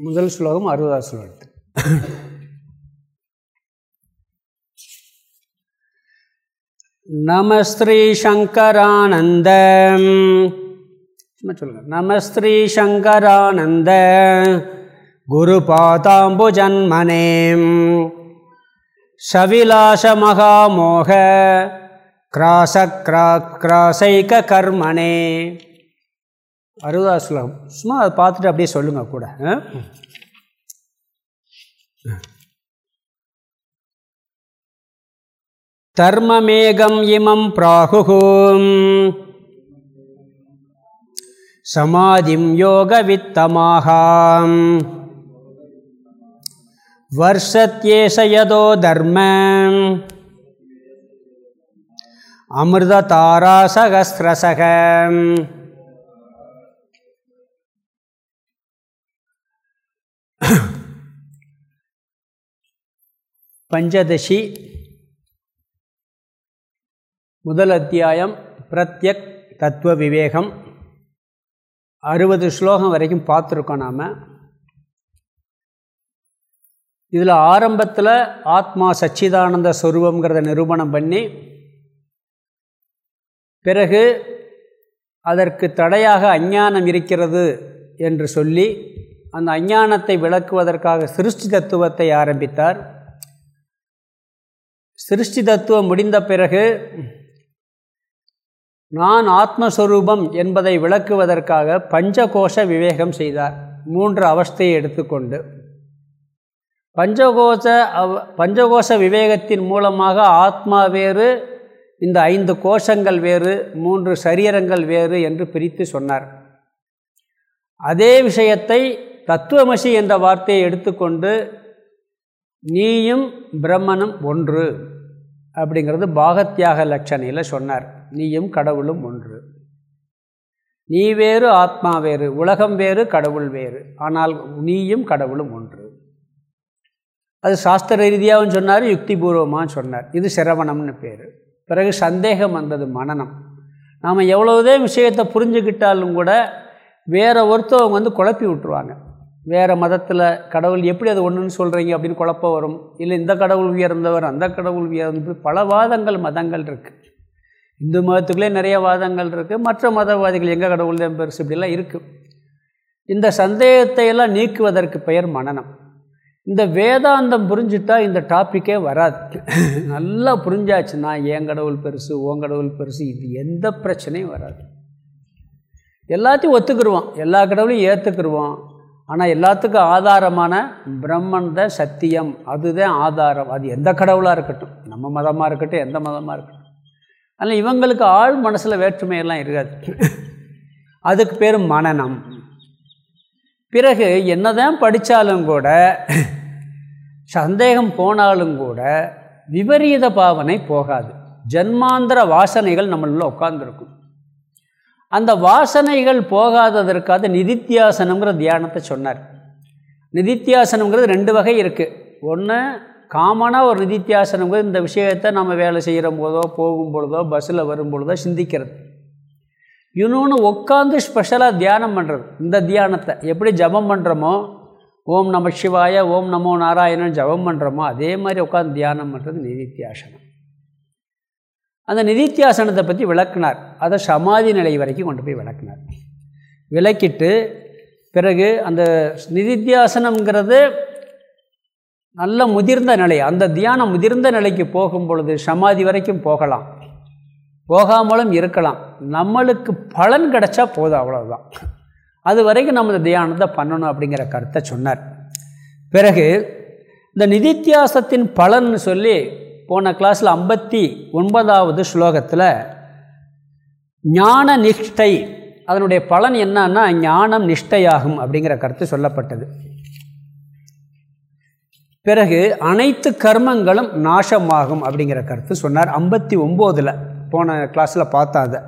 முதல் ஸ்லோகம் அறுபதாம் ஸ்லோகத்து. நமஸ்ரீ சங்கரானந்த. சும்மா சொல்லுங்க. நமஸ்ரீ சங்கரானந்த. குருபாதாம்புஜன்மனே சவிலாச மகாமோக. கிராச கிரா கிராசைக கர்மனே. அறுபதாவது ஸ்லோகம் சும்மா அதை பார்த்துட்டு அப்படியே சொல்லுங்கள் கூட. ஆ? தர்மமேகம் இமம் பிராகுகும் சமாதிம் யோகவித்தமாகாம். வர்ஷத்யேஷ யதோ தர்ம பஞ்சதசி முதல் அத்தியாயம் பிரத்யக் தத்துவ விவேகம். அறுபது ஸ்லோகம் வரைக்கும் பார்த்துருக்கோம் நாம். இதில் ஆரம்பத்தில் ஆத்மா சச்சிதானந்த ஸ்வரூபங்கிறத நிரூபணம் பண்ணி பிறகு அதற்கு தடையாக அஞ்ஞானம் இருக்கிறது என்று சொல்லி அந்த அஞ்ஞானத்தை விளக்குவதற்காக சிருஷ்டி தத்துவத்தை ஆரம்பித்தார். சிருஷ்டி தத்துவம் முடிந்த பிறகு நான் ஆத்மஸ்வரூபம் என்பதை விளக்குவதற்காக பஞ்சகோஷ விவேகம் செய்தார். மூன்று அவஸ்தையை எடுத்துக்கொண்டு. பஞ்சகோஷ அவ பஞ்சகோஷ விவேகத்தின் மூலமாக ஆத்மா வேறு இந்த ஐந்து கோஷங்கள் வேறு மூன்று சரீரங்கள் வேறு என்று பிரித்து சொன்னார். அதே விஷயத்தை தத்துவமசி என்ற வார்த்தையை எடுத்துக்கொண்டு நீயும் பிரம்மனும் ஒன்று அப்படிங்கிறது பாகத்தியாக லட்சணையில் சொன்னார். நீயும் கடவுளும் ஒன்று. நீ வேறு ஆத்மா வேறு உலகம் வேறு கடவுள் வேறு. ஆனால் நீயும் கடவுளும் ஒன்று. அது சாஸ்திர ரீதியாகவும் சொன்னார் யுக்திபூர்வமாக சொன்னார். இது சிரவணம்னு பேர். பிறகு சந்தேகம் வந்தது மனநம். நாம் எவ்வளவுதே விஷயத்தை புரிஞ்சுக்கிட்டாலும் கூட வேற ஒருத்தவங்க வந்து குழப்பி விட்டுருவாங்க. வேறு மதத்தில் கடவுள் எப்படி அது ஒன்றுன்னு சொல்கிறீங்க அப்படின்னு குழப்பம் வரும். இல்லை இந்த கடவுள் உயர்ந்தவர் அந்த கடவுள் உயர்ந்து பல வாதங்கள் மதங்கள் இருக்குது இந்து மதத்துக்குள்ளே நிறைய வாதங்கள் இருக்குது மற்ற மதவாதிகள் எங்கள் கடவுள் தான் பெருசு இப்படிலாம் இருக்குது இந்த சந்தேகத்தை எல்லாம் நீக்குவதற்கு பெயர் மனநம். இந்த வேதாந்தம் புரிஞ்சுட்டா இந்த டாப்பிக்கே வராது. நல்லா புரிஞ்சாச்சுன்னா என் கடவுள் பெருசு ஓன் கடவுள் பெருசு இது எந்த பிரச்சனையும் வராது. எல்லாத்தையும் ஒத்துக்கிடுவோம் எல்லா கடவுளையும் ஏற்றுக்கிடுவோம் ஆனால் எல்லாத்துக்கும் ஆதாரமான பிரம்மன் தான் சத்தியம். அதுதான் ஆதாரம். அது எந்த கடவுளாக இருக்கட்டும். நம்ம மதமாக இருக்கட்டும் எந்த மதமாக இருக்கட்டும். அதனால் இவங்களுக்கு ஆள் மனசில் வேற்றுமையெல்லாம் இருக்காது. அதுக்கு பேர் மனநம். பிறகு என்னதான் படித்தாலும் கூட சந்தேகம் போனாலும் கூட விபரீத பாவனை போகாது. ஜன்மாந்திர வாசனைகள் நம்மளில் உட்காந்துருக்கும் அந்த வாசனைகள் போகாததற்காக நிதித்தியாசனங்கிற தியானத்தை சொன்னார். நிதித்தியாசனங்கிறது ரெண்டு வகை இருக்குது ஒன்று காமனாக ஒரு நிதித்தியாசனங்கிறது இந்த விஷயத்தை நம்ம வேலை செய்கிற போதோ போகும் பொழுதோ பஸ்ஸில் வரும் பொழுதோ சிந்திக்கிறது. இன்னொன்று உட்காந்து ஸ்பெஷலாக தியானம் பண்ணுறது இந்த தியானத்தை எப்படி ஜபம் பண்ணுறோமோ ஓம் நம சிவாய ஓம் நமோ நாராயணன் ஜபம் பண்ணுறோமோ அதே மாதிரி உட்காந்து தியானம் பண்ணுறது நிதித்தியாசனம். அந்த நிதித்தியாசனத்தை பற்றி விளக்குனார். அதை சமாதி நிலை வரைக்கும் கொண்டு போய் விளக்குனார். விளக்கிட்டு பிறகு அந்த நிதித்தியாசனங்கிறது நல்ல முதிர்ந்த நிலை. அந்த தியானம் முதிர்ந்த நிலைக்கு போகும் பொழுது சமாதி வரைக்கும் போகலாம். போகாமலும் இருக்கலாம். நம்மளுக்கு பலன் கிடைச்சா போதும் அவ்வளோதான் அது வரைக்கும் நம்ம இந்த தியானத்தை பண்ணணும் அப்படிங்கிற கருத்தை சொன்னார். பிறகு இந்த நிதித்தியாசத்தின் பலன் சொல்லி போன கிளாஸில் ஐம்பத்தி ஒன்பதாவது ஸ்லோகத்தில் ஞான நிஷ்டை அதனுடைய பலன் என்னன்னா ஞானம் நிஷ்டையாகும் அப்படிங்கிற கருத்து சொல்லப்பட்டது. பிறகு அனைத்து கர்மங்களும் நாசமாகும் அப்படிங்கிற கருத்து சொன்னார். ஐம்பத்தி ஒம்போதில் போன கிளாஸில் பார்த்தா அதை.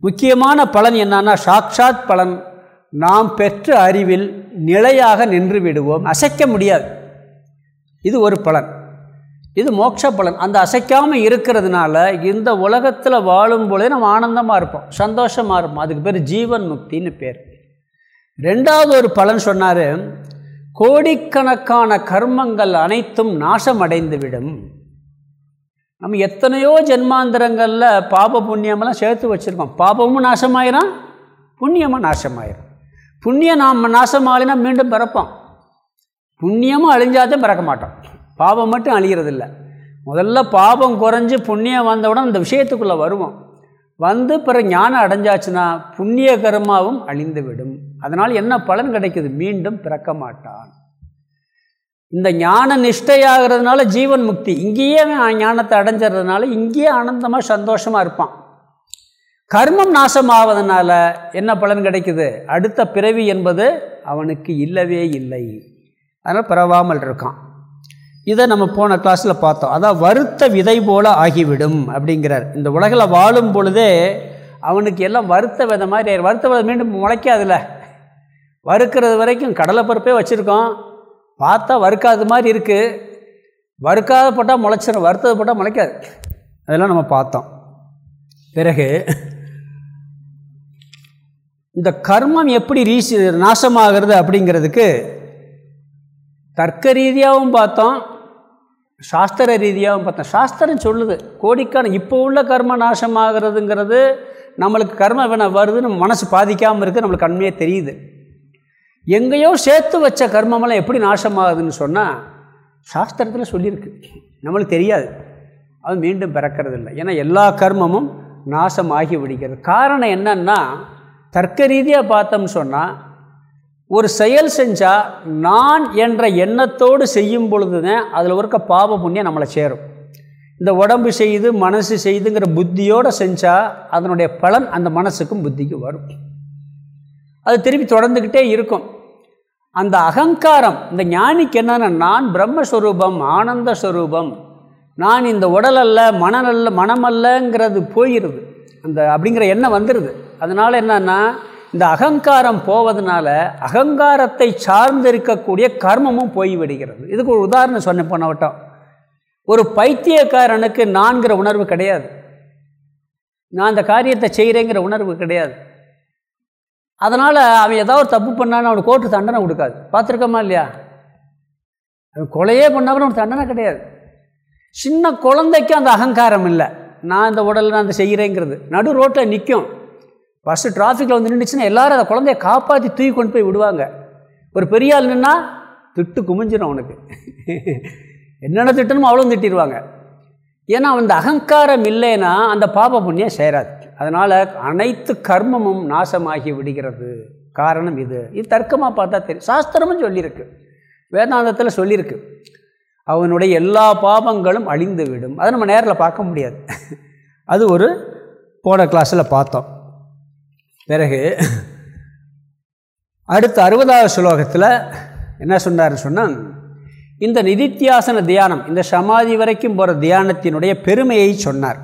முக்கியமான பலன் என்னன்னா சாக்ஷாத் பலன். நாம் பெற்ற அறிவில் நிலையாக நின்று விடுவோம். அசைக்க முடியாது. இது ஒரு பலன். இது மோட்ச பலன் அந்த அசைக்காமல் இருக்கிறதுனால இந்த உலகத்தில் வாழும் பொழுதே நம்ம ஆனந்தமாக இருப்போம் சந்தோஷமாக இருப்போம். அதுக்கு பேர் ஜீவன் முக்தின்னு பேர். ரெண்டாவது ஒரு பலன் சொன்னார் கோடிக்கணக்கான கர்மங்கள் அனைத்தும் நாசமடைந்துவிடும். நம்ம எத்தனையோ ஜென்மாந்திரங்களில் பாப புண்ணியமெல்லாம் சேர்த்து வச்சுருக்கோம். பாபமும் நாசமாயிரும் புண்ணியமும் நாசமாயிரும். புண்ணியம் நாம் நாசமாகலினா மீண்டும் பிறப்போம். புண்ணியமும் அழிஞ்சாதான் பிறக்க மாட்டோம். பாவம் மட்டும் அழிகிறதில்ல முதல்ல பாபம் குறைஞ்சி புண்ணியம் வந்தவுடன் இந்த விஷயத்துக்குள்ளே வருவோம். வந்து பிறகு ஞானம் அடைஞ்சாச்சுன்னா புண்ணிய கர்மாவும் அழிந்துவிடும். அதனால் என்ன பலன் கிடைக்குது? மீண்டும் பிறக்க மாட்டான். இந்த ஞான நிஷ்டையாகிறதுனால ஜீவன் முக்தி. இங்கேயே அவன் ஞானத்தை அடைஞ்சிடுறதுனால இங்கேயே ஆனந்தமாக சந்தோஷமாக இருப்பான். கர்மம் நாசமாவதனால என்ன பலன் கிடைக்குது? அடுத்த பிறவி என்பது அவனுக்கு இல்லவே இல்லை. அதனால் பிறவாமல் இருக்கான். இதை நம்ம போன கிளாஸில் பார்த்தோம். அதான் வருத்த விதை போல ஆகிவிடும் அப்படிங்கிறார். இந்த உலகில் வாழும் பொழுதே அவனுக்கு எல்லாம் வருத்த விதை மாதிரி வருத்த விதை மீண்டும் முளைக்காதுல்ல. வறுக்கிறது வரைக்கும் கடலை பருப்பே வச்சுருக்கோம். பார்த்தா வறுக்காத மாதிரி இருக்குது வறுக்காத போட்டால் முளைச்சிடும் வறுத்தது போட்டால் முளைக்காது. அதெல்லாம் நம்ம பார்த்தோம். பிறகு இந்த கர்மம் எப்படி ரீசி நாசமாகிறது அப்படிங்கிறதுக்கு தர்க்க ரீதியாகவும் பார்த்தோம். சாஸ்திர ரீதியாகவும் பார்த்தோம் சாஸ்திரம் சொல்லுது கோடிக்கான இப்போ உள்ள கர்ம நாசமாகிறதுங்கிறது நம்மளுக்கு கர்ம வினை வருது நம்ம மனசு பாதிக்காமல் இருக்குது நம்மளுக்கு கண்மையாக தெரியுது. எங்கேயோ சேர்த்து வச்ச கர்மமெல்லாம் எப்படி நாசமாகுதுன்னு சொன்னால் சாஸ்திரத்தில் சொல்லியிருக்கு. நம்மளுக்கு தெரியாது. அது மீண்டும் பிறக்கிறது இல்லை ஏன்னா எல்லா கர்மமும் நாசமாகி விடுகிறது. காரணம் என்னன்னா தர்க்க ரீதியாக பார்த்தோம்னு சொன்னால் ஒரு செயல் செஞ்சால் நான் என்ற எண்ணத்தோடு செய்யும் பொழுது தான் அதில் இருக்க பாவ புண்ணியம் நம்மளை சேரும். இந்த உடம்பு செய்து மனசு செய்துங்கிற புத்தியோடு செஞ்சால் அதனுடைய பலன் அந்த மனசுக்கும் புத்திக்கும் வரும். அது திருப்பி தொடர்ந்துக்கிட்டே இருக்கும். அந்த அகங்காரம் இந்த ஞானிக்கு என்னென்னா நான் பிரம்மஸ்வரூபம் ஆனந்த ஸ்வரூபம் நான் இந்த உடல் அல்ல மனநல்ல மனமல்லங்கிறது போயிடுது அந்த அப்படிங்கிற எண்ணம் வந்துடுது அதனால் என்னன்னா இந்த அகங்காரம் போவதனால அகங்காரத்தை சார்ந்து இருக்கக்கூடிய கர்மமும் போய்விடுகிறது. இதுக்கு ஒரு உதாரணம் சொன்ன போனவட்டம் ஒரு பைத்தியக்காரனுக்கு நான்கிற உணர்வு கிடையாது. நான் அந்த காரியத்தை செய்கிறேங்கிற உணர்வு கிடையாது. அதனால் அவன் ஏதாவது தப்பு பண்ணான்னு அவனுக்கு கோர்ட்டு தண்டனை கொடுக்காது. பார்த்துருக்கோமா இல்லையா? அவன் கொலையே பண்ணாமல் அவனுக்கு தண்டனை கிடையாது. சின்ன குழந்தைக்கு அந்த அகங்காரம் இல்லை. நான் இந்த உடலில் நான் அந்த செய்கிறேங்கிறது நடு ரோட்டில் நிற்கும் ஃபஸ்ட்டு டிராஃபிக்கில் வந்து நின்றுச்சுன்னா எல்லோரும் அதை குழந்தைய காப்பாற்றி தூக்கி கொண்டு போய் விடுவாங்க. ஒரு பெரிய ஆள் நின்னா திட்டு குமிஞ்சிடும் அவனுக்கு. என்னென்ன திட்டணுமோ அவ்வளோ திட்டிடுவாங்க ஏன்னா அந்த அகங்காரம் இல்லைன்னா அந்த பாப புண்ணியம் சேராது. அதனால் அனைத்து கர்மமும் நாசமாகி விடுகிறது. காரணம் இது. இது தர்க்கமாக பார்த்தா தெரியும் சாஸ்திரமும் சொல்லியிருக்கு. வேதாந்தத்தில் சொல்லியிருக்கு. அவனுடைய எல்லா பாபங்களும் அழிந்து விடும். அதை நம்ம நேரில் பார்க்க முடியாது. அது ஒரு போன கிளாஸில் பார்த்தோம். பிறகு அடுத்த அறுபதாவது ஸ்லோகத்தில் என்ன சொன்னார்னு சொன்னால் இந்த நிதித்தியாசன தியானம் இந்த சமாதி வரைக்கும் போகிற தியானத்தினுடைய பெருமையை சொன்னார்.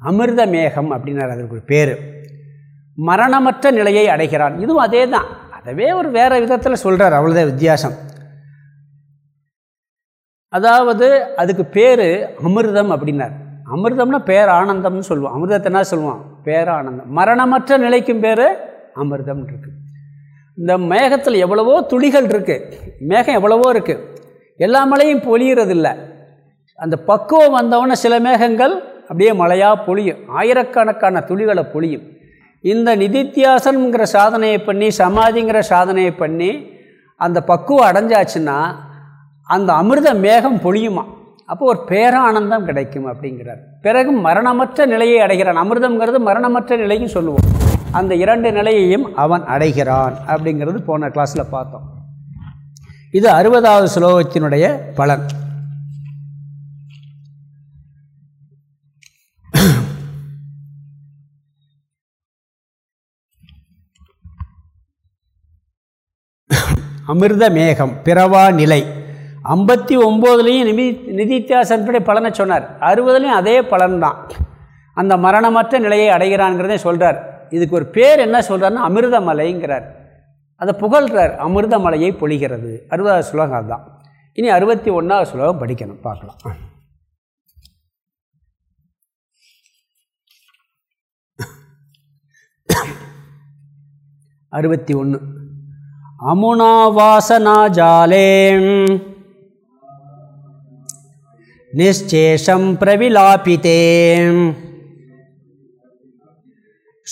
அமிர்த மேகம் அப்படின்னார் அதற்கு ஒரு பேர். மரணமற்ற நிலையை அடைகிறான். இதுவும் அதே தான் அதவே ஒரு வேறு விதத்தில் சொல்கிறார் அவ்வளோதான் வித்தியாசம். அதாவது அதுக்கு பேர் அமிர்தம் அப்படின்னார். அமிர்தம்னா பேர் ஆனந்தம்னு சொல்லுவோம். அமிர்தத்தை என்ன சொல்லுவான் பேரானந்தம். மரணமற்ற நிலைக்கும் பேர் அமிர்தம் இருக்குது இந்த மேகத்தில் எவ்வளவோ துளிகள் இருக்குது மேகம் எவ்வளவோ இருக்குது எல்லா மழையும் பொழியறதில்லை. அந்த பக்குவம் வந்தவொடனே சில மேகங்கள் அப்படியே மழையாக பொழியும். ஆயிரக்கணக்கான துளிகளை பொழியும். இந்த நிதித்தியாசனங்கிற சாதனையை பண்ணி சமாதிங்கிற சாதனையை பண்ணி அந்த பக்குவம் அடைஞ்சாச்சுன்னா அந்த அமிர்த மேகம் பொழியுமா? அப்போ ஒரு பேரானந்தம் கிடைக்கும் அப்படிங்கிறார். பிறகு மரணமற்ற நிலையை அடைகிறான். அமிர்தம்ங்கிறது மரணமற்ற நிலையும் சொல்லுவோம். அந்த இரண்டு நிலையையும் அவன் அடைகிறான் அப்படிங்கிறது போன கிளாஸில் பார்த்தோம். இது அறுபதாவது ஸ்லோகத்தினுடைய பலன். அமிர்த மேகம் பிறவா நிலை. ஐம்பத்தி ஒம்போதுலேயும் நிதி நிதித்தியாசன்படி பலனை சொன்னார். அறுபதுலேயும் அதே பலன்தான். அந்த மரணமற்ற நிலையை அடைகிறான்ங்கிறதே சொல்கிறார் இதுக்கு ஒரு பேர் என்ன சொல்கிறாருன்னா அமிர்தமலைங்கிறார். அதை புகழ்கிறார் அமிர்தமலையை பொழிகிறது. அறுபதாவது ஸ்லோகம் அதுதான். இனி அறுபத்தி ஒன்றாவது ஸ்லோகம் படிக்கணும். பார்க்கலாம். அறுபத்தி ஒன்று அமுனா வாசனா ஜாலே நிச்சேஷம் பிரவிலாபித்தே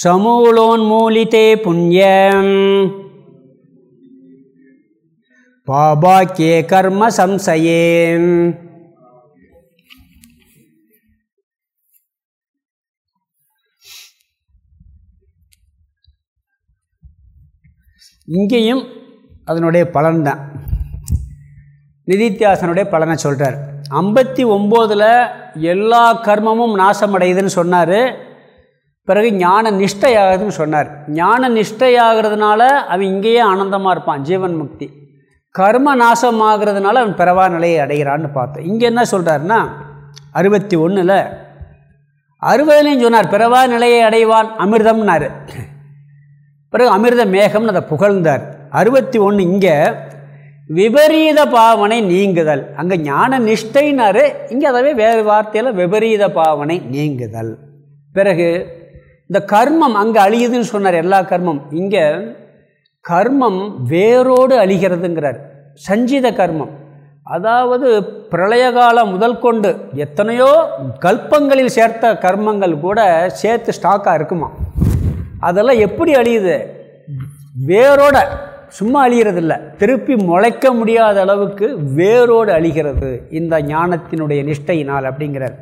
சமூலோன்மூலித்தே புண்ணியம் பாபாக்கிய கர்ம சம்சயேம் இங்கேயும் அதனுடைய பலன்தான். நிதித்தியாசனுடைய பலனை சொல்கிறார் ஐம்பத்தி ஒம்போதில் எல்லா கர்மமும் நாசமடையுதுன்னு சொன்னார். பிறகு ஞான நிஷ்டையாகுதுன்னு சொன்னார். ஞான நிஷ்டையாகிறதுனால அவன் இங்கேயே ஆனந்தமாக இருப்பான் ஜீவன் முக்தி. கர்ம நாசமாகிறதுனால அவன் பிறவா நிலையை அடைகிறான்னு பார்த்தோம். இங்கே என்ன சொல்கிறாருன்னா அறுபத்தி ஒன்றில் அறுபதுலேயும் சொன்னார் பிறவா நிலையை அடைவான் அமிர்தம்னார். பிறகு அமிர்த மேகம்னு அதை புகழ்ந்தார். அறுபத்தி ஒன்று இங்கே விபரீத பாவனை நீங்குதல். அங்கே ஞான நிஷ்டைனாரு இங்கே அதவே வேறு வார்த்தையில் விபரீத பாவனை நீங்குதல். பிறகு இந்த கர்மம் அங்கே அழியுதுன்னு சொன்னார் எல்லா கர்மம். இங்கே கர்மம் வேரோடு அழிகிறதுங்கிறார். சஞ்சித கர்மம். அதாவது பிரளய காலம் முதல் கொண்டு எத்தனையோ கல்பங்களில் சேர்த்த கர்மங்கள் கூட சேர்த்து ஸ்டாக்காக இருக்குமா அதெல்லாம் எப்படி அழியுது? வேரோட சும்மா அழிகிறதில்ல திருப்பி முளைக்க முடியாத அளவுக்கு வேரோடு அழிகிறது இந்த ஞானத்தினுடைய நிஷ்டையினால் அப்படிங்கிறார்.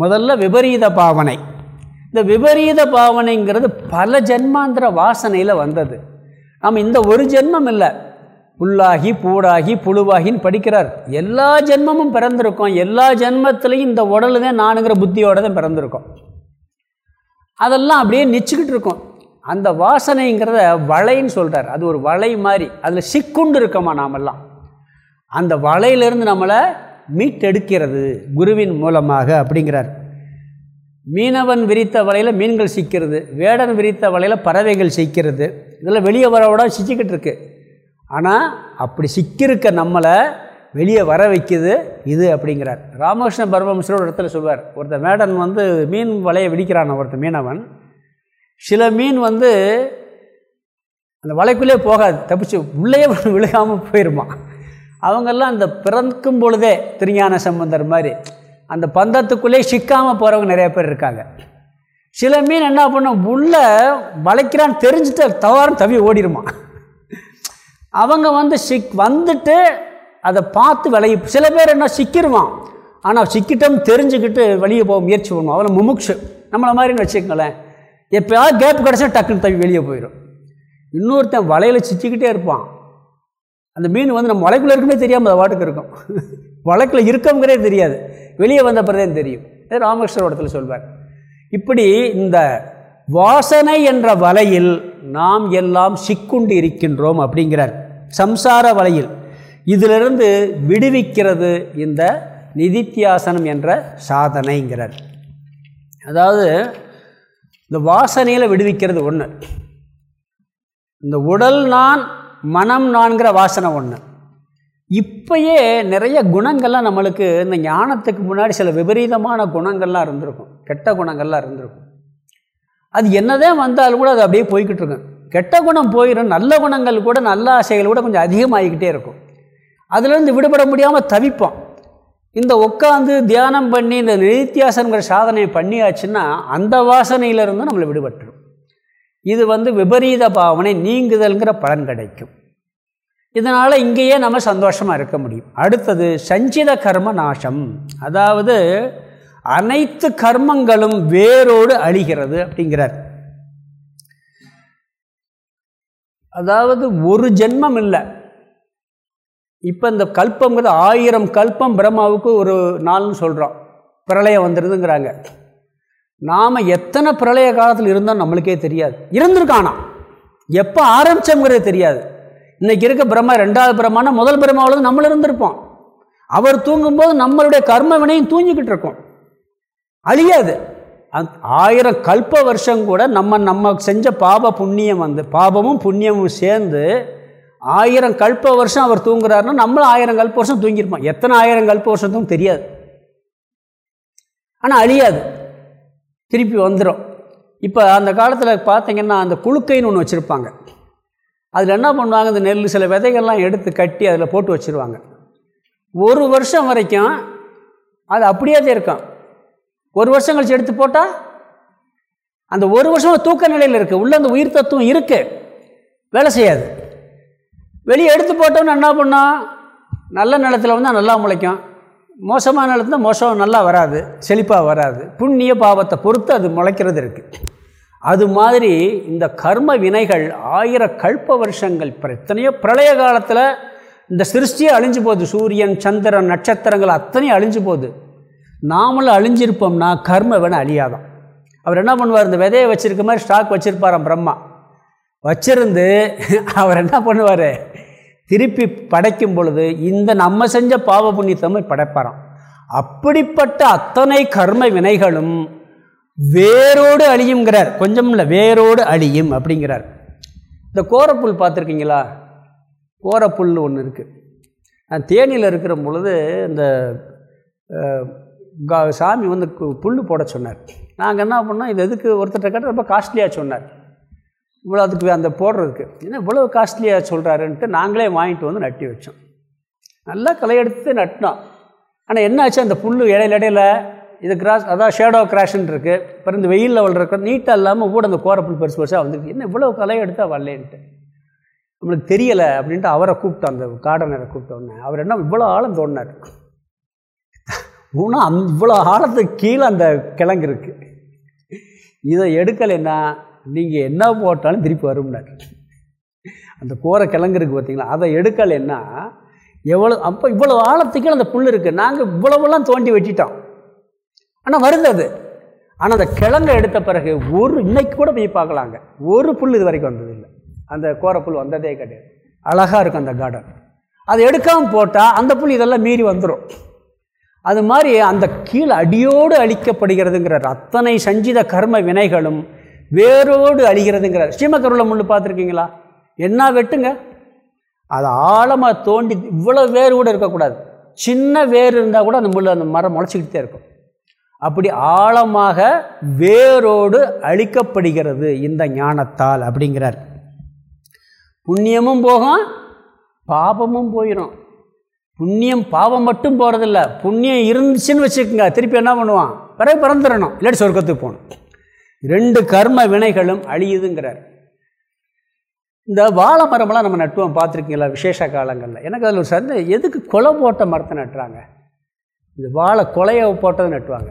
முதல்ல விபரீத பாவனை. இந்த விபரீத பாவனைங்கிறது பல ஜென்மாந்திர வாசனையில் வந்தது. நாம் இந்த ஒரு ஜென்மம் இல்லை. புல்லாகி பூடாகி புழுவாகின்னு படிக்கிறார். எல்லா ஜென்மமும் பிறந்திருக்கோம். எல்லா ஜென்மத்திலையும் இந்த உடலுதான் நானுங்கிற புத்தியோடு தான் பிறந்திருக்கோம். அதெல்லாம் அப்படியே நிச்சுக்கிட்டு இருக்கோம். அந்த வாசனைங்கிறத வலைன்னு சொல்கிறார் அது ஒரு வலை மாதிரி. அதில் சிக்குண்டு இருக்கோமா நாமெல்லாம். அந்த வலையிலிருந்து நம்மளை மீட்டெடுக்கிறது குருவின் மூலமாக அப்படிங்கிறார். மீனவன் விரித்த வலையில் மீன்கள் சிக்கிறது. வேடன் விரித்த வலையில் பறவைகள் சிக்கிறது. இதெல்லாம் வெளியே வரவோட சிச்சிக்கிட்டு இருக்கு. ஆனால் அப்படி சிக்கிருக்க நம்மளை வெளியே வர வைக்குது இது அப்படிங்கிறார். ராமகிருஷ்ண பரமஹம்சர் இடத்துல சொல்வார். ஒருத்தர் மேடன் வந்து மீன் வலையை விடிக்கிறான் ஒருத்தர் மீனவன். சில மீன் வந்து அந்த வலைக்குள்ளே போகாது தப்பிச்சு உள்ளே விழுகாமல் போயிருமா? அவங்கெல்லாம் அந்த பிறக்கும் பொழுதே திருஞான சம்பந்தர் மாதிரி அந்த பந்தத்துக்குள்ளே சிக்காமல் போகிறவங்க நிறைய பேர் இருக்காங்க. சில மீன் என்ன பண்ணும் உள்ளே வளைக்கிறான்னு தெரிஞ்சுட்டு தவறும் தவி ஓடிடுமா அவங்க வந்து சிக் வந்துட்டு அதை பார்த்து விளைய சில பேர் என்ன சிக்கிடுவான் ஆனால் சிக்கிட்டோம்னு தெரிஞ்சுக்கிட்டு வெளியே போக முயற்சி பண்ணுவோம் அவ்வளோ முமுக்ஷு. நம்மளை மாதிரின்னு வச்சுக்கோங்களேன். எப்போயாவது கேப் கிடச்சா டக்குன்னு தவி வெளியே போயிடும் இன்னொருத்தன் வலையில் சிச்சிக்கிட்டே இருப்பான். அந்த மீன் வந்து நம்ம வலைக்குள்ளே இருக்குமே தெரியாமல் அதை வாட்டுக்கு இருக்கும். வழக்கில் இருக்கங்கிறே தெரியாது. வெளியே வந்த பிறகு தெரியும். ராமகிருஷ்ணர் இடத்துல சொல்வார். இப்படி இந்த வாசனை என்ற வலையில் நாம் எல்லாம் சிக்குண்டு இருக்கின்றோம் அப்படிங்கிறார். சம்சார வலையில். இதிலிருந்து விடுவிக்கிறது இந்த நிதித்தியாசனம் என்ற சாதனைங்கிறார். அதாவது இந்த வாசனையில் விடுவிக்கிறது ஒன்று இந்த உடல் நான் மனம் நான்கிற வாசனை ஒன்று இப்பயே நிறைய குணங்கள்லாம் நம்மளுக்கு இந்த ஞானத்துக்கு முன்னாடி சில விபரீதமான குணங்கள்லாம் இருந்திருக்கும். கெட்ட குணங்கள்லாம் இருந்திருக்கும். அது என்னதான் வந்தாலும் கூட அது அப்படியே போய்கிட்டு இருக்கும். கெட்ட குணம் போயிடும் நல்ல குணங்கள் கூட நல்ல ஆசைகள் கூட கொஞ்சம் அதிகமாகிக்கிட்டே இருக்கும். அதுலேருந்து விடுபட முடியாமல் தவிப்போம். இந்த உட்காந்து தியானம் பண்ணி இந்த நித்தியாசனங்கிற சாதனையை பண்ணியாச்சுன்னா அந்த வாசனையிலிருந்து நம்மளை விடுபட்டுரும். இது வந்து விபரீத பாவனை நீங்குதல்ங்கிற பலன் கிடைக்கும். இதனால் இங்கேயே நம்ம சந்தோஷமாக இருக்க முடியும். அடுத்தது சஞ்சித கர்ம நாசம். அதாவது அனைத்து கர்மங்களும் வேரோடு அழிகிறது அப்படிங்கிறார். அதாவது ஒரு ஜென்மம் இல்லை. இப்போ இந்த கல்பங்கிறது ஆயிரம் கல்பம் பிரம்மாவுக்கு ஒரு நாள்னு சொல்கிறோம் பிரளயம் வந்துடுதுங்கிறாங்க நாம் எத்தனை பிரளய காலத்தில் இருந்தோம் நம்மளுக்கே தெரியாது. இருந்திருக்கானா? எப்போ ஆரம்பித்தோங்கிறது தெரியாது. இன்றைக்கி இருக்க பிரம்மா ரெண்டாவது பிரம்மானா முதல் பிரம்மாவில் நம்மள இருந்திருப்போம். அவர் தூங்கும்போது நம்மளுடைய கர்ம வினையும் தூங்கிக்கிட்டு இருக்கோம். அழியாது. அந் ஆயிரம் கல்ப வருஷம் கூட நம்ம நம்ம செஞ்ச பாப புண்ணியம் வந்து பாபமும் புண்ணியமும் சேர்ந்து ஆயிரம் கல்ப வருஷம் அவர் தூங்குறாருன்னா நம்மளும் ஆயிரம் கல்ப வருஷம் தூங்கியிருப்போம். எத்தனை ஆயிரம் கல்ப வருஷத்தும் தெரியாது. ஆனால் அழியாது. திருப்பி வந்துடும் இப்போ அந்த காலத்தில் பார்த்தீங்கன்னா அந்த குழுக்கைன்னு ஒன்று வச்சுருப்பாங்க. அதில் என்ன பண்ணுவாங்க? இந்த நெல் சில விதைகள்லாம் எடுத்து கட்டி அதில் போட்டு வச்சுருவாங்க. ஒரு வருஷம் வரைக்கும் அது அப்படியே தான் இருக்கும். ஒரு வருஷம் கழிச்சு எடுத்து போட்டால் அந்த ஒரு வருஷம் தூக்க நிலையில் இருக்குது உள்ள அந்த உயிர் தத்துவம் இருக்குது வேலை செய்யாது. வெளியே எடுத்து போட்டோம்னு என்ன பண்ணோம் நல்ல நிலத்தில் வந்தால் நல்லா முளைக்கும். மோசமான நிலத்துல மோசம் நல்லா வராது செழிப்பாக வராது. புண்ணிய பாவத்தை பொறுத்து அது முளைக்கிறது இருக்குது அது மாதிரி இந்த கர்ம வினைகள் ஆயிர கல்ப வருஷங்கள் எத்தனையோ பிரளய காலத்தில் இந்த சிருஷ்டியே அழிஞ்சு போகுது. சூரியன் சந்திரன் நட்சத்திரங்கள் அத்தனையும் அழிஞ்சு போகுது. நாமளும் அழிஞ்சிருப்போம்னா கர்ம வினை அழியாதான் அவர் என்ன பண்ணுவார்? இந்த விதையை வச்சுருக்க மாதிரி ஸ்டாக் வச்சுருப்பாராம் பிரம்மா. வச்சிருந்து அவர் என்ன பண்ணுவார்? திருப்பி படைக்கும் பொழுது இந்த நம்ம செஞ்ச பாவ புண்ணியத்தமை படைப்பாராம். அப்படிப்பட்ட அத்தனை கர்ம வினைகளும் வேரோடு அழியுங்கிறார் கொஞ்சம் இல்லை வேரோடு அழியும் அப்படிங்கிறார். இந்த கோரப்புல் பார்த்துருக்கீங்களா? கோரப்புல் ஒன்று இருக்குது நான் தேனியில் இருக்கிற பொழுது இந்த சாமி வந்து புல் போட சொன்னார். நாங்கள் என்ன பண்ணோம்? இது எதுக்கு? ஒருத்தர் கேட்டால் ரொம்ப காஸ்ட்லியாக சொன்னார். இவ்வளோ அதுக்கு அந்த போடுறதுக்கு என்ன இவ்வளோ காஸ்ட்லியாக சொல்கிறாருன்ட்டு நாங்களே வாங்கிட்டு வந்து நட்டி வச்சோம். நல்லா களை எடுத்து நட்டினோம். ஆனால் என்ன ஆச்சு அந்த புல் இடையில இடையில இது கிராஸ் அதான் ஷேடோ கிராஷ்ன்னு இருக்குது அப்புறம் இந்த வெயிலில் வளர்ற நீட்டாக இல்லாமல் கூட அந்த கோரப்புல் பெருசு பெருசாக வந்துருக்கு. என்ன இவ்வளோ களை எடுத்தால் வரலேன்ட்டு. நம்மளுக்கு தெரியலை அப்படின்ட்டு அவரை கூப்பிட்டோம். அந்த கார்டனரை கூப்பிட்டோன்னே அவர் என்ன இவ்வளோ ஆழம் தோணினார் ஊனா அந் இவ்வளோ ஆழத்துக்கு கீழே அந்த கிழங்கு இருக்குது இதை எடுக்கலைன்னா நீங்கள் என்ன போட்டாலும் திருப்பி வரும்னார். அந்த கோர கிழங்கு இருக்குது பார்த்தீங்களா அதை எடுக்கலைன்னா எவ்வளோ அப்போ இவ்வளோ ஆழத்துக்கு அந்த புல் இருக்குது நாங்கள் இவ்வளவுலாம் தோண்டி வெட்டிட்டோம். ஆனால் வருது அது. ஆனால் அந்த கிழங்கை எடுத்த பிறகு ஒரு இன்னைக்கு கூட போய் பார்க்கலாங்க. ஒரு புல் இது வரைக்கும் வந்ததில்லை அந்த கோரப்புல் வந்ததே கிடையாது. அழகாக இருக்கும் அந்த கார்டன் அதை எடுக்காமல் போட்டால் அந்த புல் இதெல்லாம் மீறி வந்துடும் அது மாதிரி அந்த கீழே அடியோடு அழிக்கப்படுகிறதுங்கிற அத்தனை சஞ்சித கர்ம வினைகளும் வேரோடு அழிகிறதுங்கிறார். ஸ்ரீமக்கருளை முள்ளு பார்த்துருக்கீங்களா? என்ன வெட்டுங்க? அது ஆழமாக தோண்டி இவ்வளோ வேர் கூட இருக்கக்கூடாது. சின்ன வேர் இருந்தால் கூட அந்த முள் அந்த மரம் முளைச்சிக்கிட்டே இருக்கும். அப்படி ஆழமாக வேரோடு அழிக்கப்படுகிறது இந்த ஞானத்தால் அப்படிங்கிறார். புண்ணியமும் போகும் பாபமும் போயிடும் புண்ணியம் பாவம் மட்டும் போகிறதில்ல புண்ணியம் இருந்துச்சுன்னு வச்சுக்கோங்க. திருப்பி என்ன பண்ணுவான்? பிறகு பிறந்துடணும். இல்லாட்டி சொர்க்கத்துக்கு போகணும். ரெண்டு கர்ம வினைகளும் அழியுதுங்கிறார். இந்த வாழை மரமெல்லாம் நம்ம நட்டுவோம் பார்த்துருக்கீங்களா? விசேஷ காலங்களில். எனக்கு அதில் ஒரு சந்தை எதுக்கு கொலை போட்ட மரத்தை நட்டுறாங்க? இந்த வாழை கொலையை போட்டதை நட்டுவாங்க.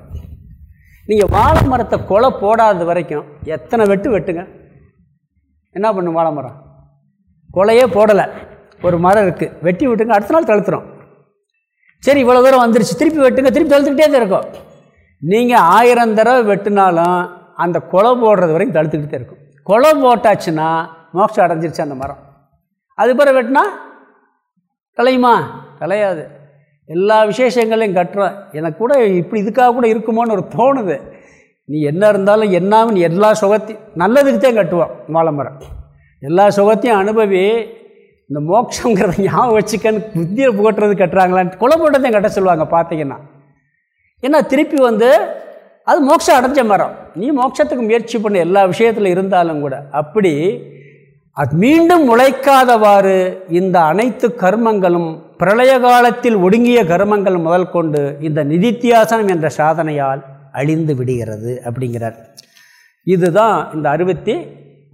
நீங்கள் வாழை மரத்தை கொலை போடாத வரைக்கும் எத்தனை வெட்டு வெட்டுங்க? என்ன பண்ணும் வாழை மரம்? கொலையே போடலை. ஒரு மரம் இருக்குது வெட்டி விட்டுங்க அடுத்த நாள் தளர்த்துறோம் சரி இவ்வளோ தூரம் வந்துருச்சு. திருப்பி வெட்டுங்க திருப்பி தளர்த்துக்கிட்டே தான் இருக்கும். நீங்கள் ஆயிரம் தடவை வெட்டினாலும் அந்த குலை போடுறது வரைக்கும் தடுத்துக்கிட்டே இருக்கும். குலை போட்டாச்சுன்னா மோட்சம் அடைஞ்சிருச்சு அந்த மரம். அது பிறகு வெட்டினா கலையுமா? கலையாது. எல்லா விசேஷங்களையும் கட்டுறோம் எனக்கு கூட இப்படி இதுக்காக கூட இருக்குமோன்னு ஒரு தோணுது. நீ என்ன இருந்தாலும் என்னாவும் எல்லா சுகத்தையும் நல்லதுக்கு தான் கட்டுவோம் வாழை மரம். எல்லா சுகத்தையும் அனுபவி இந்த மோட்சங்கிறத ஞாபகம் வச்சுக்கன்னு புத்தியை புகட்டுறது கட்டுறாங்களான்னு குலை போட்டதையும் கட்ட சொல்லுவாங்க பார்த்தீங்கன்னா. ஏன்னா திருப்பி வந்து அது மோட்சம் அடைஞ்ச மரம். நீ மோட்சத்துக்கு முயற்சி பண்ண எல்லா விஷயத்தில் இருந்தாலும் கூட. அப்படி அது மீண்டும் உழைக்காதவாறு இந்த அனைத்து கர்மங்களும் பிரளய காலத்தில் ஒடுங்கிய கர்மங்கள் முதல் கொண்டு இந்த நிதித்தியாசனம் என்ற சாதனையால் அழிந்து விடுகிறது அப்படிங்கிறார். இதுதான் இந்த அறுபத்தி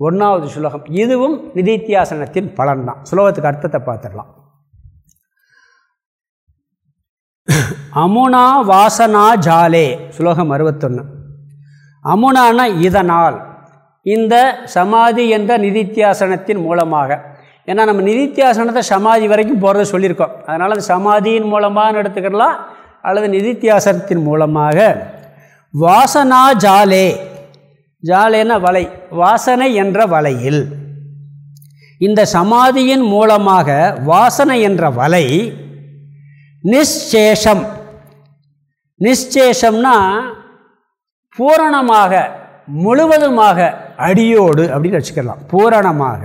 ஒன்றாவது சுலோகம். இதுவும் நிதித்தியாசனத்தின் பலன் தான் சுலோகத்துக்கு அர்த்தத்தை பார்த்துடலாம். அமுனா வாசனா ஜாலே சுலோகம் அறுபத்தொன்று அமுனான இதனால் இந்த சமாதி என்ற நிதித்தியாசனத்தின் மூலமாக. ஏன்னா நம்ம நிதித்தியாசனத்தை சமாதி வரைக்கும் போகிறத சொல்லியிருக்கோம். அதனால் அந்த சமாதியின் மூலமாக எடுத்துக்கலாம் அல்லது நிதித்தியாசனத்தின் மூலமாக. வாசனா ஜாலே ஜாலேன வலை வாசனை என்ற வலையில். இந்த சமாதியின் மூலமாக வாசனை என்ற வலை நிச்சேஷம் நிச்சேஷம்னா பூரணமாக முழுவதுமாக அடியோடு அப்படின்னு வச்சுக்கலாம். பூரணமாக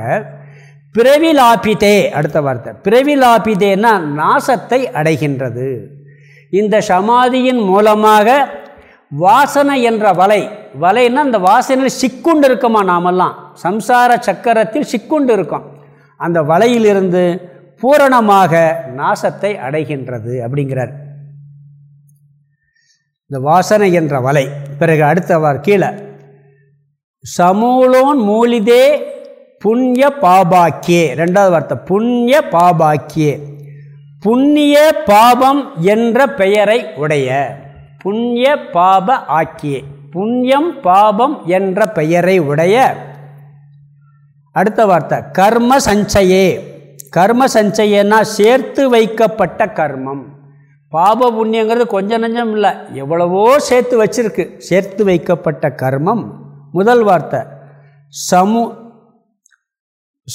பிறவிலாபிதே அடுத்த வார்த்தை. பிறவிலாபிதேன்னா நாசத்தை அடைகின்றது. இந்த சமாதியின் மூலமாக வாசனை என்ற வலை வலைன்னா அந்த வாசனையில் சிக்குண்டு இருக்கோமா நாமெல்லாம்? சம்சார சக்கரத்தில் சிக்குண்டு இருக்கோம். அந்த வலையிலிருந்து பூரணமாக நாசத்தை அடைகின்றது அப்படிங்கிறார். இந்த வாசனை என்ற வலை பிறகு அடுத்தவர் கீழே சமூலோன் மூலிதே புண்ணிய பாபாக்கியே ரெண்டாவது வார்த்தை புண்ணிய பாபாக்கியே புண்ணிய பாபம் என்ற பெயரை உடைய புண்ணிய பாப ஆக்கியே புண்ணியம் பாபம் என்ற பெயரை உடைய அடுத்த வார்த்தை கர்ம சஞ்சயே கர்ம சஞ்சயன்னா சேர்த்து வைக்கப்பட்ட கர்மம். பாப புண்ணியங்கிறது கொஞ்சம் நஞ்சம் இல்லை எவ்வளவோ சேர்த்து வச்சிருக்கு. சேர்த்து வைக்கப்பட்ட கர்மம். முதல் வார்த்தை சமு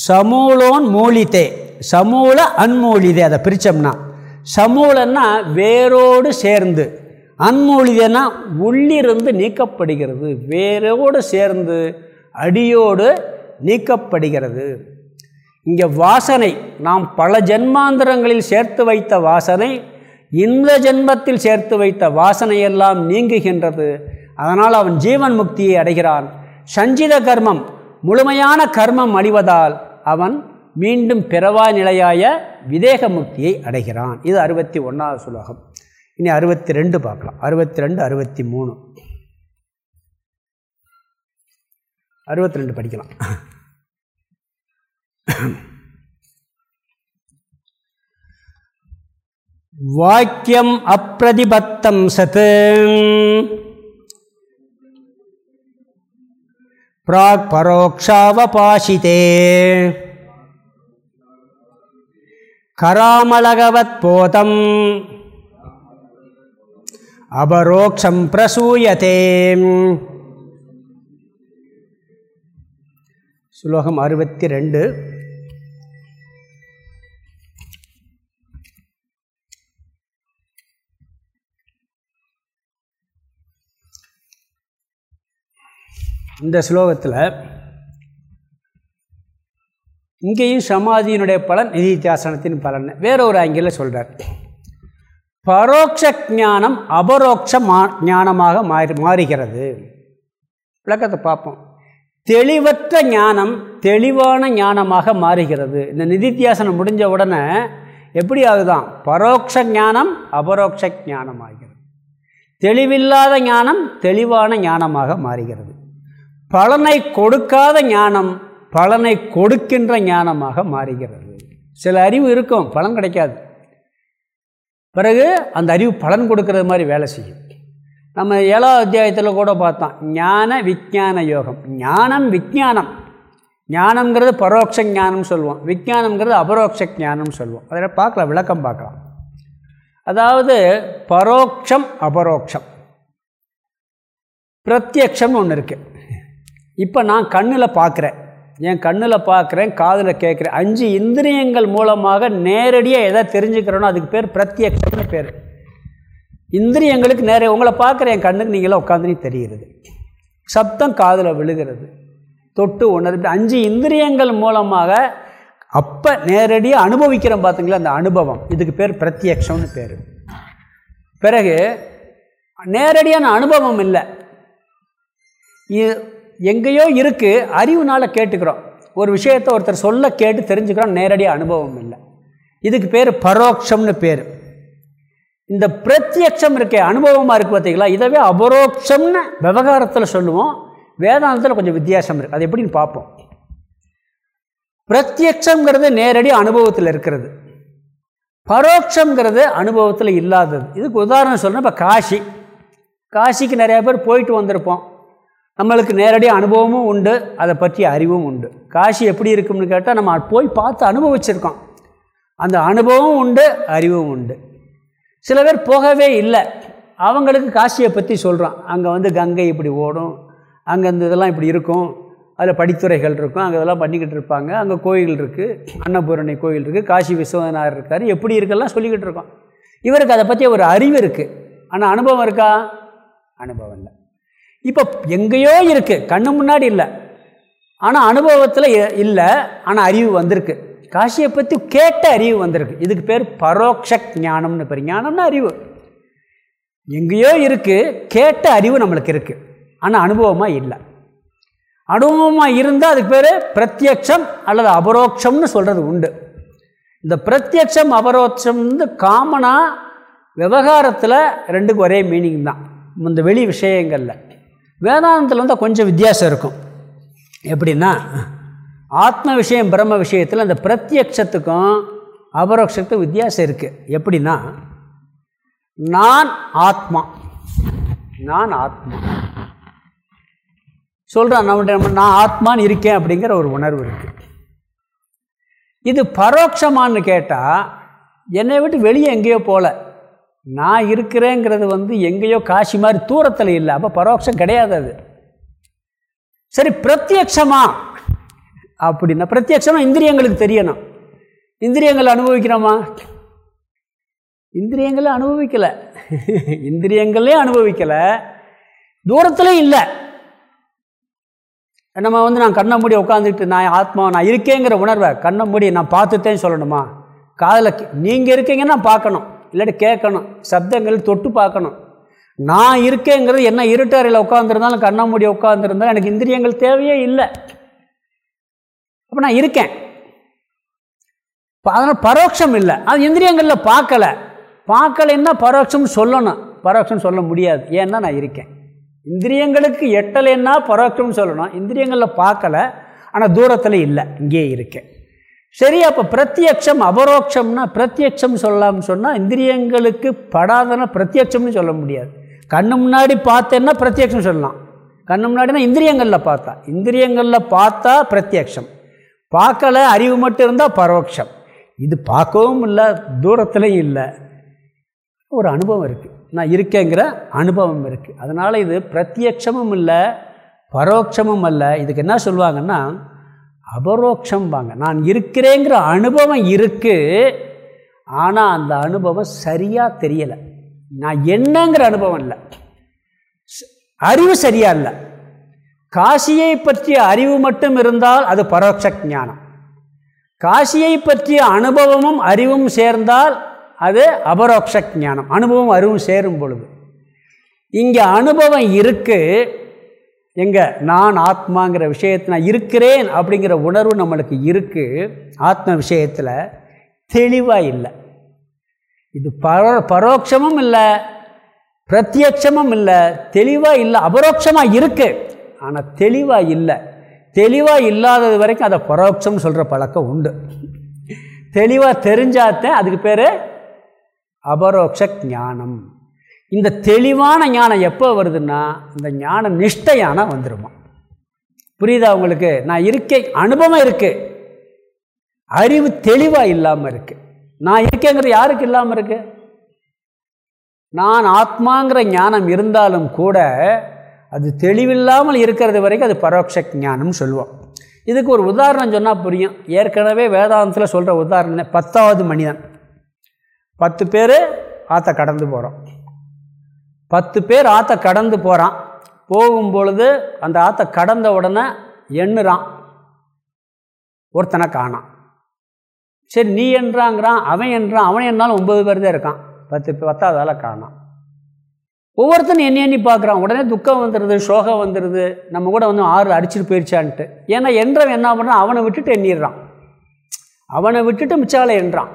சமூலோன் மூலித்தே. சமூல அன்மூலிதே அதை பிரித்தோம்னா சமூலன்னா வேரோடு சேர்ந்து அன்மூலிதேனா உள்ளிருந்து நீக்கப்படுகிறது. வேரோடு சேர்ந்து அடியோடு நீக்கப்படுகிறது. இங்கே வாசனை நாம் பல ஜென்மாந்திரங்களில் சேர்த்து வைத்த வாசனை இந்த ஜென்மத்தில் சேர்த்து வைத்த வாசனையெல்லாம் நீங்குகின்றது. அதனால் அவன் ஜீவன் முக்தியை அடைகிறான். சஞ்சித கர்மம் முழுமையான கர்மம் அழிவதால் அவன் மீண்டும் பிறவா நிலையாய விதேக முக்தியை அடைகிறான். இது அறுபத்தி ஒன்றாவது சுலோகம். இனி அறுபத்தி ரெண்டு பார்க்கலாம். அறுபத்தி ரெண்டு அறுபத்தி மூணு அறுபத்தி ரெண்டு படிக்கலாம். வாக்கியம் அப்பிரதிபத்தம் சத்து பிராக் பரோக்ஷாவபாஷிதே. கராமலகவத் போதம். அபரோக்ஷம் பிரசூயதே. ஸ்லோகம் அறுபத்தி ரெண்டு. இந்த ஸ்லோகத்தில் இங்கேயும் சமாதியினுடைய பலன் நிதித்தியாசனத்தின் பலன். வேற ஒரு ஆங்கில சொல்கிறார் பரோட்ச ஞானம் அபரோக்ஷ மா ஞானமாக மாறி மாறுகிறது. விளக்கத்தை பார்ப்போம். தெளிவற்ற ஞானம் தெளிவான ஞானமாக மாறுகிறது. இந்த நிதித்தியாசனம் முடிஞ்ச உடனே எப்படி ஆகுதான்? பரோட்ச ஞானம் அபரோக்ஷ ஞானம் ஆகிறது தெளிவில்லாத ஞானம் தெளிவான ஞானமாக மாறுகிறது. பலனை கொடுக்காத ஞானம் பலனை கொடுக்கின்ற ஞானமாக மாறுகிறது. சில அறிவு இருக்கும் பலன் கிடைக்காது. பிறகு அந்த அறிவு பலன் கொடுக்கறது மாதிரி வேலை செய்யும். நம்ம ஏழாவது அத்தியாயத்தில் கூட பார்த்தோம் ஞான விஜான யோகம். ஞானம் விஜானம் ஞானம்ங்கிறது பரோட்ச ஞானம் சொல்லுவோம். விஜானம்ங்கிறது அபரோக்ஷ ஞானம் சொல்லுவோம். அதில் பார்க்கலாம் விளக்கம் பார்க்கலாம். அதாவது பரோட்சம் அபரோக்ஷம் பிரத்யக்ஷம்னு ஒன்று இருக்குது இப்போ நான் கண்ணில் பார்க்குறேன் என் கண்ணில் பார்க்குறேன் காதில் கேட்குறேன் அஞ்சு இந்திரியங்கள் மூலமாக நேரடியாக எதை தெரிஞ்சுக்கிறோனோ அதுக்கு பேர் பிரத்யக்ஷம்னு பேர். இந்திரியங்களுக்கு நேர உங்களை பார்க்குற என் கண்ணுக்கு நீங்களாம் உட்காந்துனே தெரிகிறது சப்தம் காதில் விழுகிறது. தொட்டு உணர்ந்து அஞ்சு இந்திரியங்கள் மூலமாக அப்போ நேரடியாக அனுபவிக்கிறோம் பார்த்தீங்களா அந்த அனுபவம். இதுக்கு பேர் பிரத்யக்ஷம்னு பேர். பிறகு நேரடியான அனுபவம் இல்லை. இது எங்கேயோ இருக்குது அறிவுனால் கேட்டுக்கிறோம். ஒரு விஷயத்தை ஒருத்தர் சொல்ல கேட்டு தெரிஞ்சுக்கிறோம் நேரடியாக அனுபவம் இல்லை. இதுக்கு பேர் பரோட்சம்னு பேர். இந்த பிரத்யக்ஷம் இருக்கே அனுபவமாக இருக்குது பார்த்தீங்களா இதவே அபரோக்ஷம்னு விவகாரத்தில் சொல்லுவோம். வேதாந்தத்தில் கொஞ்சம் வித்தியாசம் இருக்குது அது எப்படின்னு பார்ப்போம். பிரத்யக்ஷங்கிறது நேரடி அனுபவத்தில் இருக்கிறது. பரோட்சங்கிறது அனுபவத்தில் இல்லாதது. இதுக்கு உதாரணம் சொல்லணும் இப்போ காசி. காசிக்கு நிறையா பேர் போயிட்டு வந்திருப்போம். நம்மளுக்கு நேரடி அனுபவமும் உண்டு அதை பற்றிய அறிவும் உண்டு. காசி எப்படி இருக்கும்னு கேட்டால் நம்ம போய் பார்த்து அனுபவிச்சிருக்கோம். அந்த அனுபவம் உண்டு அறிவும் உண்டு. சில பேர் போகவே இல்லை. அவங்களுக்கு காசியை பற்றி சொல்கிறோம் அங்கே வந்து கங்கை இப்படி ஓடும் அங்கே இந்த இதெல்லாம் இப்படி இருக்கும் அதில் படித்துறைகள் இருக்கும் அங்கே இதெல்லாம் பண்ணிக்கிட்டு இருப்பாங்க அங்கே கோயில் இருக்குது அன்னபூரணி கோயில் இருக்குது காசி விஸ்வநாதர் இருக்கார் எப்படி இருக்கெல்லாம் சொல்லிக்கிட்டு இருக்கோம். இவருக்கு அதை பற்றி ஒரு அறிவு இருக்குது ஆனால் அனுபவம் இருக்கா? அனுபவம் இல்லை. இப்போ எங்கேயோ இருக்குது கண்ணு முன்னாடி இல்லை. ஆனால் அனுபவத்தில் இல்லை. ஆனால் அறிவு வந்திருக்கு. காசியை பற்றி கேட்ட அறிவு வந்திருக்கு. இதுக்கு பேர் பரோட்ச ஞானம்னு பேர். ஞானம்னு அறிவு. எங்கேயோ இருக்குது கேட்ட அறிவு நம்மளுக்கு இருக்குது ஆனால் அனுபவமாக இல்லை. அனுபவமாக இருந்தால் அதுக்கு பேர் பிரத்யக்ஷம் அல்லது அபரோக்ஷம்னு சொல்கிறது உண்டு. இந்த பிரத்யக்ஷம் அபரோட்சம் வந்து காமனாக விவகாரத்தில் ரெண்டுக்கும் ஒரே மீனிங் தான். இந்த வெளி விஷயங்களில். வேதாந்தத்தில் வந்து கொஞ்சம் வித்தியாசம் இருக்கும். எப்படின்னா ஆத்ம விஷயம் பிரம்ம விஷயத்தில் அந்த பிரத்யக்ஷத்துக்கும் அபரோக்ஷத்துக்கும் வித்தியாசம் இருக்குது எப்படின்னா நான் ஆத்மா. நான் ஆத்மா. சொல்கிறான் நம்ம நான் ஆத்மான்னு இருக்கேன் அப்படிங்கிற ஒரு உணர்வு இருக்குது இது பரோட்சமானு கேட்டால் என்னை விட்டு வெளியே எங்கேயோ போகல நான் இருக்கிறேங்கிறது வந்து எங்கேயோ காசி மாதிரி தூரத்தில் இல்லை. அப்போ பரோட்சம் கிடையாது அது. சரி பிரத்யக்ஷமா அப்படின்னா பிரத்யக்ஷமா இந்திரியங்களுக்கு தெரியணும். இந்திரியங்களை அனுபவிக்கிறோமா? இந்திரியங்களே அனுபவிக்கலை. இந்திரியங்களே அனுபவிக்கலை. தூரத்தில் இல்லை. நம்ம வந்து நான் கண்ணை மூடி உட்காந்துட்டு நான் ஆத்மா நான் இருக்கேங்கிற உணர்வை கண்ணை மூடி நான் பார்த்துட்டேன்னு சொல்லணுமா? காதில் நீங்கள் இருக்கீங்கன்னா பார்க்கணும். இல்லாட்டி கேட்கணும். சப்தங்கள் தொட்டு பார்க்கணும். நான் இருக்கேங்கிறது என்ன இருட்டறையில் உட்காந்துருந்தாலும் கண்ணை மூடி உட்காந்துருந்தாலும் எனக்கு இந்திரியங்கள் தேவையே இல்லை. அப்போ நான் இருக்கேன். அதனால் பரோட்சம் இல்லை. அது இந்திரியங்களில் பார்க்கலை. பார்க்கலைன்னா பரோட்சம் சொல்லணும். பரோட்சம் சொல்ல முடியாது. ஏன்னா நான் இருக்கேன். இந்திரியங்களுக்கு எட்டலைன்னா பரோட்சம்னு சொல்லணும். இந்திரியங்களில் பார்க்கல. ஆனால் தூரத்தில் இல்லை. இங்கேயே இருக்கேன். சரி அப்போ பிரத்யக்ஷம் அபரோக்ஷம்னா பிரத்யக்ஷம் சொல்லலாம்னு சொன்னால் இந்திரியங்களுக்கு படாதனா பிரத்யக்ஷம்னு சொல்ல முடியாது. கண்ணு முன்னாடி பார்த்தேன்னா பிரத்யக்ஷம் சொல்லலாம். கண்ணு முன்னாடினா இந்திரியங்களில் பார்த்தா. இந்திரியங்களில் பார்த்தா பிரத்யக்ஷம். பார்க்கல அறிவு மட்டும் இருந்தால் பரோட்சம் இது பார்க்கவும் இல்லை தூரத்துலையும் இல்லை. ஒரு அனுபவம் இருக்குது நான் இருக்கேங்கிற அனுபவம் இருக்குது அதனால் இது பிரத்யட்சமும் இல்லை பரோட்சமும் அல்ல. இதுக்கு என்ன சொல்லுவாங்கன்னா அபரோக்ஷம்பாங்க. நான் இருக்கிறேங்கிற அனுபவம் இருக்குது ஆனால் அந்த அனுபவம் சரியாக தெரியலை. நான் என்னங்கிற அனுபவம் இல்லை. அறிவு சரியாக இல்லை. காசியை பற்றிய அறிவு மட்டும் இருந்தால் அது பரோட்ச ஞானம். காசியை பற்றிய அனுபவமும் அறிவும் சேர்ந்தால் அது அபரோக்ஷ ஞானம். அனுபவம் அறிவும் சேரும் பொழுது. இங்கே அனுபவம் இருக்குது எங்கே நான் ஆத்மாங்கிற விஷயத்தில் நான் இருக்கிறேன் அப்படிங்கிற உணர்வு நம்மளுக்கு இருக்குது ஆத்ம விஷயத்தில் தெளிவாக இல்லை. இது பரோ பரோட்சமும் இல்லை. பிரத்யட்சமும் இல்லை. தெளிவாக இல்லை. அபரோட்சமாக இருக்குது ஆனால் தெளிவாக இல்லை. தெளிவாக இல்லாதது வரைக்கும் அதை பரோட்சம் சொல்கிற பழக்கம் உண்டு. தெளிவாக தெரிஞ்சாத்தான் அதுக்கு பேர் அபரோக்ஷ ஞானம். இந்த தெளிவான ஞானம் எப்போ வருதுன்னா இந்த ஞான நிஷ்டையான வந்துடுமா புரியுதா உங்களுக்கு? நான் இருக்கேன் அனுபவம் இருக்குது அறிவு தெளிவாக இல்லாமல் இருக்குது நான் இருக்கேங்கிறது யாருக்கு இல்லாமல் இருக்கு? நான் ஆத்மாங்கிற ஞானம் இருந்தாலும் கூட அது தெளிவில்லாமல் இருக்கிறது வரைக்கும் அது பரோட்ச ஞானம்னு சொல்லுவோம். இதுக்கு ஒரு உதாரணம் சொன்னால் புரியும். ஏற்கனவே வேதாந்தத்தில் சொல்கிற உதாரணம் பத்தாவது மனிதன். பத்து பேர் ஆற்ற கடந்து போகிறோம் பத்து பேர் ஆற்ற கடந்து போகிறான் போகும் பொழுது அந்த ஆற்ற கடந்த உடனே எண்ணுறான். ஒருத்தனை காணான். சரி நீ என்றாங்கிறான் அவன் என்றான் அவன் என்னாலும் ஒம்பது பேர் தான் இருக்கான். பத்து பத்தாவது ஆளை காணான். ஒவ்வொருத்தனும் எண்ணி எண்ணி பார்க்குறான். உடனே துக்கம் வந்துடுது சோகம் வந்துடுது. நம்ம கூட வந்து ஆறு அடிச்சுட்டு போயிடுச்சான்ட்டு ஏன்னா என்றவன் என்ன பண்ணுறான் அவனை விட்டுட்டு எண்ணிடுறான். அவனை விட்டுட்டு மிச்சாலை என்றான்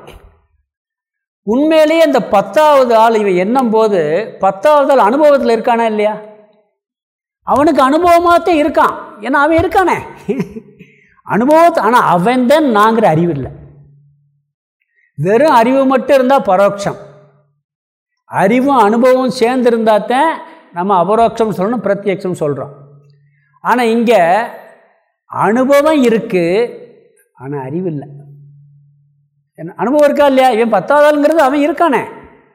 உண்மையிலேயே இந்த பத்தாவது ஆள் இவன் எண்ணும் போது பத்தாவது ஆள் அனுபவத்தில் இருக்கானா இல்லையா? அவனுக்கு அனுபவமாகத்தே இருக்கான். ஏன்னா அவன் இருக்கானே. அனுபவத்தை ஆனால் அவன் தான் நாங்கிற அறிவு இல்லை. வெறும் அறிவு மட்டும் இருந்தால் பரோட்சம். அறிவும் அனுபவம் சேர்ந்துருந்தாத்தான் நம்ம அபரோட்சம் சொல்லணும் பிரத்யக்ஷம் சொல்கிறோம் ஆனால் இங்கே அனுபவம் இருக்குது ஆனால் அறிவு இல்லை. என்ன அனுபவம் இருக்கா இல்லையா? இவன் பத்தாவதாளுங்கிறது அவன் இருக்கானே.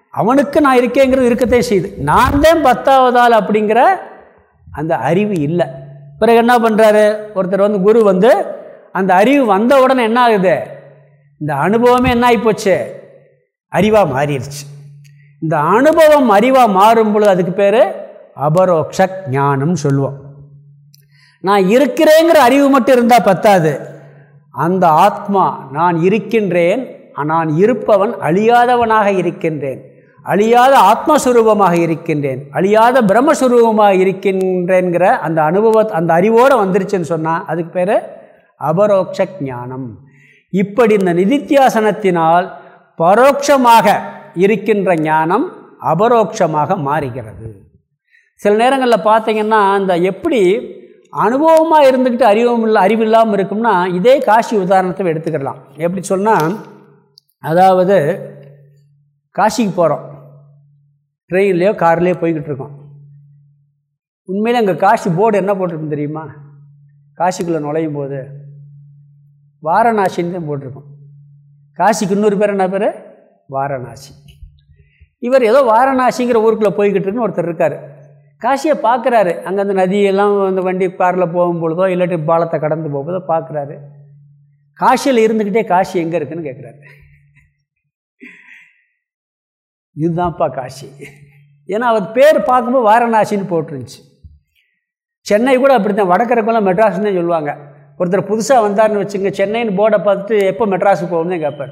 அவனுக்கு நான் இருக்கேங்கிறது இருக்கத்தே செய்யுது. நான் தான் பத்தாவதால் அப்படிங்கிற அந்த அறிவு இல்லை. பிறகு என்ன பண்ணுறாரு ஒருத்தர் வந்து குரு வந்து அந்த அறிவு வந்த உடனே என்ன ஆகுது? இந்த அனுபவமே என்ன ஆகிப்போச்சு அறிவாக மாறிடுச்சு. இந்த அனுபவம் அறிவாக மாறும் பொழுது அதுக்கு பேர் அபரோக்ஷ ஞானம் சொல்லுவோம். நான் இருக்கிறேங்கிற அறிவு மட்டும் இருந்தால் பத்தாது. அந்த ஆத்மா நான் இருக்கின்றேன் நான் இருப்பவன் அழியாதவனாக இருக்கின்றேன். அழியாத ஆத்மஸ்வரூபமாக இருக்கின்றேன். அழியாத பிரம்மஸ்வரூபமாக இருக்கின்றேங்கிற அந்த அனுபவ அந்த அறிவோடு வந்துருச்சுன்னு சொன்னால் அதுக்கு பேர் அபரோக்ஷ ஞானம். இப்படி இந்த நிதித்தியாசனத்தினால் பரோட்சமாக இருக்கின்ற ஞானம் அபரோக்ஷமாக மாறுகிறது. சில நேரங்களில் பார்த்தீங்கன்னா அந்த எப்படி அனுபவமாக இருந்துக்கிட்டு அறிவும் இல்லை அறிவில்லாமல் இருக்கும்னா இதே காசி உதாரணத்தை எடுத்துக்கிடலாம் எப்படி சொன்னால் அதாவது காசிக்கு போகிறோம் ட்ரெயின்லேயோ கார்லேயோ போய்கிட்டு இருக்கோம். உண்மையில் அங்கே காசி போர்டு என்ன போட்டிருக்கும் தெரியுமா? காசிக்குள்ளே நுழையும் போது வாரணாசின்னு தான் போட்டிருக்கோம். காசிக்கு இன்னொரு பேர் என்ன பேர்? வாரணாசி. இவர் ஏதோ வாரணாசிங்கிற ஊருக்குள்ளே போய்கிட்டு இருக்குன்னு ஒருத்தர் இருக்கார். காசியை பார்க்குறாரு. அங்கே அந்த நதியெல்லாம் அந்த வண்டி காரில் போகும் பொழுதோ இல்லாட்டி பாலத்தை கடந்து போகும்போதோ பார்க்குறாரு. காசியில் இருந்துக்கிட்டே காசி எங்கே இருக்குன்னு கேட்குறாரு இதுதான்ப்பா காசி. ஏன்னா அவர் பேர் பார்க்கும்போது வாரணாசின்னு போட்டுருந்துச்சு. சென்னை கூட அப்படி தான் வடக்கரைக்கெல்லாம் மெட்ராஸ்னு தான் சொல்லுவாங்க. ஒருத்தர் புதுசாக வந்தார்னு வச்சுங்க சென்னைன்னு போர்டை பார்த்துட்டு எப்போ மெட்ராஸுக்கு போகணும்னு கேட்பார்.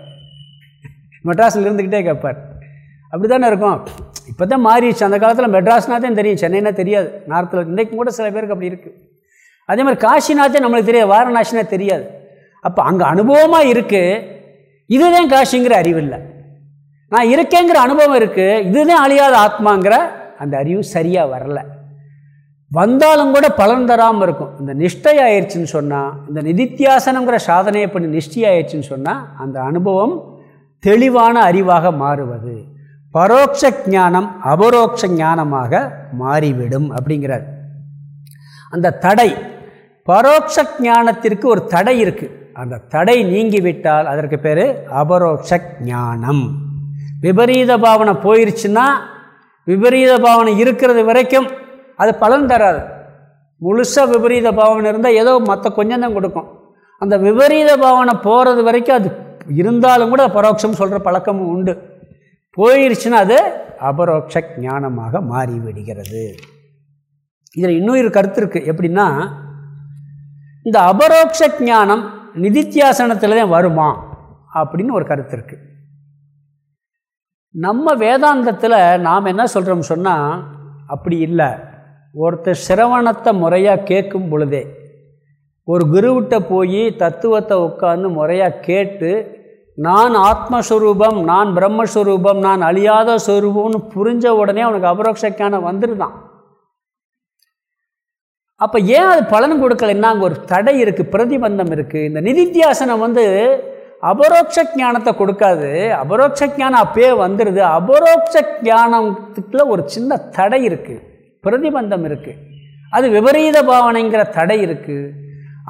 மெட்ராஸில் இருந்துக்கிட்டே கேட்பார். அப்படி தானே இருக்கும்? இப்போ தான் மாறிடுச்சு. அந்த காலத்தில் மெட்ராஸ்னா தான் தெரியும். சென்னைனா தெரியாது. நார்த்தில் இன்றைக்கும் கூட சில பேருக்கு அப்படி இருக்குது அதே மாதிரி காசினாத்தே நம்மளுக்கு தெரியாது. வாரணாசினா தெரியாது. அப்போ அங்கே அனுபவமாக இருக்குது இதுதான் காசிங்கிற அறிவில்லை நான் இருக்கேங்கிற அனுபவம் இருக்குது இதுதான் அழியாத ஆத்மாங்கிற அந்த அறிவு சரியாக வரலை. வந்தாலும் கூட பலன் தராமல் இருக்கும். இந்த நிஷ்டை ஆயிடுச்சுன்னு சொன்னால் இந்த நிதித்தியாசனங்கிற சாதனையை பண்ணி நிஷ்டி ஆயிடுச்சுன்னு சொன்னால் அந்த அனுபவம் தெளிவான அறிவாக மாறுவது. பரோட்ச ஞானம் அபரோக்ஷ ஞானமாக மாறிவிடும் அப்படிங்கிறார். அந்த தடை பரோட்ச ஞானத்திற்கு ஒரு தடை இருக்குது அந்த தடை நீங்கிவிட்டால் அதற்கு பேர் அபரோக்ஷ ஞானம். விபரீத பாவனை போயிருச்சுன்னா விபரீத பாவனை இருக்கிறது வரைக்கும் அது பலன் தராது. முழுசாக விபரீத பாவனை இருந்தால் ஏதோ மற்ற கொஞ்சம் தான் கொடுக்கும். அந்த விபரீத பாவனை போகிறது வரைக்கும் அது இருந்தாலும் கூட பரோட்சம் சொல்கிற பழக்கமும் உண்டு. போயிருச்சுன்னா அது அபரோக்ஷ ஞானமாக மாறிவிடுகிறது. இதில் இன்னொரு கருத்து இருக்குது எப்படின்னா இந்த அபரோக்ஷ ஞானம் நிதித்தியாசனத்தில் தான் வருமா அப்படின்னு ஒரு கருத்து இருக்குது நம்ம வேதாந்தத்தில் நாம் என்ன சொல்கிறோம் சொன்னால் அப்படி இல்லை. ஒருத்தர் சிரவணத்தை முறையாக கேட்கும் பொழுதே ஒரு குருவிட்ட போய் தத்துவத்தை உட்காந்து முறையாக கேட்டு நான் ஆத்மஸ்வரூபம் நான் பிரம்மஸ்வரூபம் நான் அழியாத ஸ்வரூபம்னு புரிஞ்ச உடனே அவனுக்கு அபரோக்ஷக்கான வந்துருதான். அப்போ ஏன் அது பலன் கொடுக்கலைன்னா அங்கே ஒரு தடை இருக்குது பிரதிபந்தம் இருக்குது இந்த நிதித்தியாசனம் வந்து அபரோக்ஷ ஞானத்தை கொடுக்காது. அபரோக்ஷ ஞானம் அப்பயே வந்துடுது அபரோக்ஷ ஞானத்துக்குள்ள ஒரு சின்ன தடை இருக்குது பிரதிபந்தம் இருக்குது அது விபரீத பாவனைங்கிற தடை இருக்குது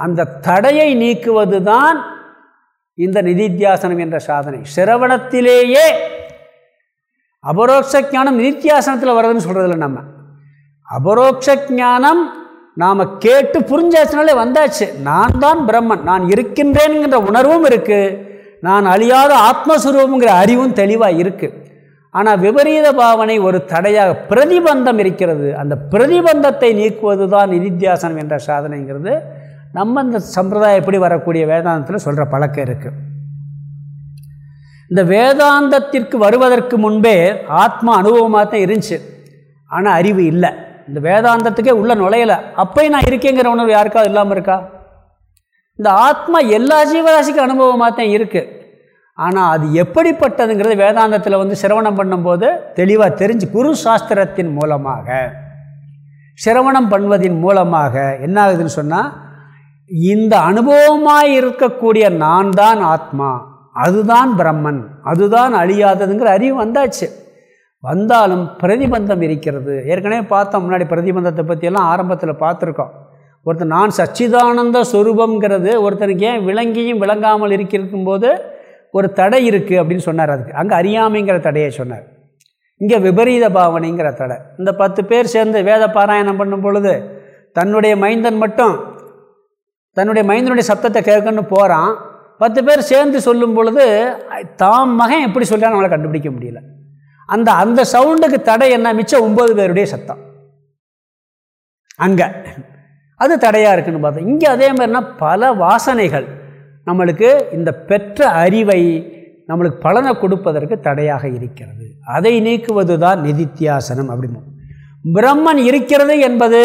அந்த தடையை நீக்குவது தான் இந்த நிதித்தியாசனம் என்ற சாதனை. சிரவணத்திலேயே அபரோக்ஷ ஞானம் நிதித்தியாசனத்தில் வர்றதுன்னு சொல்கிறதில்ல நம்ம. அபரோக்ஷ ஞானம் நாம் கேட்டு புரிஞ்சாச்சுனாலே வந்தாச்சு. நான் தான் பிரம்மன். நான் இருக்கின்றேன்கிற உணர்வும் இருக்குது நான் அழியாத ஆத்மஸ்வரூபங்கிற அறிவும் தெளிவாக இருக்குது ஆனால் விபரீத பாவனை ஒரு தடையாக பிரதிபந்தம் இருக்கிறது. அந்த பிரதிபந்தத்தை நீக்குவது தான் நிதித்தியாசனம் என்ற சாதனைங்கிறது நம்ம இந்த சம்பிரதாயப்படி வரக்கூடிய வேதாந்தத்தில் சொல்கிற பழக்கம் இருக்குது இந்த வேதாந்தத்திற்கு வருவதற்கு முன்பே ஆத்மா அனுபவமாக தான் இருந்துச்சு. ஆனால் அறிவு இல்லை. இந்த வேதாந்தத்துக்கே உள்ளே நுழையலை. அப்போயும் நான் இருக்கேங்கிற உணர்வு யாருக்காவது இல்லாமல் இருக்கா? இந்த ஆத்மா எல்லா ஜீவராசிக்கும் அனுபவமாக தான் இருக்குது ஆனால் அது எப்படிப்பட்டதுங்கிறது வேதாந்தத்தில் வந்து சிரவணம் பண்ணும்போது தெளிவாக தெரிஞ்சு குரு சாஸ்திரத்தின் மூலமாக. சிரவணம் பண்ணுவதின் மூலமாக என்ன ஆகுதுன்னு சொன்னால் இந்த அனுபவமாக இருக்கக்கூடிய நான் தான் ஆத்மா. அதுதான் பிரம்மன். அதுதான் அழியாததுங்கிற அறிவு வந்தாச்சு. வந்தாலும் பிரதிபந்தம் இருக்கிறது. ஏற்கனவே பார்த்தோம் முன்னாடி பிரதிபந்தத்தை பற்றியெல்லாம் ஆரம்பத்தில் பார்த்துருக்கோம். ஒருத்தர் நான் சச்சிதானந்த ஸ்வரூபங்கிறது ஒருத்தனுக்கு ஏன் விளங்கியும் விளங்காமல் இருக்கிறக்கும்போது ஒரு தடை இருக்குது அப்படின்னு சொன்னார் அதுக்கு. அங்கே அறியாமைங்கிற தடையை சொன்னார். இங்கே விபரீத பாவனைங்கிற தடை. இந்த பத்து பேர் சேர்ந்து வேத பாராயணம் பண்ணும் பொழுது தன்னுடைய மைந்தன் மட்டும் தன்னுடைய மைந்தனுடைய சப்தத்தை கேட்கணும்னு போகிறான் பத்து பேர் சேர்ந்து சொல்லும் பொழுது தாம் மகன் எப்படி சொல்கிறான்னு அவளை கண்டுபிடிக்க முடியல. அந்த அந்த சவுண்டுக்கு தடை என்ன? மிச்சம் ஒம்பது பேருடைய சத்தம். அங்கே. அது தடையாக இருக்குன்னு பார்த்தோம் இங்கே அதே மாதிரினா பல வாசனைகள் நம்மளுக்கு இந்த பெற்ற அறிவை நம்மளுக்கு பலனை கொடுப்பதற்கு தடையாக இருக்கிறது. அதை நீக்குவது தான் நிதித்தியாசனம் அப்படின்னு பிரம்மன் இருக்கிறது என்பது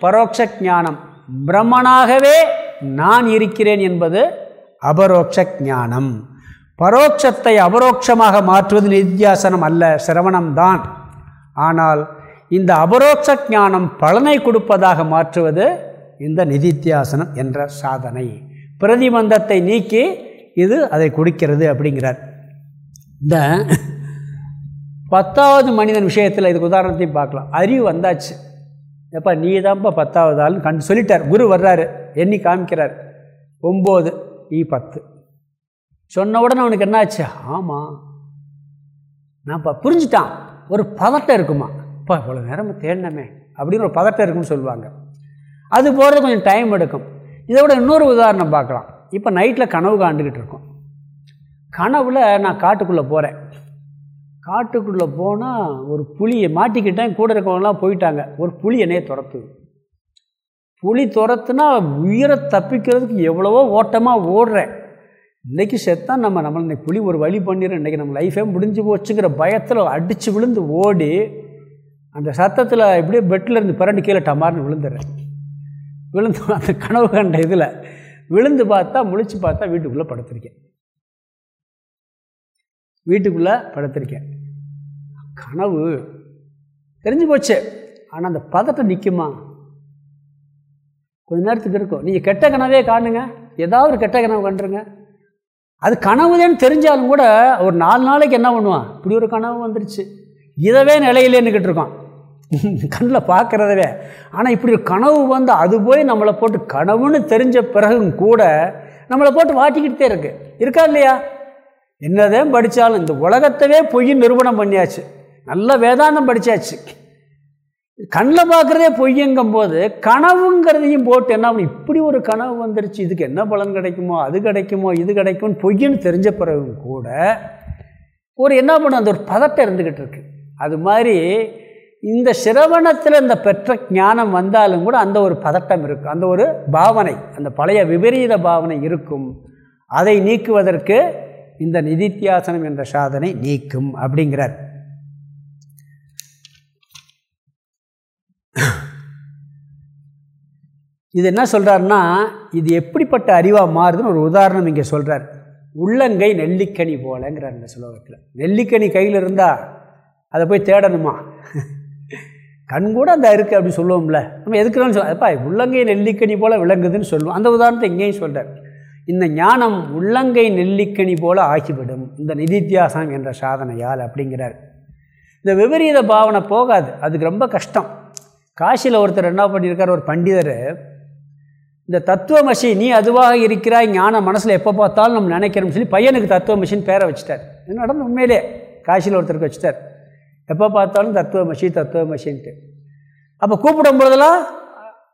பரோட்ச ஞானம். பிரம்மனாகவே நான் இருக்கிறேன் என்பது அபரோக்ஷ ஞானம். பரோட்சத்தை அபரோட்சமாக மாற்றுவது நித்தியாசனம் அல்ல சிரவணம்தான் ஆனால் இந்த அபரோட்ச ஞானம் பலனை கொடுப்பதாக மாற்றுவது இந்த நிதித்தியாசனம் என்ற சாதனை. பிரதிபந்தத்தை நீக்கி இது அதை கொடுக்கிறது அப்படிங்கிறார். இந்த பத்தாவது மனிதன் விஷயத்தில் இதுக்கு உதாரணத்தையும் பார்க்கலாம். அறிவு வந்தாச்சு. எப்போ நீ தான்ப்பா பத்தாவது ஆள் கண் சொல்லிட்டார். குரு வர்றாரு. எண்ணி காமிக்கிறார். ஒம்பது நீ பத்து. சொன்ன உடனே அவனுக்கு என்னாச்சு? ஆமாம் நான்ப்பா புரிஞ்சுட்டான். ஒரு பதட்டம் இருக்குமா? இப்போ இவ்வளோ நேரம் தேடினமே அப்படின்னு ஒரு பதட்டம் இருக்குன்னு சொல்லுவாங்க. அது போகிறது கொஞ்சம் டைம் எடுக்கும். இதை விட இன்னொரு உதாரணம் பார்க்கலாம். இப்போ நைட்டில் கனவு காண்டுக்கிட்டு இருக்கோம். கனவில் நான் காட்டுக்குள்ளே போகிறேன் காட்டுக்குள்ளே போனால் ஒரு புளியை மாட்டிக்கிட்டேன். கூட இருக்கவங்களாம் போயிட்டாங்க. ஒரு புளி என்னையே துரத்துது. புளி துரத்துனா உயிரை தப்பிக்கிறதுக்கு எவ்வளவோ ஓட்டமாக ஓடுறேன். இன்றைக்கி செத்தான் நம்ம நம்மளை இன்றைக்கி புளி ஒரு வழி பண்ணிடும் இன்றைக்கி நம்ம லைஃபே முடிஞ்சு போச்சுங்கிற பயத்தில் அடித்து விழுந்து ஓடி அந்த சத்தத்தில் இப்படியே பெட்டில் இருந்து பிறண்டு கீழே டமார்னு விழுந்துடுறேன். விழுந்து அந்த கனவு கண்ட இதில் விழுந்து பார்த்தா முழிச்சு பார்த்தா வீட்டுக்குள்ளே படுத்திருக்கேன். வீட்டுக்குள்ளே படுத்திருக்கேன். கனவு தெரிஞ்சு போச்சு. ஆனால் அந்த பதட்டம் நிற்குமா கொஞ்ச நேரத்துக்கு இருக்கும். நீங்கள் கெட்ட கனவே காணுங்க. ஏதாவது ஒரு கெட்ட கனவு கண்டுருங்க. அது கனவுதேன்னு தெரிஞ்சாலும் கூட ஒரு நாலு நாளைக்கு என்ன பண்ணுவான்? இப்படி ஒரு கனவு வந்துருச்சு. இதவே நிலையிலேன்னுக்கிட்டு இருக்கான். கண்ணில் பார்க்குறதவே ஆனால் இப்படி ஒரு கனவு வந்து அது போய் நம்மளை போட்டு கனவுன்னு தெரிஞ்ச பிறகும் கூட நம்மளை போட்டு வாட்டிக்கிட்டே இருக்கு. இருக்கா இல்லையா? என்னதான் படித்தாலும் இந்த உலகத்தவே பொய் நிறுவனம் பண்ணியாச்சு. நல்ல வேதாந்தம் படித்தாச்சு கண்ணில் பார்க்குறதே பொய்யங்கும் போது கனவுங்கிறதையும் போட்டு என்ன இப்படி ஒரு கனவு வந்துருச்சு இதுக்கு என்ன பலன் கிடைக்குமோ அது கிடைக்குமோ இது கிடைக்கும்னு பொய்யன்னு தெரிஞ்ச பிறகு கூட ஒரு என்ன பண்ண? அந்த ஒரு பதட்டம் இருந்துக்கிட்டு இருக்கு. அது மாதிரி இந்த சிரவணத்தில் இந்த பெற்ற ஞானம் வந்தாலும் கூட அந்த ஒரு பதட்டம் இருக்கும். அந்த ஒரு பாவனை அந்த பழைய விபரீத பாவனை இருக்கும். அதை நீக்குவதற்கு இந்த நிதித்தியாசனம் என்ற சாதனை நீக்கும் அப்படிங்கிறார். இது என்ன சொல்கிறாருன்னா இது எப்படிப்பட்ட அறிவாக மாறுதுன்னு ஒரு உதாரணம் இங்கே சொல்கிறார் உள்ளங்கை நெல்லிக்கனி போலங்கிறார் இந்த சுலோகத்தில் நெல்லிக்கனி கையில் இருந்தால் அதை போய் தேடணுமா? கண் கூட அந்த இருக்குது அப்படின்னு சொல்லுவோம்ல. நம்ம எதுக்குறான்னு சொல்லுவோம் அப்பா உள்ளங்கை நெல்லிக்கனி போல் விளங்குதுன்னு சொல்லுவோம். அந்த உதாரணத்தை இங்கேயும் சொல்கிறார் இந்த ஞானம் உள்ளங்கை நெல்லிக்கனி போல் ஆகிவிடும். இந்த நிதித்தியாசம் என்ற சாதனையால் அப்படிங்கிறார். இந்த விபரீத பாவனை போகாது. அதுக்கு ரொம்ப கஷ்டம். காசியில் ஒருத்தர் என்ன பண்ணியிருக்கார்? ஒரு பண்டிதர் இந்த தத்துவமசி நீ அதுவாக இருக்கிறாய் ஞான மனசில் எப்போ பார்த்தாலும் நம்ம நினைக்கிறோம்னு சொல்லி பையனுக்கு தத்துவமசின்னு பேரை வச்சுட்டார். என்ன நடந்து உண்மையிலே. காசியில் ஒருத்தருக்கு வச்சுட்டார். எப்போ பார்த்தாலும் தத்துவமசி தத்துவமசின்ட்டு அப்போ கூப்பிடும் பொழுதெல்லாம்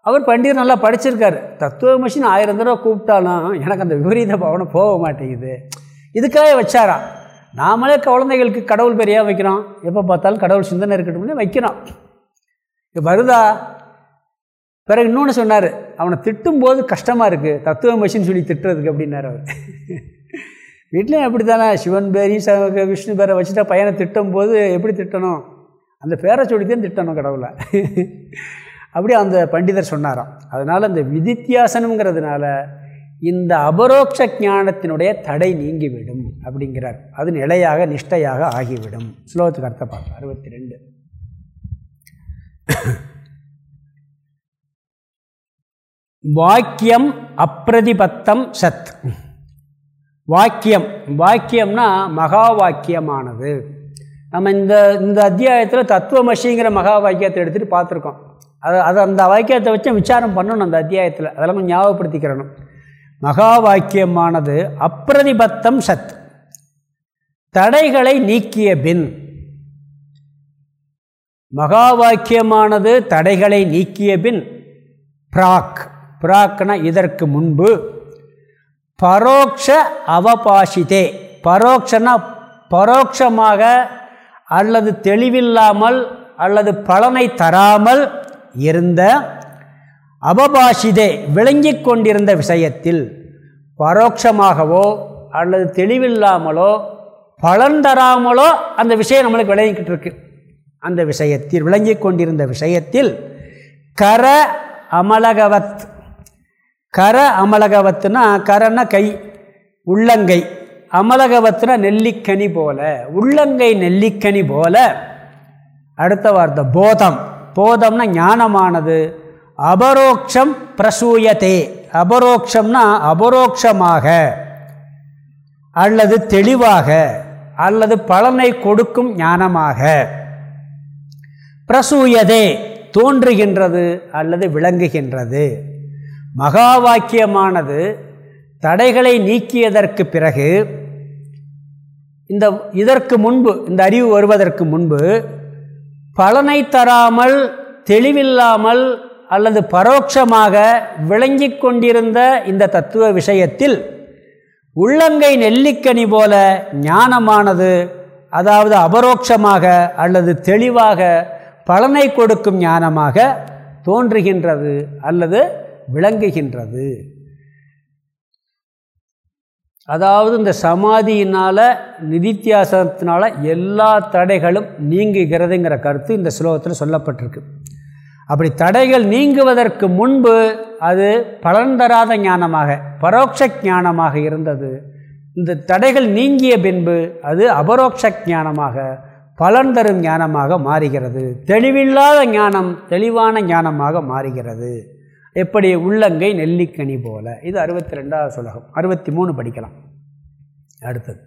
அவர் பண்டிதர் நல்லா படிச்சிருக்காரு. தத்துவ ஆயிரம் தடவை கூப்பிட்டாலும் எனக்கு அந்த விபரீத பவனம் போக மாட்டேங்குது. இதுக்காக வச்சாரா? நாமளே குழந்தைகளுக்கு கடவுள் பெரியாக வைக்கிறோம்? எப்போ பார்த்தாலும் கடவுள் சிந்தனை இருக்கட்டும் வைக்கிறோம். வருதா? பிறகு இன்னொன்று சொன்னார் அவனை திட்டும்போது கஷ்டமாக இருக்குது தத்துவ மஷின்னு சொல்லி திட்டுறதுக்கு அப்படின்னார் அவர். வீட்லேயும் அப்படி தானே சிவன் பேரையும் விஷ்ணு பேரை வச்சுட்டா பையனை திட்டும் போது எப்படி திட்டணும்? அந்த பேரை சொல்லித்தான் திட்டணும் கடவுளை. அப்படி அந்த பண்டிதர் சொன்னாராம். அதனால் அந்த விதித்தியாசனங்கிறதுனால இந்த அபரோக்ஷ ஞானத்தினுடைய தடை நீங்கிவிடும் அப்படிங்கிறார். அது நிலையாக நிஷ்டையாக ஆகிவிடும். ஸ்லோகத்துக்கு அர்த்த அறுபத்தி ரெண்டு. வாக்கியம் அப்பிரதிபத்தம் சத். வாக்கியம். வாக்கியம்னா மகா வாக்கியமானது நம்ம இந்த இந்த அத்தியாயத்தில் தத்துவமஷிங்கிற மகா வாக்கியத்தை எடுத்துகிட்டு பார்த்துருக்கோம். அது அது அந்த வாக்கியத்தை வச்சு விசாரம் பண்ணணும் அந்த அத்தியாயத்தில். அதெல்லாம் கொஞ்சம் ஞாபகப்படுத்திக்கிறணும். மகா வாக்கியமானது அப்பிரதிபத்தம் சத். தடைகளை நீக்கிய பின் மகா வாக்கியமானது தடைகளை நீக்கிய பின் பிராக் பிராக்னா இதற்கு முன்பு. பரோக்ஷ அவபாஷிதே. பரோக்ஷனா பரோட்சமாக அல்லது தெளிவில்லாமல் அல்லது பலனை தராமல் இருந்த அவபாஷிதே விளங்கி கொண்டிருந்த விஷயத்தில் பரோட்சமாகவோ அல்லது தெளிவில்லாமலோ பலன் தராமலோ அந்த விஷயம் நம்மளுக்கு விளங்கிக்கிட்டு இருக்கு. அந்த விஷயத்தில் விளங்கி கொண்டிருந்த விஷயத்தில் கர அமலகவத் கர அமலகவத்துனா கரன்னா கை உள்ளங்கை. அமலகவத்துனா நெல்லிக்கனி போல உள்ளங்கை நெல்லிக்கனி போல. அடுத்த வார்த்தை போதம். போதம்னா ஞானமானது. அபரோக்ஷம் பிரசூயத்தே அபரோக்ஷம்னா அபரோக்ஷமாக. அல்லது தெளிவாக அல்லது பலனை கொடுக்கும் ஞானமாக. பிரசூயதே தோன்றுகின்றது அல்லது விளங்குகின்றது. மகா வாக்கியமானது தடைகளை நீக்கியதற்கு பிறகு இந்த இதற்கு முன்பு இந்த அறிவு வருவதற்கு முன்பு பலனை தராமல் தெளிவில்லாமல் அல்லது பரோட்சமாக விளங்கி கொண்டிருந்த இந்த தத்துவ விஷயத்தில் உள்ளங்கை நெல்லிக்கனி போல ஞானமானது அதாவது அபரோக்ஷமாக அல்லது தெளிவாக பலனை கொடுக்கும் ஞானமாக தோன்றுகின்றது அல்லது விளங்குகின்றது. அதாவது இந்த சமாதியினால் நிதித்தியாசனத்தினால எல்லா தடைகளும் நீங்குகிறதுங்கிற கருத்து இந்த ஸ்லோகத்தில் சொல்லப்பட்டிருக்கு. அப்படி தடைகள் நீங்குவதற்கு முன்பு அது பலன் தராத ஞானமாக பரோட்ச ஞானமாக இருந்தது. இந்த தடைகள் நீங்கிய பின்பு அது அபரோக்ஷ ஞானமாக பலன் தரும் ஞானமாக மாறுகிறது. தெளிவில்லாத ஞானம் தெளிவான ஞானமாக மாறுகிறது. எப்படி? உள்ளங்கை நெல்லிக்கனி போல. இது அறுபத்தி ரெண்டாவது சுலகம். அறுபத்தி மூணு படிக்கலாம். அடுத்தது.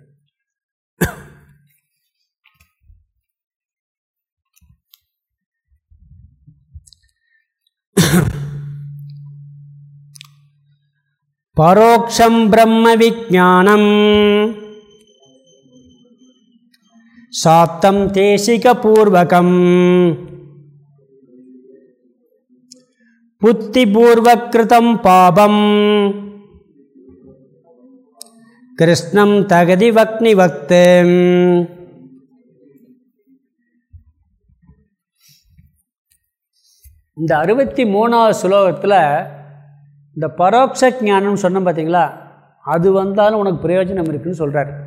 பரோக்ஷம் பிரம்ம விஜானம் சாப்தம் தேசிக பூர்வகம். புத்திபூர்வகிருதம் பாபம். கிருஷ்ணம் தகதி வக்னி வக்து. இந்த அறுபத்தி மூணாவது சுலோகத்தில் இந்த பரோட்ச ஞானம்னு சொன்னோம் பார்த்தீங்களா அது வந்தாலும் உனக்கு பிரயோஜனம் இருக்குதுன்னு சொல்கிறார்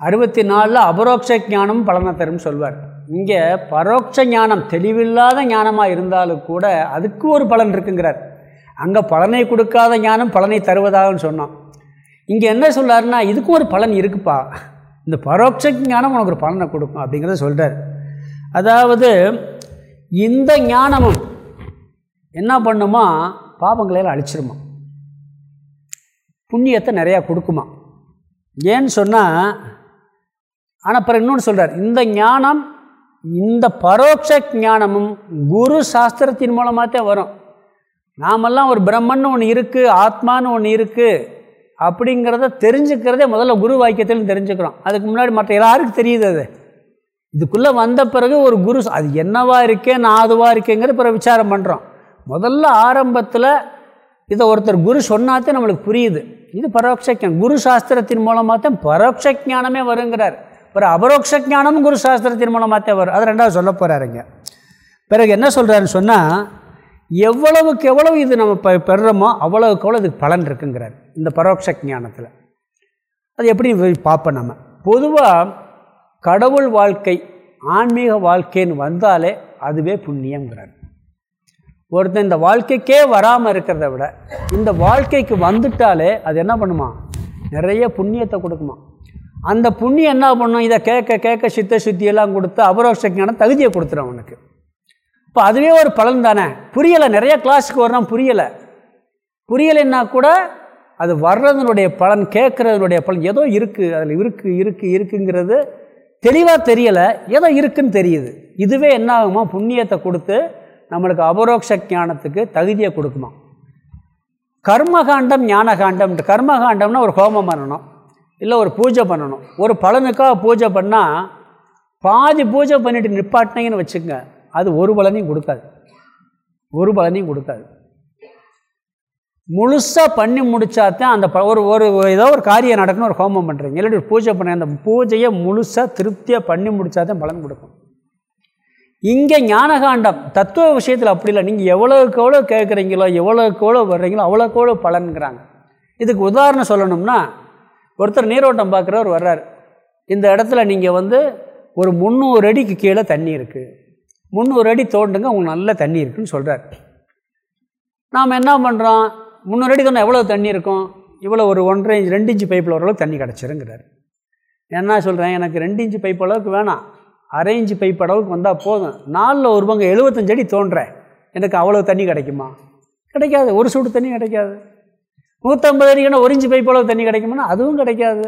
அறுபத்தி நாலில் அபரோக்ஷ ஞானம் பலனை தரும் சொல்வார். இங்கே பரோட்ச ஞானம் தெளிவில்லாத ஞானமாக இருந்தாலும் கூட அதுக்கு ஒரு பலன் இருக்குங்கிறார். அங்கே பலனை கொடுக்காத ஞானம் பலனை தருவதாகன்னு சொன்னான். இங்கே என்ன சொல்கிறாருன்னா இதுக்கும் ஒரு பலன் இருக்குப்பா. இந்த பரோட்ச ஞானம் உனக்கு ஒரு பலனை கொடுக்கும் அப்படிங்கிறத சொல்கிறார் அதாவது இந்த ஞானமும் என்ன பண்ணுமா? பாவங்களையெல்லாம் அழிச்சிருமா? புண்ணியத்தை நிறையா கொடுக்குமா? ஏன்னு சொன்னால் ஆனால் அப்புறம் இன்னொன்று சொல்கிறார் இந்த ஞானம் இந்த பரோட்ச ஞானமும் குரு சாஸ்திரத்தின் மூலமாக தான் வரும். நாமெல்லாம் ஒரு பிரம்மன் ஒன்று இருக்குது ஆத்மான்னு ஒன்று இருக்குது அப்படிங்கிறத தெரிஞ்சுக்கிறதே முதல்ல குரு வாக்கியத்தில் தெரிஞ்சுக்கிறோம். அதுக்கு முன்னாடி மற்ற எல்லாருக்கும் தெரியுது அது. இதுக்குள்ளே வந்த பிறகு ஒரு குரு அது என்னவா இருக்கே நான் அதுவாக இருக்கேங்கிற பிறகு விசாரம் பண்ணுறோம் முதல்ல ஆரம்பத்தில் இதை ஒருத்தர் குரு சொன்னாத்தே நம்மளுக்கு புரியுது. இது பரோட்ச குரு சாஸ்திரத்தின் மூலமாக தான் பரோட்ச ஞானமே வருங்கிறார். பிறகு அபரோக்ஷ ஞானம் குரு சாஸ்திரத்தின் மூலமாக தான் வரும். அது ரெண்டாவது சொல்ல போகிறாருங்க பிறகு என்ன சொல்கிறாருன்னு சொன்னால் எவ்வளவுக்கு எவ்வளவு இது நம்ம ப பெறுறோமோ அவ்வளவுக்கு எவ்வளோ இதுக்கு பலன் இருக்குங்கிறார் இந்த பரோட்ச ஞானத்தில் அது எப்படி பார்ப்போம் நம்ம பொதுவாக கடவுள் வாழ்க்கை ஆன்மீக வாழ்க்கைன்னு வந்தாலே அதுவே புண்ணியங்கிறார் ஒருத்தன் இந்த வாழ்க்கைக்கே வராமல் இருக்கிறத விட இந்த வாழ்க்கைக்கு வந்துட்டாலே அது என்ன பண்ணுமா? நிறைய புண்ணியத்தை கொடுக்குமா? அந்த புண்ணியம் என்ன பண்ணும்? இதை கேட்க கேட்க சித்த சுத்தியெல்லாம் கொடுத்து அபரோக்ஷ ஞானம் தகுதியை கொடுத்துரும் அவனுக்கு. இப்போ அதுவே ஒரு பலன் தானே? புரியலை. நிறைய கிளாஸுக்கு வரணும் புரியலை. புரியலைன்னா கூட அது வர்றதுனுடைய பலன் கேட்குறதுனுடைய பலன் ஏதோ இருக்குது அதில் இருக்குது இருக்குது இருக்குங்கிறது தெளிவாக தெரியலை. ஏதோ இருக்குன்னு தெரியுது. இதுவே என்ன ஆகுமா? புண்ணியத்தை கொடுத்து நம்மளுக்கு அபரோக்ஷ ஞானத்துக்கு தகுதியை கொடுக்குமா? கர்மகாண்டம் ஞானகாண்டம். கர்மகாண்டம்னா ஒரு ஹோமம் பண்ணணும். இல்லை ஒரு பூஜை பண்ணணும். ஒரு பலனுக்காக பூஜை பண்ணால் பாதி பூஜை பண்ணிட்டு நிப்பாட்டினீங்கன்னு வச்சுக்கோங்க. அது ஒரு பலனையும் கொடுக்காது. ஒரு பலனையும் கொடுக்காது. முழுசாக பண்ணி முடித்தாத்தான் அந்த ஒரு ஒரு ஏதோ ஒரு காரியம் நடக்கணும் ஒரு ஹோமம் பண்ணுறீங்க இல்லாட்டி ஒரு பூஜை பண்ண அந்த பூஜையை முழுசாக திருப்தியாக பண்ணி முடித்தாதான் பலன் கொடுக்கும். இங்கே ஞானகாண்டம் தத்துவ விஷயத்தில் அப்படி இல்லை. நீங்கள் எவ்வளோக்கு எவ்வளோ கேட்குறீங்களோ எவ்வளோக்கு எவ்வளோ வர்றீங்களோ அவ்வளோக்கு எவ்வளோ பலன்கிறாங்க. இதுக்கு உதாரணம் சொல்லணும்னா ஒருத்தர் நீரோட்டம் பார்க்குறவர் வர்றார். இந்த இடத்துல நீங்கள் வந்து ஒரு முந்நூறு அடிக்கு கீழே தண்ணி இருக்குது முந்நூறு அடி தோண்டுங்க உங்களுக்கு நல்ல தண்ணி இருக்குதுன்னு சொல்கிறார் நாம் என்ன பண்ணுறோம் முந்நூறு அடி தோணும் எவ்வளோ தண்ணி இருக்கும்? இவ்வளோ ஒரு ஒன்றரை இன்ச் ரெண்டு இன்ச்சு பைப்பில் ஓரளவுக்கு தண்ணி கிடச்சிருங்கிறார். என்ன சொல்கிறேன் எனக்கு ரெண்டு இன்ச்சு பைப் அளவுக்கு வேணாம். அரை இன்ச்சு பைப் அளவுக்கு வந்தால் போதும். நாலில் ஒரு பங்கு எழுபத்தஞ்சடி தோன்றேன். எனக்கு அவ்வளோ தண்ணி கிடைக்குமா? கிடைக்காது. ஒரு சூடு தண்ணி கிடைக்காது. நூற்றம்பது அடிக்கணும் ஒரு இன்ச்சு பைப் அளவு தண்ணி கிடைக்குமா அதுவும் கிடைக்காது.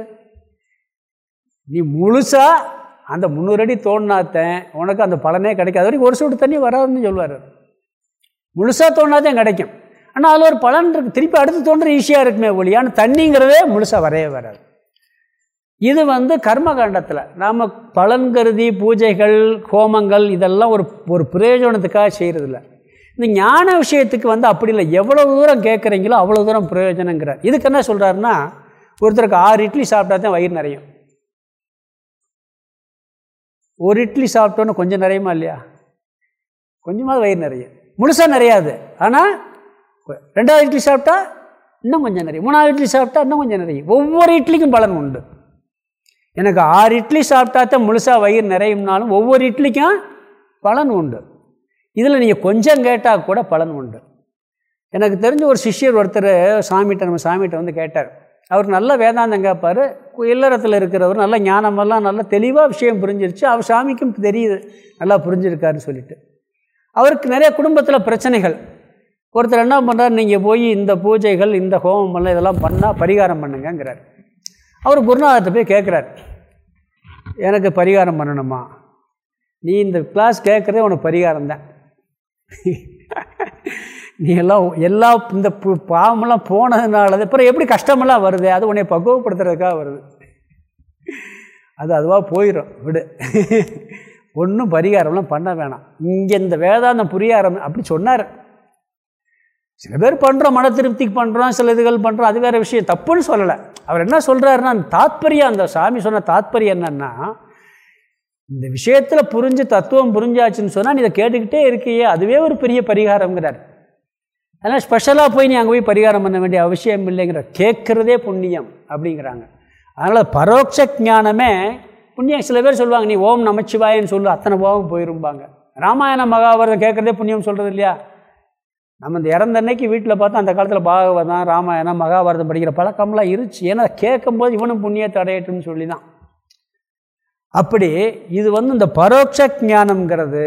நீ முழுசாக அந்த முந்நூறு அடி தோண்டினாத்தேன் உனக்கு அந்த பலனே கிடைக்காது. வரைக்கும் ஒரு சூடு தண்ணி வராதுன்னு சொல்லுவார். முழுசாக தோணாதான் கிடைக்கும். ஆனால் அதில் ஒரு பலன் இருக்குது திருப்பி அடுத்து தோன்ற ஈஸியாக இருக்குமே ஒழியான்னு தண்ணிங்கிறதே முழுசாக வரையே வராது. இது வந்து கர்மகாண்டத்தில் நாம் பலன் கருதி பூஜைகள் ஹோமங்கள் இதெல்லாம் ஒரு ஒரு பிரயோஜனத்துக்காக செய்கிறதில்ல இந்த ஞான விஷயத்துக்கு வந்து அப்படி இல்லை. எவ்வளோ தூரம் கேட்குறீங்களோ அவ்வளோ தூரம் பிரயோஜனங்கிறார். இதுக்கு என்ன சொல்கிறாருன்னா ஒருத்தருக்கு ஆறு இட்லி சாப்பிட்டா தான் வயிறு நிறையும். ஒரு இட்லி சாப்பிட்டோன்னு கொஞ்சம் நிறையுமா இல்லையா? கொஞ்சமாவது வயிறு நிறையும். முழுசாக நிறையாது. ஆனால் ரெண்டாவது இட்லி சாப்பிட்டா இன்னும் கொஞ்சம் நிறையும். மூணாவது இட்லி சாப்பிட்டா இன்னும் கொஞ்சம் நிறையும். ஒவ்வொரு இட்லிக்கும் பலன் உண்டு. எனக்கு ஆறு இட்லி சாப்பிட்டா தான் முழுசாக வயிறு நிறையும்னாலும் ஒவ்வொரு இட்லிக்கும் பலன் உண்டு. இதில் நீங்கள் கொஞ்சம் கேட்டால் கூட பலன் உண்டு. எனக்கு தெரிஞ்ச ஒரு சிஷ்யர் ஒருத்தர் சாமிகிட்ட நம்ம சாமிகிட்ட வந்து கேட்டார். அவர் நல்ல வேதாந்தம் கேட்பார். இல்லறத்தில் இருக்கிறவர் நல்ல ஞானமெல்லாம் நல்ல தெளிவாக விஷயம் புரிஞ்சிருச்சு. அவர் சாமிக்கும் தெரியுது. நல்லா புரிஞ்சிருக்காருன்னு சொல்லிட்டு. அவருக்கு நிறைய குடும்பத்தில் பிரச்சனைகள். ஒருத்தர் என்ன பண்ணுறார் நீங்கள் போய் இந்த பூஜைகள் இந்த ஹோமம் எல்லாம் இதெல்லாம் பண்ணால் பரிகாரம் பண்ணுங்கங்கிறார். அவர் குருநாதர்கிட்ட போய் கேட்குறார். எனக்கு பரிகாரம் பண்ணணுமா? நீ இந்த கிளாஸ் கேட்குறதே உனக்கு பரிகாரம் தான் நீ எல்லாம் எல்லா இந்த பாவமெல்லாம் போனதுனால அப்புறம் எப்படி கஷ்டமெல்லாம் வருது? அது உன்னை பக்குவப்படுத்துறதுக்காக வருது. அது அதுவாக போயிடும் விடு. ஒன்றும் பரிகாரம்லாம் பண்ண வேணாம். இங்கே இந்த வேதாந்தம் புரிய ஆரம்பி அப்படி சொன்னார். சில பேர் பண்ணுறோம் மன திருப்திக்கு பண்ணுறோம் சில இதுகள் பண்ணுறோம் அது வேறு விஷயம். தப்புன்னு சொல்லலை. அவர் என்ன சொல்கிறாருன்னா அந்த தாத்பரியம் அந்த சாமி சொன்ன தாத்பரியம் என்னென்னா இந்த விஷயத்தில் புரிஞ்சு தத்துவம் புரிஞ்சாச்சுன்னு சொன்னால் நீ இதை கேட்டுக்கிட்டே இருக்கியே அதுவே ஒரு பெரிய பரிகாரங்கிறார் அதனால் ஸ்பெஷலாக போய் நீ அங்கே போய் பரிகாரம் பண்ண வேண்டிய அவசியம் இல்லைங்கிற கேட்குறதே புண்ணியம் அப்படிங்கிறாங்க. அதனால் பரோட்ச ஜானமே புண்ணியம் சில பேர் சொல்லுவாங்க நீ ஓம் நமச்சிவாயன்னு சொல்லு அத்தனை போகம் போயிரும்பாங்க. ராமாயணம் மகாபாரதம் கேட்குறதே புண்ணியம் சொல்கிறது இல்லையா? நம்ம இந்த இறந்த அன்னைக்கு வீட்டில் பார்த்தா அந்த காலத்தில் பாகவதம் ராமாயணம் மகாபாரதம் படிக்கிற பழக்கம்லாம் இருந்துச்சு. ஏன்னா கேட்கும்போது இவனும் புண்ணியத்தை அடையட்டும்னு சொல்லி தான் அப்படி இது வந்து இந்த பரோட்ச ஞானம்ங்கிறது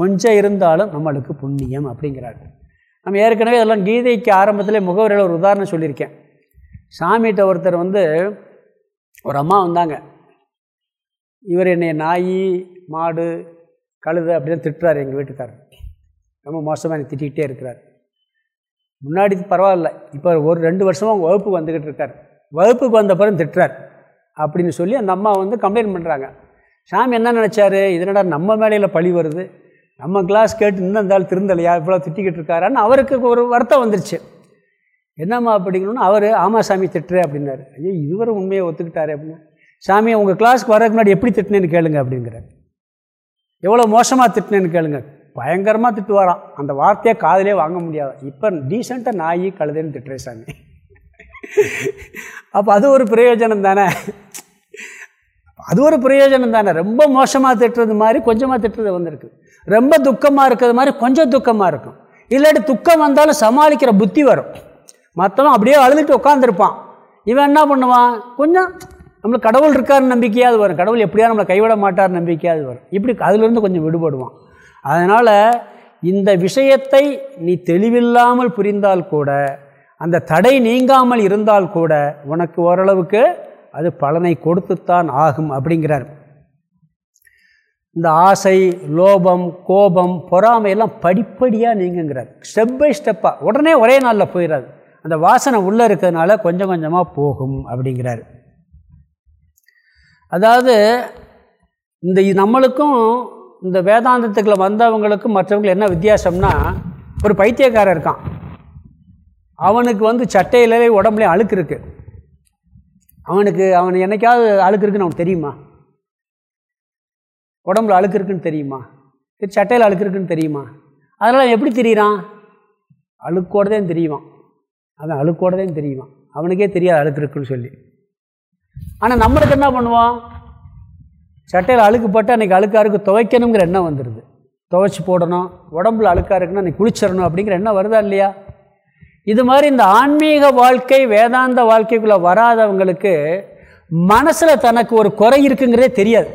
கொஞ்சம் இருந்தாலும் நம்மளுக்கு புண்ணியம் அப்படிங்கிறாரு. நம்ம ஏற்கனவே இதெல்லாம் கீதைக்கு ஆரம்பத்தில் முகவரியில் ஒரு உதாரணம் சொல்லியிருக்கேன். சாமிகிட்ட ஒருத்தர் வந்து ஒரு அம்மா வந்தாங்க. இவர் என்னை நாய் மாடு கழுது அப்படின்னு திட்டுறாரு எங்கள் வீட்டுக்காரர். ரொம்ப மோசமாக என்னை திட்டிகிட்டே இருக்கிறார். முன்னாடி பரவாயில்ல. இப்போ ஒரு ரெண்டு வருஷமாக வகுப்புக்கு வந்துக்கிட்டு இருக்கார். வகுப்புக்கு வந்த பிறகு திட்டுறார் அப்படின்னு சொல்லி அந்த அம்மா வந்து கம்ப்ளைண்ட் பண்ணுறாங்க சாமி என்ன நினச்சாரு? இதனடா நம்ம மேலையில் பழி வருது? நம்ம கிளாஸ் கேட்டு இன்னும் இருந்தாலும் திருந்தலையா? இவ்வளோ திட்டிக்கிட்டு இருக்காரான்னு அவருக்கு ஒரு வருத்தம் வந்துருச்சு. என்னம்மா அப்படிங்கணும்னு அவர் ஆமா சாமி திட்டுறே அப்படின்னாரு. ஐயோ இதுவரை உண்மையை ஒத்துக்கிட்டாரு அப்படின்னு. சாமி உங்கள் கிளாஸ்க்கு வரதுக்கு முன்னாடி எப்படி திட்டினேன்னு கேளுங்க அப்படிங்கிறார். எவ்வளோ மோசமாக திட்டினேன்னு கேளுங்க. பயங்கரமாக திட்டுவாராம். அந்த வார்த்தையை காதலே வாங்க முடியாது. இப்போ டீசெண்டாக நாய் கழுதைன்னு திட்டுறேன் சாமி. அப்போ அது ஒரு பிரயோஜனம் தானே? அது ஒரு பிரயோஜனம் தானே. ரொம்ப மோசமாக திட்டுறது மாதிரி கொஞ்சமாக திட்டுறது வந்திருக்கு. ரொம்ப துக்கமாக இருக்கிறது மாதிரி கொஞ்சம் துக்கமாக இருக்கும். இல்லாட்டி துக்கம் வந்தாலும் சமாளிக்கிற புத்தி வரும். மற்றவன் அப்படியே அழுதுட்டு உட்காந்துருப்பான் இவன் என்ன பண்ணுவான்? கொஞ்சம் நம்மளுக்கு கடவுள் இருக்காருன்னு நம்பிக்கையாவது வரும். கடவுள் எப்படியா நம்மளை கைவிட மாட்டார் நம்பிக்கையாவது வரும். இப்படி அதுலேருந்து கொஞ்சம் விடுபடுவான். அதனால் இந்த விஷயத்தை நீ தெளிவில்லாமல் புரிந்தால் கூட அந்த தடை நீங்காமல் இருந்தால் கூட உனக்கு ஓரளவுக்கு அது பலனை கொடுத்துத்தான் ஆகும் அப்படிங்கிறார். இந்த ஆசை லோபம் கோபம் பொறாமையெல்லாம் படிப்படியாக நீங்குங்கிறார். ஸ்டெப் பை ஸ்டெப்பாக உடனே ஒரே நாளில் போயிடாது அந்த வாசனை உள்ளே இருக்கிறதுனால கொஞ்சம் கொஞ்சமாக போகும் அப்படிங்கிறார். அதாவது இந்த நம்மளுக்கும் இந்த வேதாந்தத்துக்குள்ள வந்தவங்களுக்கும் மற்றவங்களுக்கு என்ன வித்தியாசம்னா ஒரு பைத்தியக்காரன் இருக்கான். அவனுக்கு வந்து சட்டையிலே உடம்புலேயும் அழுக்கு இருக்குது அவனுக்கு அவன் என்னைக்காவது அழுக்கு இருக்குன்னு அவனுக்கு தெரியுமா? உடம்புல அழுக்கு இருக்குன்னு தெரியுமா சட்டையில் அழுக்கு இருக்குன்னு தெரியுமா? அதனால் எப்படி தெரியுறான்? தான் தெரியுவான் அவன் அழுக்கோடதே தெரியுவான் அவனுக்கே தெரியாது அழுக்கு இருக்குன்னு சொல்லி. ஆனால் நம்மளுக்கு என்ன பண்ணுவான்? சட்டையில் அழுக்கு போட்டு அன்றைக்கி அழுக்காருக்கு துவைக்கணுங்கிற எண்ணம் வந்துடுது துவைச்சி போடணும். உடம்புல அழுக்காக இருக்குன்னா அன்றைக்கி குளிச்சிடணும் அப்படிங்கிற எண்ணம் வருதா இல்லையா? இது மாதிரி இந்த ஆன்மீக வாழ்க்கை வேதாந்த வாழ்க்கைக்குள்ளே வராதவங்களுக்கு மனசில் தனக்கு ஒரு குறை இருக்குங்கிறதே தெரியாது.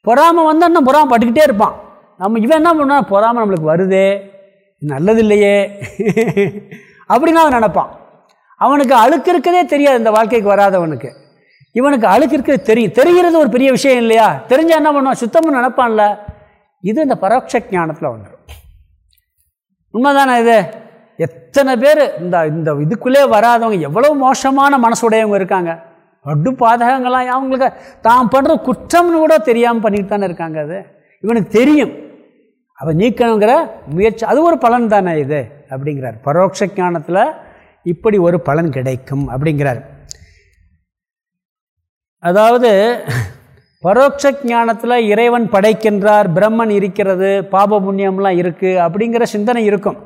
பொறாமல் வந்தால் இன்னும் பொறாமல் பட்டுக்கிட்டே இருப்பான். நம்ம இவன் என்ன பண்ணா பொறாமல் நம்மளுக்கு வருதே நல்லது இல்லையே அப்படின்னு அவன் நினப்பான். அவனுக்கு அழுக்கு இருக்கதே தெரியாது இந்த வாழ்க்கைக்கு வராதவனுக்கு. இவனுக்கு அழுக்கு இருக்கிறது தெரியும். தெரிகிறது ஒரு பெரிய விஷயம் இல்லையா? தெரிஞ்சால் என்ன பண்ணுவான்? சுத்தம்னு நினப்பான்ல. இது இந்த பரோட்ச ஞானத்தில் ஒன்று உண்மைதானே இது? எத்தனை பேர் இந்த இந்த இதுக்குள்ளே வராதவங்க எவ்வளோ மோசமான மனசுடையவங்க இருக்காங்க. பட்டு பாதகங்கள்லாம் அவங்களுக்கு தான் பண்ணுற குற்றம்னு கூட தெரியாமல் பண்ணிட்டு தானே இருக்காங்க அது. இவனுக்கு தெரியும். அவன் நீக்கணுங்கிற முயற்சி அது ஒரு பலன் தானே இது அப்படிங்கிறார். பரோட்ச ஞானத்தில் இப்படி ஒரு பலன் கிடைக்கும் அப்படிங்கிறார். அதாவது பரோட்ச ஞானத்தில் இறைவன் படைக்கின்றார் பிரம்மன் இருக்கிறது பாப புண்ணியம்லாம் இருக்குது அப்படிங்கிற சிந்தனை இருக்கும்.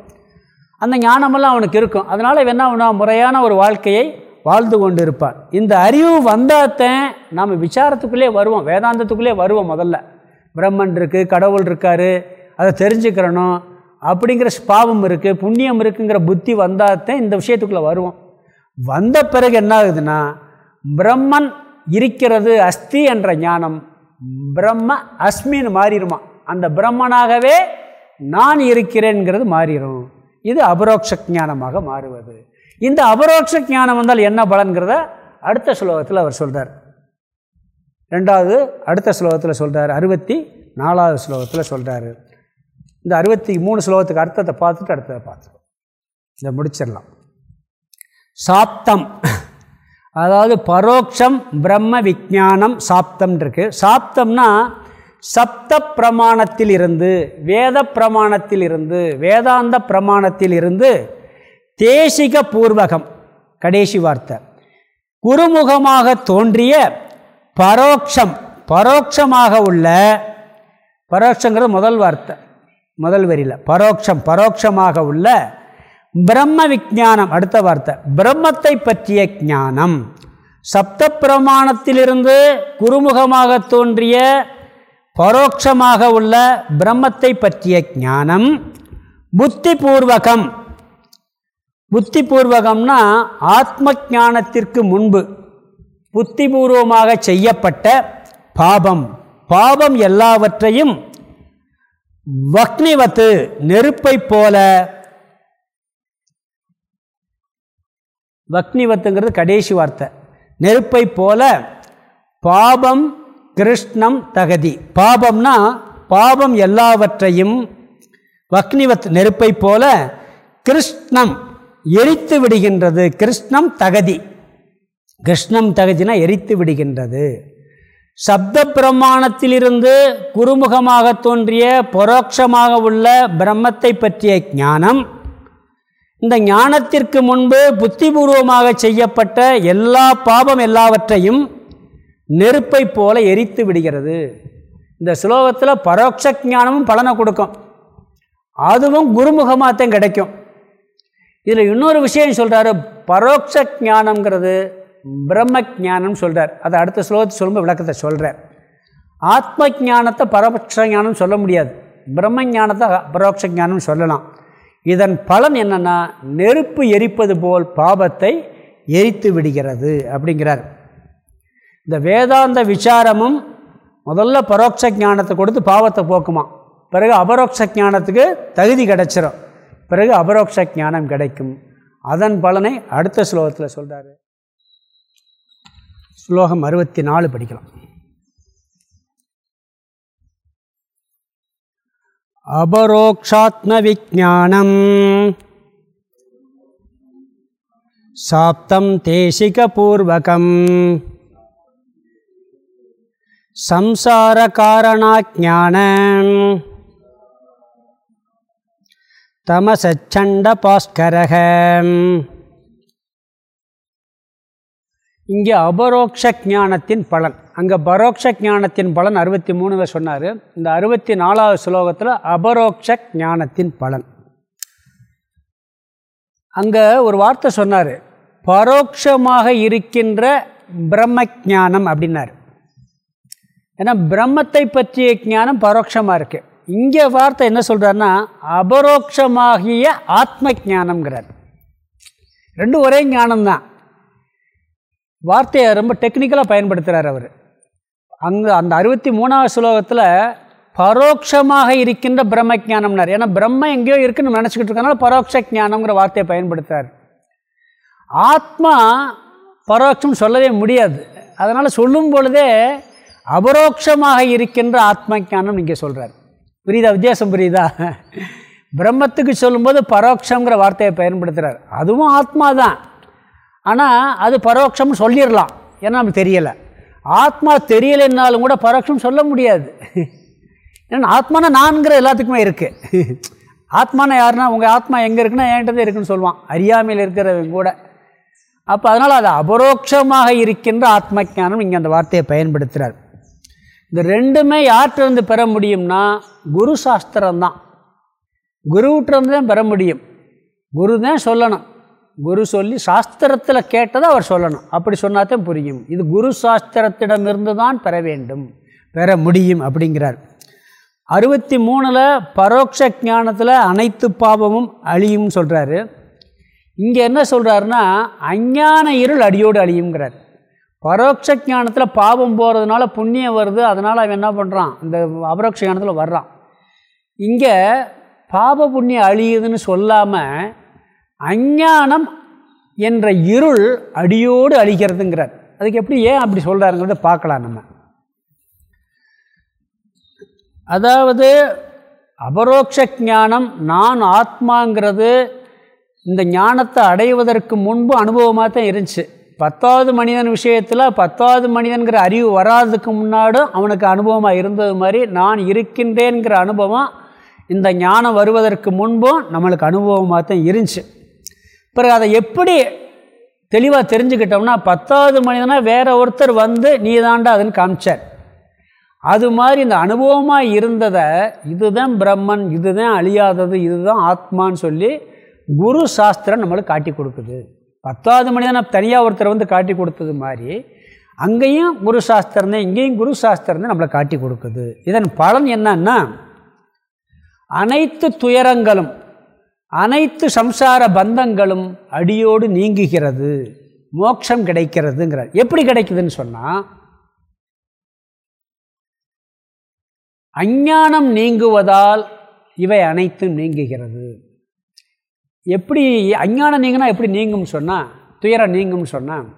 அந்த ஞானமெல்லாம் அவனுக்கு இருக்கும். அதனால் என்ன அவனா முறையான ஒரு வாழ்க்கையை வாழ்ந்து கொண்டு இருப்பான் இந்த அறிவு வந்தாத்தேன் நாம் விசாரத்துக்குள்ளே வருவோம். வேதாந்தத்துக்குள்ளே வருவோம் முதல்ல. பிரம்மன் இருக்குது கடவுள் இருக்கார் அதை தெரிஞ்சுக்கிறணும் அப்படிங்கிற பாவம் இருக்குது புண்ணியம் இருக்குங்கிற புத்தி வந்தாத்தான் இந்த விஷயத்துக்குள்ளே வருவோம். வந்த பிறகு என்ன ஆகுதுன்னா பிரம்மன் இருக்கிறது அஸ்தி என்ற ஞானம். பிரம்ம அஸ்மின்னு மாறிடுமா? அந்த பிரம்மனாகவே நான் இருக்கிறேன்கிறது மாறிடும். இது அபரோக்ஷ ஞானமாக மாறுவது. இந்த அபரோக்ஷ ஞானம் வந்தால் என்ன பலன்கிறத அடுத்த ஸ்லோகத்தில் அவர் சொல்கிறார் ரெண்டாவது அடுத்த ஸ்லோகத்தில் சொல்கிறார் அறுபத்தி நாலாவது ஸ்லோகத்தில் சொல்கிறாரு இந்த அறுபத்தி மூணு ஸ்லோகத்துக்கு அர்த்தத்தை பார்த்துட்டு அடுத்ததை பார்த்துக்கோ. இதை முடிச்சிடலாம். சாப்தம். அதாவது பரோட்சம் பிரம்ம விஜானம் சாப்தம் இருக்கு. சாப்தம்னா சப்த பிரமாணத்தில் இருந்து வேத பிரமாணத்தில் இருந்து வேதாந்த பிரமாணத்தில் இருந்து தேசிக பூர்வகம் கடைசி வார்த்தை. குருமுகமாக தோன்றிய பரோட்சம் பரோட்சமாக உள்ள பரோட்சங்கிறது முதல் வார்த்தை முதல் வரியில். பரோட்சம் பரோட்சமாக உள்ள பிரம்ம விஜானம் அடுத்த வார்த்தை. பிரம்மத்தை பற்றிய ஞானம். சப்த பிரமாணத்திலிருந்து குருமுகமாக தோன்றிய பரோட்சமாக உள்ள பிரம்மத்தை பற்றிய ஞானம். புத்தி பூர்வகம் புத்தி பூர்வகம்னா ஆத்ம ஞானத்திற்கு முன்பு புத்திபூர்வமாக செய்யப்பட்ட பாபம். பாபம் எல்லாவற்றையும் வக்னிவத்து நெருப்பை போல வக்னிவத்துங்கிறது கடைசி வார்த்தை. நெருப்பை போல பாபம் கிருஷ்ணம் தகதி. பாபம்னா பாபம் எல்லாவற்றையும் வக்னிவத் நெருப்பை போல கிருஷ்ணம் எரித்து விடுகின்றது. கிருஷ்ணம் தகதி. கிருஷ்ணம் தகதினா எரித்து விடுகின்றது. சப்த பிரமாணத்திலிருந்து குருமுகமாக தோன்றிய பரோட்சமாக உள்ள பிரம்மத்தை பற்றிய ஞானம் இந்த ஞானத்திற்கு முன்பு புத்திபூர்வமாக செய்யப்பட்ட எல்லா பாபம் எல்லாவற்றையும் நெருப்பை போல எரித்து விடுகிறது. இந்த ஸ்லோகத்தில் பரோட்ச ஞானமும் பலனை கொடுக்கும். அதுவும் குருமுகமாகத்தான் கிடைக்கும். இதில் இன்னொரு விஷயம் சொல்கிறாரு பரோட்ச ஞானங்கிறது பிரம்ம ஜானம் சொல்கிறார் அதை அடுத்த ஸ்லோகத்தை சொல்லும்போது விளக்கத்தை சொல்கிறார் ஆத்ம ஜானத்தை பரோட்ச ஞானம் சொல்ல முடியாது. பிரம்ம ஞானத்தை பரோட்ச ஞானம் சொல்லலாம். இதன் பலன் என்னென்னா நெருப்பு எரிப்பது போல் பாபத்தை எரித்து விடுகிறது அப்படிங்கிறார். இந்த வேதாந்த விசாரமும் முதல்ல பரோட்ச ஞானத்தை கொடுத்து பாவத்தை போக்குமா. பிறகு அபரோக்ஷ ஞானத்துக்கு தகுதி கிடைச்சிரும். பிறகு அபரோக்ஷ ஞானம் கிடைக்கும். அதன் பலனை அடுத்த ஸ்லோகத்தில் சொல்கிறாரு ஸ்லோகம் அறுபத்தி நாலு படிக்கலாம். அபரோக்ஷாத்மவிஜானம் சாப்தம் தேசிகபூர்வகம். சம்சாரகாரணாஜான தமசச்சண்ட பாஸ்கரகம் இங்கே அபரோக்ஷ ஞானத்தின் பலன். அங்கே பரோக்ஷ ஞானத்தின் பலன் அறுபத்தி மூணில் சொன்னார். இந்த அறுபத்தி நாலாவது ஸ்லோகத்தில் அபரோக்ஷ ஞானத்தின் பலன். அங்கே ஒரு வார்த்தை சொன்னார். பரோட்சமாக இருக்கின்ற பிரம்ம ஞானம் அப்படின்னார். ஏன்னா பிரம்மத்தை பற்றிய ஞானம் பரோட்சமாக இருக்குது இங்கே வார்த்தை என்ன சொல்கிறாருன்னா அபரோக்ஷமாகிய ஆத்ம ஞானம்ங்கிறார் ரெண்டும் ஒரே ஞானம்தான். வார்த்தையை ரொம்ப டெக்னிக்கலாக பயன்படுத்துகிறார் அவர். அங்கே அந்த அறுபத்தி மூணாவது ஸ்லோகத்தில் பரோட்சமாக இருக்கின்ற பிரம்ம ஜானம்னார் ஏன்னா பிரம்ம எங்கேயோ இருக்குன்னு நினச்சிக்கிட்டு இருக்கனால பரோட்ச ஜானம்ங்கிற வார்த்தையை பயன்படுத்துகிறார் ஆத்மா பரோட்சம் சொல்லவே முடியாது. அதனால் சொல்லும் பொழுதே அபரோக்ஷமாக இருக்கின்ற ஆத்ம ஜானம் நீங்கள் சொல்கிறார் புரியுதா? வித்தியாசம் புரியுதா? பிரம்மத்துக்கு சொல்லும்போது பரோட்சங்கிற வார்த்தையை பயன்படுத்துகிறார் அதுவும் ஆத்மா தான் ஆனால் அது பரோட்சம்னு சொல்லிடலாம் ஏன்னா நமக்கு தெரியலை. ஆத்மா தெரியலைன்னாலும் கூட பரோட்சம் சொல்ல முடியாது. ஏன்னா ஆத்மானா நான்கிற எல்லாத்துக்குமே இருக்குது ஆத்மானா யாருன்னா உங்கள் ஆத்மா எங்கே இருக்குன்னா என்கிட்ட இருக்குன்னு சொல்லுவான். அறியாமையில் இருக்கிறவங்க கூட. அப்போ அதனால் அது அபரோக்ஷமாக இருக்கின்ற ஆத்ம ஜானம் இங்கே அந்த வார்த்தையை பயன்படுத்துகிறார் இந்த ரெண்டுமே யார்கிட்டருந்து பெற முடியும்னா குரு சாஸ்திரம் தான் குருவிட்டிருந்து தான் பெற முடியும். குரு தான் சொல்லணும். குரு சொல்லி சாஸ்திரத்தில் கேட்டதை அவர் சொல்லணும். அப்படி சொன்னாதான் புரியும். இது குரு சாஸ்திரத்திடமிருந்து தான் பெற வேண்டும். பெற முடியும் அப்படிங்கிறார். அறுபத்தி மூணில் பரோட்ச ஞானத்தில் அனைத்து பாவமும் அழியும் சொல்கிறாரு இங்கே என்ன சொல்கிறாருன்னா அஞ்ஞான இருள் அடியோடு அழியுங்கிறார் பரோட்ச ஞானத்தில் பாவம் போகிறதுனால புண்ணியம் வருது அதனால் அவன் என்ன பண்ணுறான் இந்த அபரோக்ஷ ஞானத்தில் வர்றான். இங்கே பாப புண்ணியம் அழியுதுன்னு சொல்லாமல் அஞ்ஞானம் என்ற இருள் அடியோடு அழிக்கிறதுங்கிறார். அதுக்கு எப்படி ஏன் அப்படி சொல்கிறாருங்கிறத பார்க்கலாம் நம்ம. அதாவது அபரோக்ஷ ஞானம் நான் ஆத்மாங்கிறது இந்த ஞானத்தை அடைவதற்கு முன்பு அனுபவமாக தான் இருந்துச்சு. பத்தாவது மனிதன் விஷயத்தில் பத்தாவது மனிதன்கிற அறிவு வராதுக்கு முன்னாடும் அவனுக்கு அனுபவமாக இருந்தது மாதிரி நான் இருக்கின்றேங்கிற அனுபவம் இந்த ஞானம் வருவதற்கு முன்பும் நம்மளுக்கு அனுபவமாக தான் இருந்துச்சு. பிறகு அதை எப்படி தெளிவாக தெரிஞ்சுக்கிட்டோம்னா பத்தாவது மனிதனாக வேற ஒருத்தர் வந்து நீ தாண்டா அதுன்னு காமிச்சார். அது மாதிரி இந்த அனுபவமாக இருந்ததை இதுதான் பிரம்மன் இதுதான் அழியாதது இதுதான் ஆத்மான்னு சொல்லி குரு சாஸ்திரம் நம்மளுக்கு காட்டி கொடுக்குது. பத்தாவது மனிதனை தனியாக ஒருத்தர் வந்து காட்டி கொடுத்தது மாதிரி அங்கேயும் குரு சாஸ்திரம் தான் இங்கேயும் குரு சாஸ்திரம் தான் நம்மளை காட்டி கொடுக்குது. இதன் பலன் என்னன்னா அனைத்து துயரங்களும் அனைத்து சம்சார பந்தங்களும் அடியோடு நீங்குகிறது. மோட்சம் கிடைக்கிறதுங்கிறார். எப்படி கிடைக்குதுன்னு சொன்னால் அஞ்ஞானம் நீங்குவதால் இவை அனைத்தும் நீங்குகிறது. எப்படி அஞ்ஞானம் நீங்கினா எப்படி நீங்கும்னு சொன்னால் துயரம் நீங்கும்னு சொன்னால்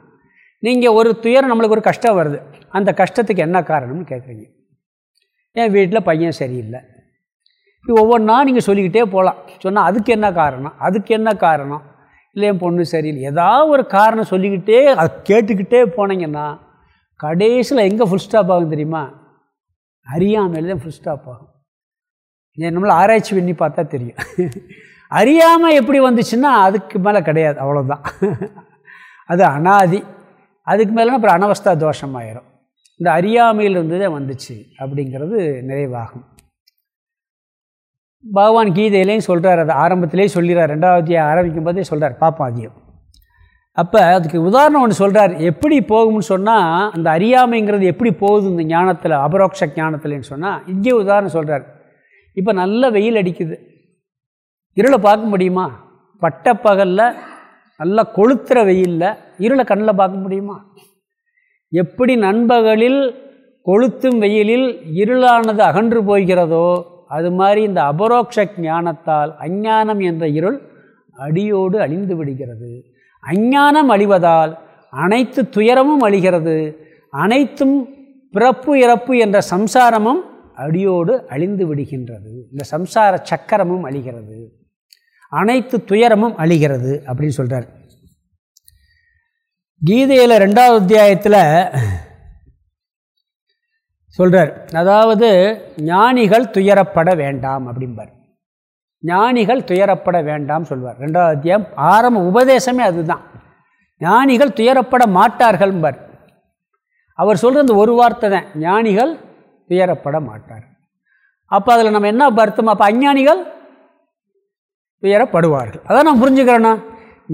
நீங்கள் ஒரு துயரம் நம்மளுக்கு ஒரு கஷ்டம் வருது. அந்த கஷ்டத்துக்கு என்ன காரணம்னு கேட்குறீங்க. என் வீட்டில் பையன் சரியில்லை. இப்படி ஒவ்வொன்றா நீங்கள் சொல்லிக்கிட்டே போகலாம் சொன்னால் அதுக்கு என்ன காரணம்? அதுக்கு என்ன காரணம்? இல்லை என் பொண்ணு சரியில்லை. ஏதாவது ஒரு காரணம் சொல்லிக்கிட்டே அதை கேட்டுக்கிட்டே போனீங்கன்னா கடைசியில் எங்கே ஃபுல் ஸ்டாப் ஆகும் தெரியுமா? அறியாமல் தான் ஃபுல் ஸ்டாப் ஆகும் நம்மளை ஆராய்ச்சி பண்ணி பார்த்தா தெரியும். அறியாமல் எப்படி வந்துச்சுன்னா அதுக்கு மேலே கிடையாது. அவ்வளோதான் அது அனாதி. அதுக்கு மேலே அப்புறம் அனவஸ்தா தோஷமாயிரும். இந்த அறியாமையிலிருந்து தான் வந்துச்சு அப்படிங்கிறது நிறைவாகும். பகவான் கீதையிலையும் சொல்கிறார் அது ஆரம்பத்திலேயே சொல்லிடுறார். ரெண்டாவது ஆரம்பிக்கும் போதே சொல்கிறார் பாப்பா அதிகம் அப்போ அதுக்கு உதாரணம் ஒன்று சொல்கிறார் எப்படி போகும்னு சொன்னால் அந்த அறியாமைங்கிறது எப்படி போகுது இந்த ஞானத்தில் அபரோக்ஷ ஞானத்தில்னு சொன்னால் இங்கே உதாரணம் சொல்கிறார் இப்போ நல்ல வெயில் அடிக்குது. இருளை பார்க்க முடியுமா? பட்டப்பகலில் நல்லா கொளுத்துற வெயிலில் இருளை கண்ணில் பார்க்க முடியுமா? எப்படி நண்பகலில் கொளுத்தும் வெயிலில் இருளானது அகன்று போகிறதோ அது மாதிரி இந்த அபரோக்ஷ ஞானத்தால் அஞ்ஞானம் என்ற இருள் அடியோடு அழிந்து விடுகிறது. அஞ்ஞானம் அழிவதால் அனைத்து துயரமும் அழிகிறது. அனைத்தும் பிறப்பு இறப்பு என்ற சம்சாரமும் அடியோடு அழிந்து விடுகின்றது. இந்த சம்சார சக்கரமும் அழிகிறது. அனைத்து துயரமும் அழிகிறது அப்படின்னு சொல்கிறார் கீதையில் ரெண்டாவது அத்தியாயத்தில் சொல்கிறார் அதாவது ஞானிகள் துயரப்பட வேண்டாம் அப்படிம்பார். ஞானிகள் துயரப்பட வேண்டாம் சொல்வார். ரெண்டாவது அத்தியாயம் ஆரம்ப உபதேசமே அதுதான். ஞானிகள் துயரப்பட மாட்டார்கள்பார் அவர் சொல்கிற அந்த ஒரு வார்த்தை தான். ஞானிகள் துயரப்பட மாட்டார். அப்போ அதில் நம்ம என்ன பருத்தம் அப்போ அஞ்ஞானிகள் துயரப்படுவார்கள். அதான் நான் புரிஞ்சுக்கிறேன்னா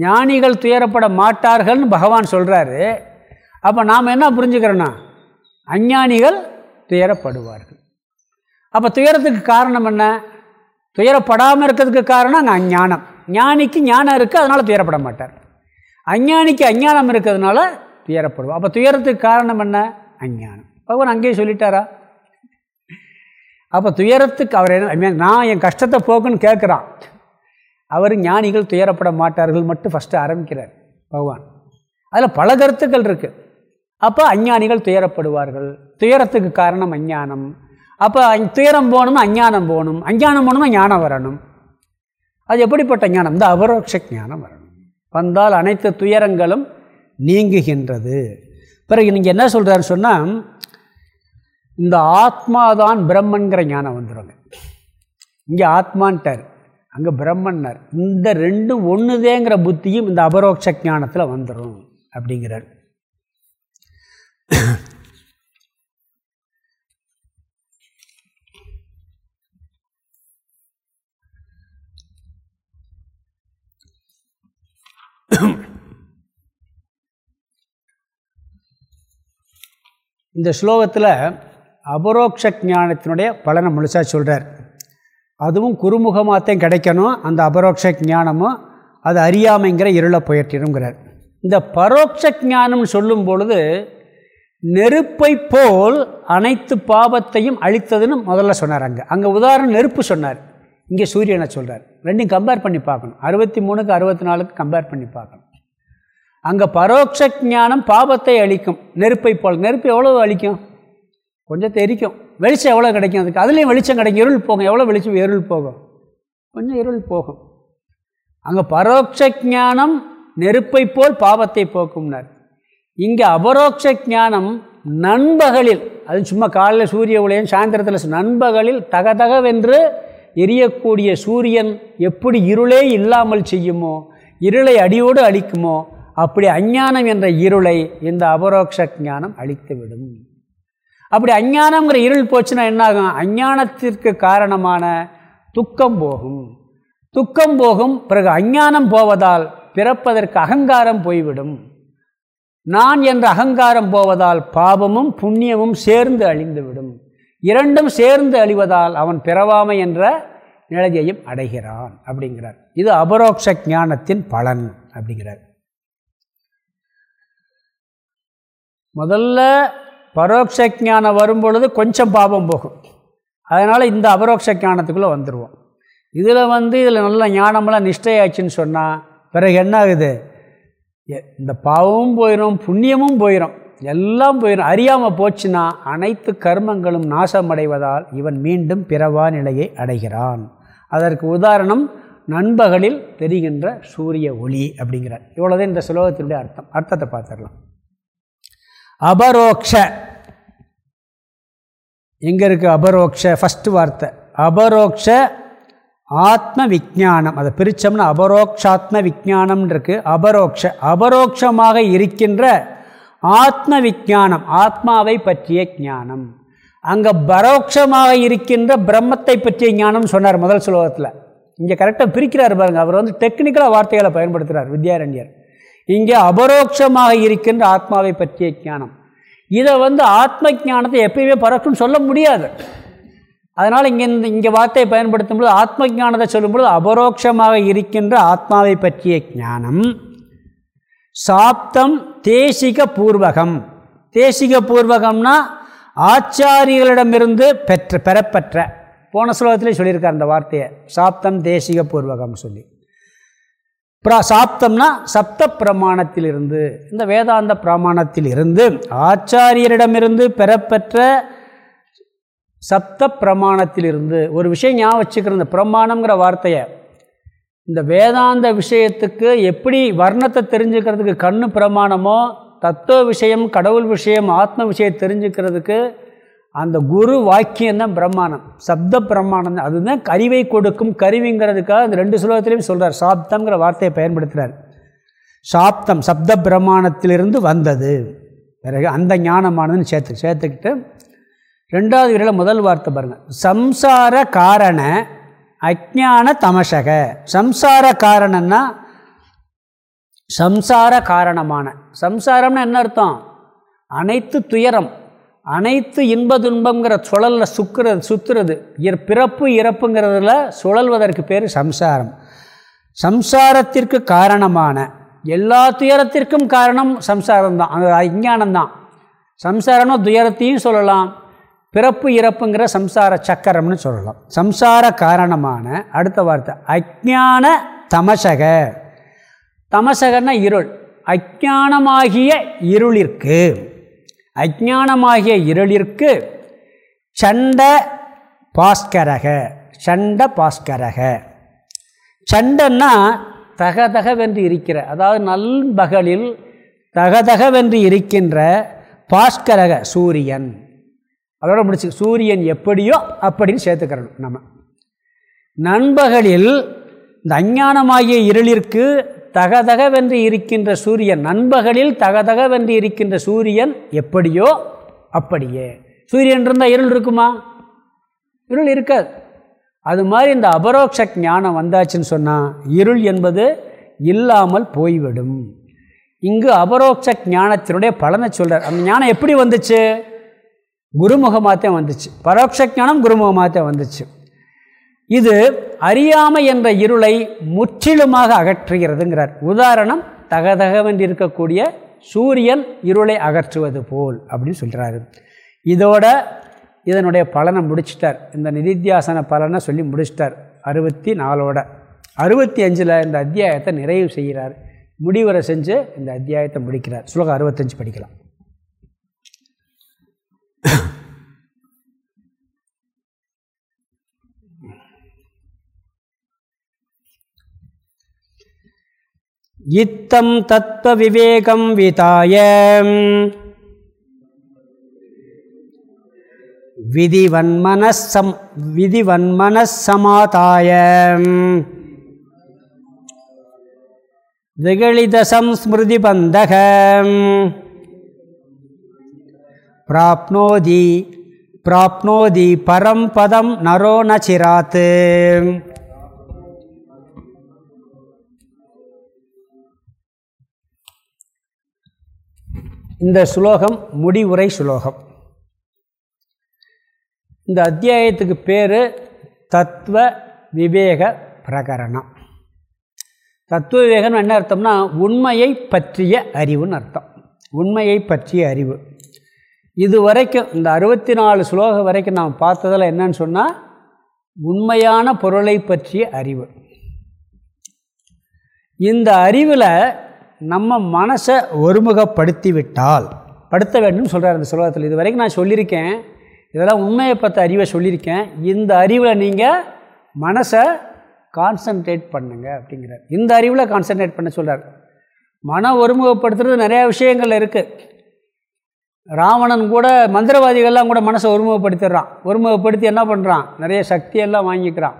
ஞானிகள் துயரப்பட மாட்டார்கள்னு பகவான் சொல்கிறாரு அப்போ நாம் என்ன புரிஞ்சுக்கிறோன்னா அஞ்ஞானிகள் துயரப்படுவார்கள். அப்போ துயரத்துக்கு காரணம் என்ன? துயரப்படாமல் இருக்கிறதுக்கு காரணம் அங்கே அஞ்ஞானம். ஞானிக்கு ஞானம் இருக்குது அதனால் துயரப்பட மாட்டார். அஞ்ஞானிக்கு அஞ்ஞானம் இருக்கிறதுனால துயரப்படுவோம் அப்போ துயரத்துக்கு காரணம் என்ன? அஞ்ஞானம். பகவான் அங்கேயே சொல்லிட்டாரா? அப்போ துயரத்துக்கு அவர் என்ன நான் என் கஷ்டத்தை போக்குன்னு கேட்குறான். அவர் ஞானிகள் துயரப்பட மாட்டார்கள் மட்டும் ஃபஸ்ட்டு ஆரம்பிக்கிறார் பகவான். அதில் பல கருத்துக்கள் இருக்குது அப்போ அஞ்ஞானிகள் துயரப்படுவார்கள். துயரத்துக்கு காரணம் அஞ்ஞானம். அப்போ துயரம் போகணும்னா அஞ்ஞானம் போகணும். அஞ்ஞானம் போகணும்னா ஞானம் வரணும். அது எப்படிப்பட்ட ஞானம்? இந்த அபரோக்ஷ ஞானம் வரணும். வந்தால் அனைத்து துயரங்களும் நீங்குகின்றது. பிறகு நீங்கள் என்ன சொல்கிறாருன்னு சொன்னால் இந்த ஆத்மாதான் பிரம்மன்கிற ஞானம் வந்துடுங்க இங்கே ஆத்மான்ட்டார். அங்கே பிரம்மன்னர். இந்த ரெண்டும் ஒன்றுதேங்கிற புத்தியும் இந்த அபரோக்ஷ ஞானத்தில் வந்துடும் அப்படிங்கிறார். இந்த ஸ்லோகத்தில் அபரோக்ஷ ஞானத்தினுடைய பலனை முழுசாக சொல்கிறார் அதுவும் குறுமுகமாகத்தையும் கிடைக்கணும் அந்த அபரோக்ஷ ஞானமும் அது அறியாமைங்கிற இருளை புயற்றிடுங்கிறார் இந்த பரோட்ச ஞானம்னு சொல்லும் பொழுது நெருப்பை போல் அனைத்து பாவத்தையும் அழித்ததுன்னு முதல்ல சொன்னார் அங்கே. அங்கே உதாரணம் நெருப்பு சொன்னார். இங்கே சூரியனை சொல்கிறார் ரெண்டையும் கம்பேர் பண்ணி பார்க்கணும். அறுபத்தி மூணுக்கு அறுபத்தி நாலுக்கு கம்பேர் பண்ணி பார்க்கணும். அங்கே பரோட்ச ஞானம் பாபத்தை அழிக்கும். நெருப்பை போல். நெருப்பு எவ்வளோ அழிக்கும்? கொஞ்சம் தெரிக்கும் வெளிச்சம் எவ்வளோ கிடைக்கும் அதுக்கு? அதுலேயும் வெளிச்சம் கிடைக்கும். இருள் போகும். எவ்வளோ வெளிச்சம்? இருள் போகும். கொஞ்சம் இருள் போகும். அங்கே பரோட்ச ஞானம் நெருப்பை போல் பாவத்தை போக்கும்னார். இங்கே அபரோக்ஷ ஞானம் நண்பகலில் அது சும்மா காலையில் சூரிய உலயம் சாயந்தரத்தில் நண்பகலில் தகதகவென்று எரியக்கூடிய சூரியன் எப்படி இருளே இல்லாமல் செய்யுமோ இருளை அடியோடு அழிக்குமோ அப்படி அஞ்ஞானம் என்ற இருளை இந்த அபரோக்ஷ ஞானம் அழித்துவிடும். அப்படி அஞ்ஞானங்கிற இருள் போச்சுன்னா என்னாகும்? அஞ்ஞானத்திற்கு காரணமான துக்கம் போகும். துக்கம் போகும் பிறகு அஞ்ஞானம் போவதால் பிறப்பதற்கு அகங்காரம் போய்விடும். நான் என்ற அகங்காரம் போவதால் பாவமும் புண்ணியமும் சேர்ந்து அழிந்துவிடும். இரண்டும் சேர்ந்து அழிவதால் அவன் பிறவாமை என்ற நிலையையும் அடைகிறான் அப்படிங்கிறார். இது அபரோக்ஷ ஞானத்தின் பலன் அப்படிங்கிறார். முதல்ல பரோட்ச ஞானம் வரும்பொழுது கொஞ்சம் பாபம் போகும். அதனால் இந்த அபரோக்ஷ ஞானத்துக்குள்ளே வந்துடுவோம் இதில் வந்து இதில் நல்ல ஞானமெல்லாம் நிஷ்டையாச்சுன்னு சொன்னால் பிறகு என்ன ஆகுது? இந்த பாவமும் போயிடும் புண்ணியமும் போயிடும் எல்லாம் போயிடும் அறியாமல் போச்சுன்னா அனைத்து கர்மங்களும் நாசமடைவதால் இவன் மீண்டும் பிறவா நிலையை அடைகிறான். அதற்கு உதாரணம் நண்பகலில் தெரிகின்ற சூரிய ஒளி அப்படிங்கிறார். இவ்வளோதான் இந்த சுலோகத்தினுடைய அர்த்தம். அர்த்தத்தை பார்த்துடலாம். அபரோக்ஷ. எங்கே இருக்குது அபரோக்ஷ? ஃபஸ்ட்டு வார்த்தை. அபரோக்ஷ ஆத்ம விஜானம் அதை பிரித்தோம்னா அபரோக்ஷாத்ம விஜானம்னு இருக்குது அபரோக்ஷ அபரோக்ஷமாக இருக்கின்ற ஆத்ம விஜானம் ஆத்மாவை பற்றிய ஞானம். அங்கே பரோட்சமாக இருக்கின்ற பிரம்மத்தை பற்றிய ஞானம் சொன்னார் முதல் சுலோகத்தில் இங்கே கரெக்டாக பிரிக்கிறார் பாருங்கள் அவர் வந்து டெக்னிக்கலாக வார்த்தைகளை பயன்படுத்துகிறார் வித்யாரண்யர். இங்கே அபரோக்ஷமாக இருக்கின்ற ஆத்மாவை பற்றிய ஞானம். இதை வந்து ஆத்ம ஜானத்தை எப்பயுமே பரோட்சம் சொல்ல முடியாது. அதனால் இங்கே இந்த இங்கே வார்த்தையை பயன்படுத்தும் பொழுது ஆத்ம ஜானத்தை சொல்லும்பொழுது அபரோக்ஷமாக இருக்கின்ற ஆத்மாவை பற்றிய ஞானம். சாப்தம் தேசிக பூர்வகம். தேசிக பூர்வகம்னா ஆச்சாரியர்களிடமிருந்து பெற்ற பெறப்பெற்ற. போன ஸ்லோகத்திலே சொல்லியிருக்கார் அந்த வார்த்தையை. சாப்தம் தேசிக பூர்வகம் சொல்லி. பிரா சாப்தம்னா சப்த பிரமாணத்திலிருந்து இந்த வேதாந்த பிரமாணத்திலிருந்து ஆச்சாரியரிடமிருந்து பெறப்பெற்ற சப்த பிரமாணத்திலிருந்து ஒரு விஷயம் ஞாபகம் வச்சுக்கிற இந்த பிரமாணங்கிற வார்த்தையை இந்த வேதாந்த விஷயத்துக்கு எப்படி வர்ணத்தை தெரிஞ்சுக்கிறதுக்கு கண்ணு பிரமாணமோ தத்துவ விஷயம் கடவுள் விஷயம் ஆத்ம விஷயம் தெரிஞ்சுக்கிறதுக்கு அந்த குரு வாக்கியம்தான் பிரமாணம் பிரம்மாணம். சப்த பிரமாணம் தான். அதுதான் கருவை கொடுக்கும் கருவிங்கிறதுக்காக இந்த ரெண்டு சுலோகத்திலையும் சொல்கிறார் சாப்தம்ங்கிற வார்த்தையை பயன்படுத்துகிறார் சாப்தம் சப்த பிரமாணத்திலிருந்து வந்தது. பிறகு அந்த ஞானமானதுன்னு சேர்த்து சேர்த்துக்கிட்டு ரெண்டாவது விரையில் முதல் வார்த்தை பாருங்கள் சம்சார காரண அஜான தமசக. சம்சார காரணம்னா சம்சார காரணமான சம்சாரம்னு என்ன அர்த்தம்? அனைத்து துயரம் அனைத்து இன்ப துன்பங்கிற சுழலில் சுக்கிறது சுற்றுறது பிறப்பு இறப்புங்கிறதுல சுழல்வதற்கு பேர் சம்சாரம். சம்சாரத்திற்கு காரணமான எல்லா துயரத்திற்கும் காரணம் சம்சாரம்தான். அது அஜானந்தான் சம்சாரம்னா துயரத்தையும் சொல்லலாம். பிறப்பு இறப்புங்கிற சம்சார சக்கரம்னு சொல்லலாம். சம்சார காரணமான அடுத்த வார்த்தை அஜான தமசக. தமசகன்னா இருள். அஜானமாகிய இருளிற்கு. அஜானமாகிய இருளிற்கு சண்ட பாஸ்கரக. சண்ட பாஸ்கரக. சண்டன்னா தகதகவென்று இருக்கிற அதாவது நல்பகலில் தகதகவென்று இருக்கின்ற பாஸ்கரக சூரியன். அதோட முடிச்சு சூரியன் எப்படியோ அப்படின்னு சேர்த்துக்கிறோம் நம்ம. நண்பகலில் இந்த அஞ்ஞானமாகிய இருளிற்கு தகதகவென்று இருக்கின்ற சூரியன் நண்பகலில் தகதகவென்று இருக்கின்ற சூரியன் எப்படியோ அப்படியே. சூரியன் இருந்தால் இருள் இருக்குமா? இருள் இருக்காது. அது மாதிரி இந்த அபரோக்ஷ ஞானம் வந்தாச்சுன்னு சொன்னால் இருள் என்பது இல்லாமல் போய்விடும். இங்கு அபரோக்ஷ ஞானத்தினுடைய பலனை சொல்கிறார் அந்த ஞானம் எப்படி வந்துச்சு? குருமுகமாகத்தான் வந்துச்சு. பரோட்ச ஞானம் குருமுகமாகத்தான் வந்துச்சு. இது அறியாமை என்ற இருளை முற்றிலுமாக அகற்றுகிறதுங்கிறார். உதாரணம் தகதகவென்று இருக்கக்கூடிய சூரியன் இருளை அகற்றுவது போல் அப்படின்னு சொல்கிறாரு இதோட இதனுடைய பலனை முடிச்சிட்டார். இந்த நிதித்தியாசன பலனை சொல்லி முடிச்சிட்டார் அறுபத்தி நாலோட அறுபத்தி அஞ்சில் இந்த அத்தியாயத்தை நிறைவு செய்கிறார். முடிவரை செஞ்சு இந்த அத்தியாயத்தை முடிக்கிறார். சுலகம் அறுபத்தஞ்சு படிக்கலாம். இத்தம் தத்துவ விவேகம் விதாய. விதிவன்மனசம் விதிவன்மனசமாதாய. விகழிதசம் ஸ்மிருதி பந்தக பிராப்னோதி பிராப்னோதி பரம் பதம் நரோ நச்சிராத்து. இந்த சுலோகம் முடிவுரை சுலோகம். இந்த அத்தியாயத்துக்கு பேர் தத்துவ விவேக பிரகரணம். தத்துவ விவேகம் என்ன அர்த்தம்னா உண்மையை பற்றிய அறிவுன்னு அர்த்தம். உண்மையை பற்றிய அறிவு. இது வரைக்கும் இந்த அறுபத்தி நாலு ஸ்லோகம் வரைக்கும் நாம் பார்த்ததில் என்னன்னு சொன்னால் உண்மையான பொருளை பற்றிய அறிவு. இந்த அறிவில் நம்ம மனசை ஒருமுகப்படுத்தி விட்டால் படுத்த வேண்டும் சொல்கிறார் இந்த சுலோகத்தில். இது வரைக்கும் நான் சொல்லியிருக்கேன். இதெல்லாம் உண்மையை பற்றி அறிவை சொல்லியிருக்கேன். இந்த அறிவில் நீங்கள் மனசை கான்சன்ட்ரேட் பண்ணுங்க அப்படிங்கிறார். இந்த அறிவில் கான்சன்ட்ரேட் பண்ண சொல்கிறார் மன ஒருமுகப்படுத்துறது நிறையா விஷயங்கள் இருக்குது ராவணன் கூட மந்திரவாதிகள்லாம் கூட மனசை ஒருமுகப்படுத்திடுறான். ஒருமுகப்படுத்தி என்ன பண்ணுறான் நிறைய சக்தியெல்லாம் வாங்கிக்கிறான்.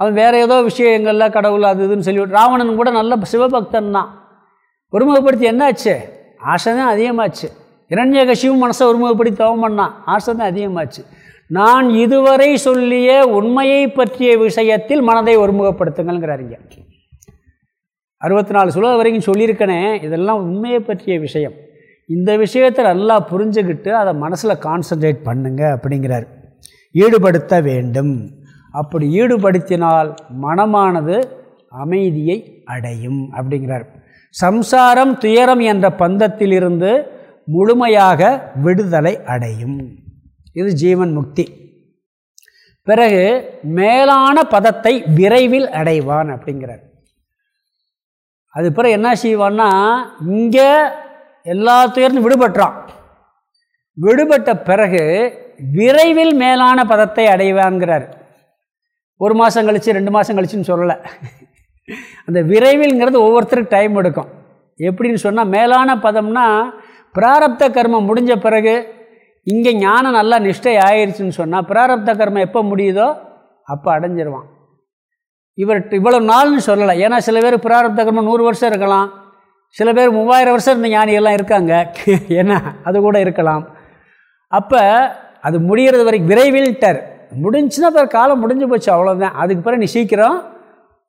அவன் வேறு ஏதோ விஷயங்களில் கடவுள் அது இதுன்னு சொல்லி ராவணன் கூட நல்ல சிவபக்தன் தான் ஒருமுகப்படுத்தி என்னாச்சு? ஆசை தான் அதிகமாச்சு இரண்யகசிவும் மனசை ஒருமுகப்படுத்தி தவம் பண்ணான். ஆசை தான் அதிகமாச்சு. நான் இதுவரை சொல்லிய உண்மையை பற்றிய விஷயத்தில் மனதை ஒருமுகப்படுத்துங்கள்ங்கிறாருங்க அறுபத்தி நாலு சுலக வரைக்கும் சொல்லியிருக்கனே இதெல்லாம் உண்மையை பற்றிய விஷயம். இந்த விஷயத்தை நல்லா புரிஞ்சுக்கிட்டு அதை மனசில் கான்சன்ட்ரேட் பண்ணுங்க அப்படிங்கிறார். ஈடுபடுத்த வேண்டும். அப்படி ஈடுபடுத்தினால் மனமானது அமைதியை அடையும் அப்படிங்கிறார். சம்சாரம் துயரம் என்ற பந்தத்திலிருந்து முழுமையாக விடுதலை அடையும். இது ஜீவன் முக்தி. பிறகு மேலான பதத்தை விரைவில் அடைவான் அப்படிங்கிறார். அது பிறகு என்ன செய்வான்னா இங்கே எல்லா துயர்ந்து விடுபட்டுறான். விடுபட்ட பிறகு விரைவில் மேலான பதத்தை அடைவான்கிறார். ஒரு மாதம் கழித்து ரெண்டு மாதம் கழிச்சுன்னு சொல்லலை. அந்த விரைவில்ங்கிறது ஒவ்வொருத்தருக்கு டைம் எடுக்கும். எப்படின்னு சொன்னால் மேலான பதம்னா பிராரப்த கர்மம் முடிஞ்ச பிறகு இங்கே ஞானம் நல்லா நிஷ்டை ஆயிடுச்சுன்னு சொன்னால் பிராரப்த கர்மம் எப்போ முடியுதோ அப்போ அடைஞ்சிருவான். இவர் இவ்வளோ நாள்னு சொல்லலை. ஏன்னா சில பேர் பிராரப்த கர்மம் நூறு வருஷம் இருக்கலாம். சில பேர் மூவாயிரம் வருஷம் இருந்த ஞானிகள்லாம் இருக்காங்க. ஏன்னா அது கூட இருக்கலாம். அப்போ அது முடிகிறது வரைக்கும் விரைவில்ட்டார். முடிஞ்சுன்னா பிறகு காலம் முடிஞ்சு போச்சு அவ்வளோதான் அதுக்கு பிறகு நீ சீக்கிரம்